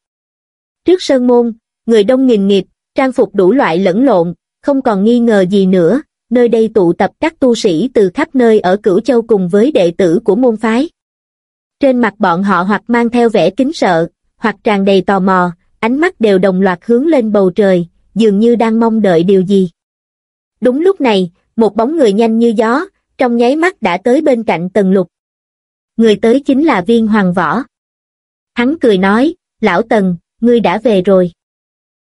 Trước Sơn Môn, người đông nghìn nghiệp, trang phục đủ loại lẫn lộn, không còn nghi ngờ gì nữa, nơi đây tụ tập các tu sĩ từ khắp nơi ở Cửu Châu cùng với đệ tử của môn phái. Trên mặt bọn họ hoặc mang theo vẻ kính sợ, hoặc tràn đầy tò mò, ánh mắt đều đồng loạt hướng lên bầu trời, dường như đang mong đợi điều gì. Đúng lúc này, một bóng người nhanh như gió, trong nháy mắt đã tới bên cạnh Tần Lục. Người tới chính là viên hoàng võ. Hắn cười nói, lão Tần, ngươi đã về rồi.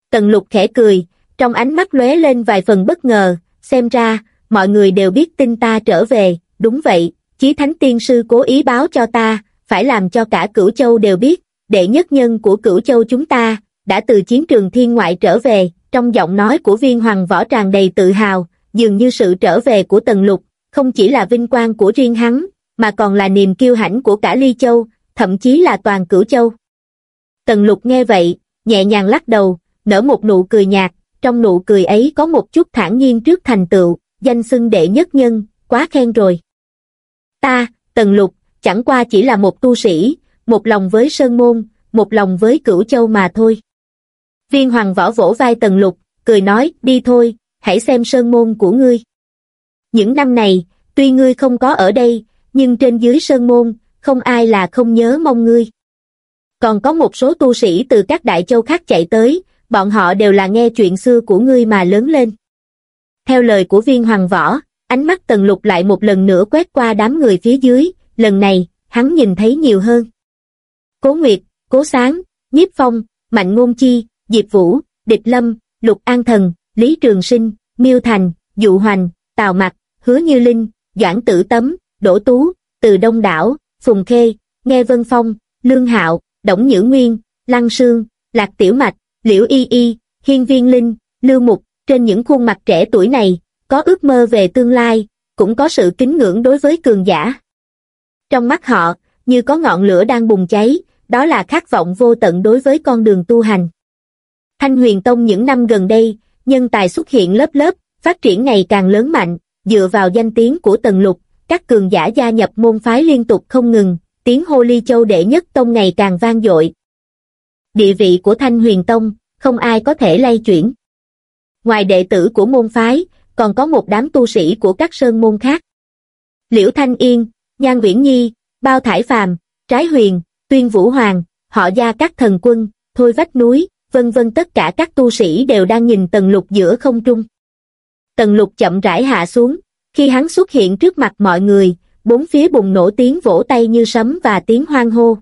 Tần Lục khẽ cười, trong ánh mắt lóe lên vài phần bất ngờ, xem ra, mọi người đều biết tin ta trở về, đúng vậy, chí thánh tiên sư cố ý báo cho ta, phải làm cho cả cửu châu đều biết, đệ nhất nhân của cửu châu chúng ta, đã từ chiến trường thiên ngoại trở về, trong giọng nói của viên hoàng võ tràn đầy tự hào, dường như sự trở về của tần lục, không chỉ là vinh quang của riêng hắn, mà còn là niềm kiêu hãnh của cả ly châu, thậm chí là toàn cửu châu. Tần lục nghe vậy, nhẹ nhàng lắc đầu, nở một nụ cười nhạt, trong nụ cười ấy có một chút thản nhiên trước thành tựu, danh xưng đệ nhất nhân, quá khen rồi. Ta, Tần Lục, chẳng qua chỉ là một tu sĩ, một lòng với Sơn Môn, một lòng với Cửu Châu mà thôi. Viên Hoàng võ vỗ vai Tần Lục, cười nói, đi thôi, hãy xem Sơn Môn của ngươi. Những năm này, tuy ngươi không có ở đây, nhưng trên dưới Sơn Môn, không ai là không nhớ mong ngươi. Còn có một số tu sĩ từ các đại châu khác chạy tới, bọn họ đều là nghe chuyện xưa của ngươi mà lớn lên. Theo lời của viên hoàng võ, ánh mắt tần lục lại một lần nữa quét qua đám người phía dưới, lần này, hắn nhìn thấy nhiều hơn. Cố Nguyệt, Cố Sáng, Nhiếp Phong, Mạnh Ngôn Chi, Diệp Vũ, Địch Lâm, Lục An Thần, Lý Trường Sinh, Miêu Thành, Dụ Hoành, Tào Mặc, Hứa Như Linh, Doãn Tử Tấm, Đỗ Tú, Từ Đông Đảo, Phùng Khê, Nghe Vân Phong, Lương Hạo, Đổng Nhữ Nguyên, Lăng Sương, Lạc Tiểu Mạch, Liễu Y Y, Hiên Viên Linh, Lưu Mục, trên những khuôn mặt trẻ tuổi này, có ước mơ về tương lai, cũng có sự kính ngưỡng đối với cường giả. Trong mắt họ, như có ngọn lửa đang bùng cháy, đó là khát vọng vô tận đối với con đường tu hành. Thanh huyền tông những năm gần đây, nhân tài xuất hiện lớp lớp, phát triển ngày càng lớn mạnh, dựa vào danh tiếng của tần lục, các cường giả gia nhập môn phái liên tục không ngừng, tiếng hô ly châu đệ nhất tông ngày càng vang dội. Địa vị của Thanh huyền tông, không ai có thể lay chuyển. Ngoài đệ tử của môn phái, còn có một đám tu sĩ của các sơn môn khác. Liễu Thanh Yên, Nhan Viễn Nhi, Bao Thải Phàm, Trái Huyền, Tuyên Vũ Hoàng, họ gia các thần quân, Thôi Vách Núi, vân vân tất cả các tu sĩ đều đang nhìn tầng lục giữa không trung. Tầng lục chậm rãi hạ xuống, khi hắn xuất hiện trước mặt mọi người, bốn phía bùng nổ tiếng vỗ tay như sấm và tiếng hoang hô.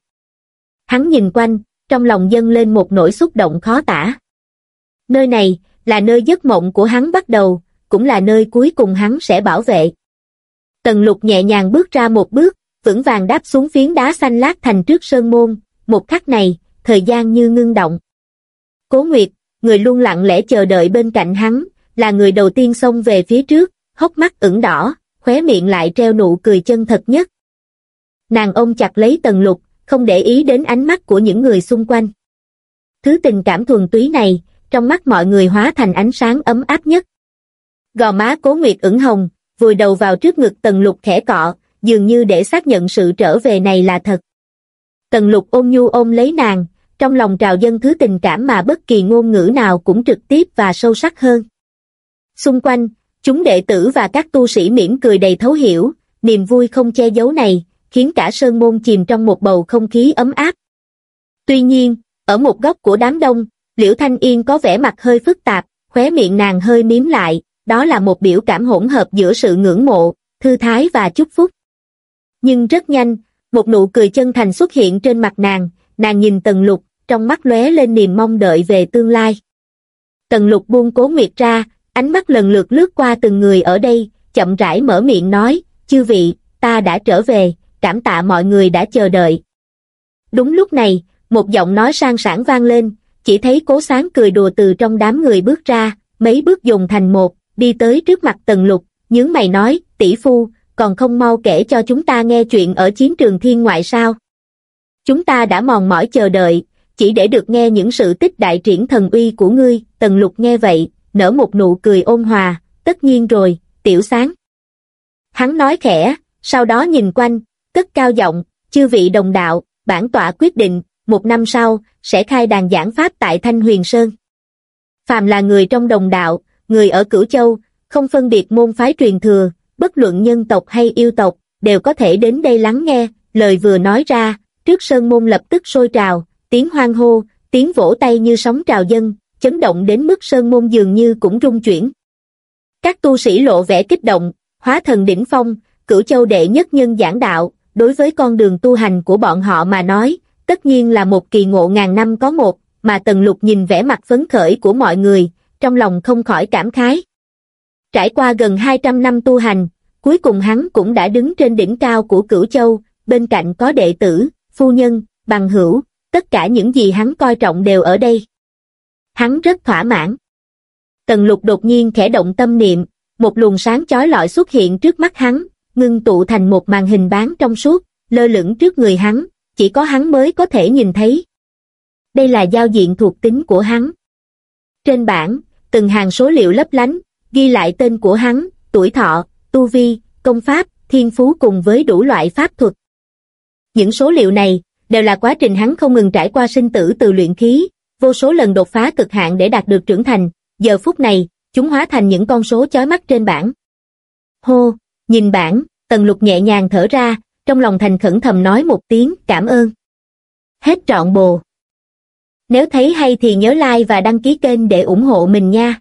Hắn nhìn quanh, trong lòng dâng lên một nỗi xúc động khó tả. Nơi này, là nơi giấc mộng của hắn bắt đầu, cũng là nơi cuối cùng hắn sẽ bảo vệ. Tần lục nhẹ nhàng bước ra một bước, vững vàng đáp xuống phiến đá xanh lát thành trước sơn môn, một khắc này, thời gian như ngưng động. Cố Nguyệt, người luôn lặng lẽ chờ đợi bên cạnh hắn, là người đầu tiên xông về phía trước, hốc mắt ửng đỏ, khóe miệng lại treo nụ cười chân thật nhất. Nàng ôm chặt lấy tần lục, không để ý đến ánh mắt của những người xung quanh. Thứ tình cảm thuần túy này, trong mắt mọi người hóa thành ánh sáng ấm áp nhất. Gò má cố nguyệt ửng hồng, vùi đầu vào trước ngực tần lục khẽ cọ, dường như để xác nhận sự trở về này là thật. Tần lục ôm nhu ôm lấy nàng, trong lòng trào dân thứ tình cảm mà bất kỳ ngôn ngữ nào cũng trực tiếp và sâu sắc hơn. Xung quanh, chúng đệ tử và các tu sĩ mỉm cười đầy thấu hiểu, niềm vui không che giấu này, khiến cả sơn môn chìm trong một bầu không khí ấm áp. Tuy nhiên, ở một góc của đám đông, Liễu Thanh Yên có vẻ mặt hơi phức tạp, khóe miệng nàng hơi miếm lại, đó là một biểu cảm hỗn hợp giữa sự ngưỡng mộ, thư thái và chúc phúc. Nhưng rất nhanh, một nụ cười chân thành xuất hiện trên mặt nàng, nàng nhìn Tần Lục, trong mắt lóe lên niềm mong đợi về tương lai. Tần Lục buông cố nguyệt ra, ánh mắt lần lượt lướt qua từng người ở đây, chậm rãi mở miệng nói, chư vị, ta đã trở về, cảm tạ mọi người đã chờ đợi. Đúng lúc này, một giọng nói sang sảng vang lên, chỉ thấy cố sáng cười đùa từ trong đám người bước ra, mấy bước dùng thành một, đi tới trước mặt tần lục, nhướng mày nói, tỷ phu, còn không mau kể cho chúng ta nghe chuyện ở chiến trường thiên ngoại sao. Chúng ta đã mòn mỏi chờ đợi, chỉ để được nghe những sự tích đại triển thần uy của ngươi, tần lục nghe vậy, nở một nụ cười ôn hòa, tất nhiên rồi, tiểu sáng. Hắn nói khẽ, sau đó nhìn quanh, cất cao giọng, chư vị đồng đạo, bản tọa quyết định, một năm sau, sẽ khai đàn giảng pháp tại Thanh Huyền Sơn. Phàm là người trong đồng đạo, người ở Cửu Châu, không phân biệt môn phái truyền thừa, bất luận nhân tộc hay yêu tộc, đều có thể đến đây lắng nghe, lời vừa nói ra, trước sơn môn lập tức sôi trào, tiếng hoang hô, tiếng vỗ tay như sóng trào dân, chấn động đến mức sơn môn dường như cũng rung chuyển. Các tu sĩ lộ vẻ kích động, hóa thần đỉnh phong, cửu châu đệ nhất nhân giảng đạo, đối với con đường tu hành của bọn họ mà nói, tất nhiên là một kỳ ngộ ngàn năm có một, mà Tần Lục nhìn vẻ mặt phấn khởi của mọi người, trong lòng không khỏi cảm khái. Trải qua gần 200 năm tu hành, cuối cùng hắn cũng đã đứng trên đỉnh cao của cửu châu, bên cạnh có đệ tử, phu nhân, bằng hữu, tất cả những gì hắn coi trọng đều ở đây. Hắn rất thỏa mãn. Tần lục đột nhiên khẽ động tâm niệm, một luồng sáng chói lọi xuất hiện trước mắt hắn, ngưng tụ thành một màn hình bán trong suốt, lơ lửng trước người hắn, chỉ có hắn mới có thể nhìn thấy. Đây là giao diện thuộc tính của hắn. Trên bảng, từng hàng số liệu lấp lánh, ghi lại tên của hắn, tuổi thọ, tu vi, công pháp, thiên phú cùng với đủ loại pháp thuật. Những số liệu này, đều là quá trình hắn không ngừng trải qua sinh tử từ luyện khí, vô số lần đột phá cực hạn để đạt được trưởng thành, giờ phút này, chúng hóa thành những con số chói mắt trên bảng. Hô, nhìn bản tần lục nhẹ nhàng thở ra, trong lòng thành khẩn thầm nói một tiếng cảm ơn. Hết trọn bồ. Nếu thấy hay thì nhớ like và đăng ký kênh để ủng hộ mình nha.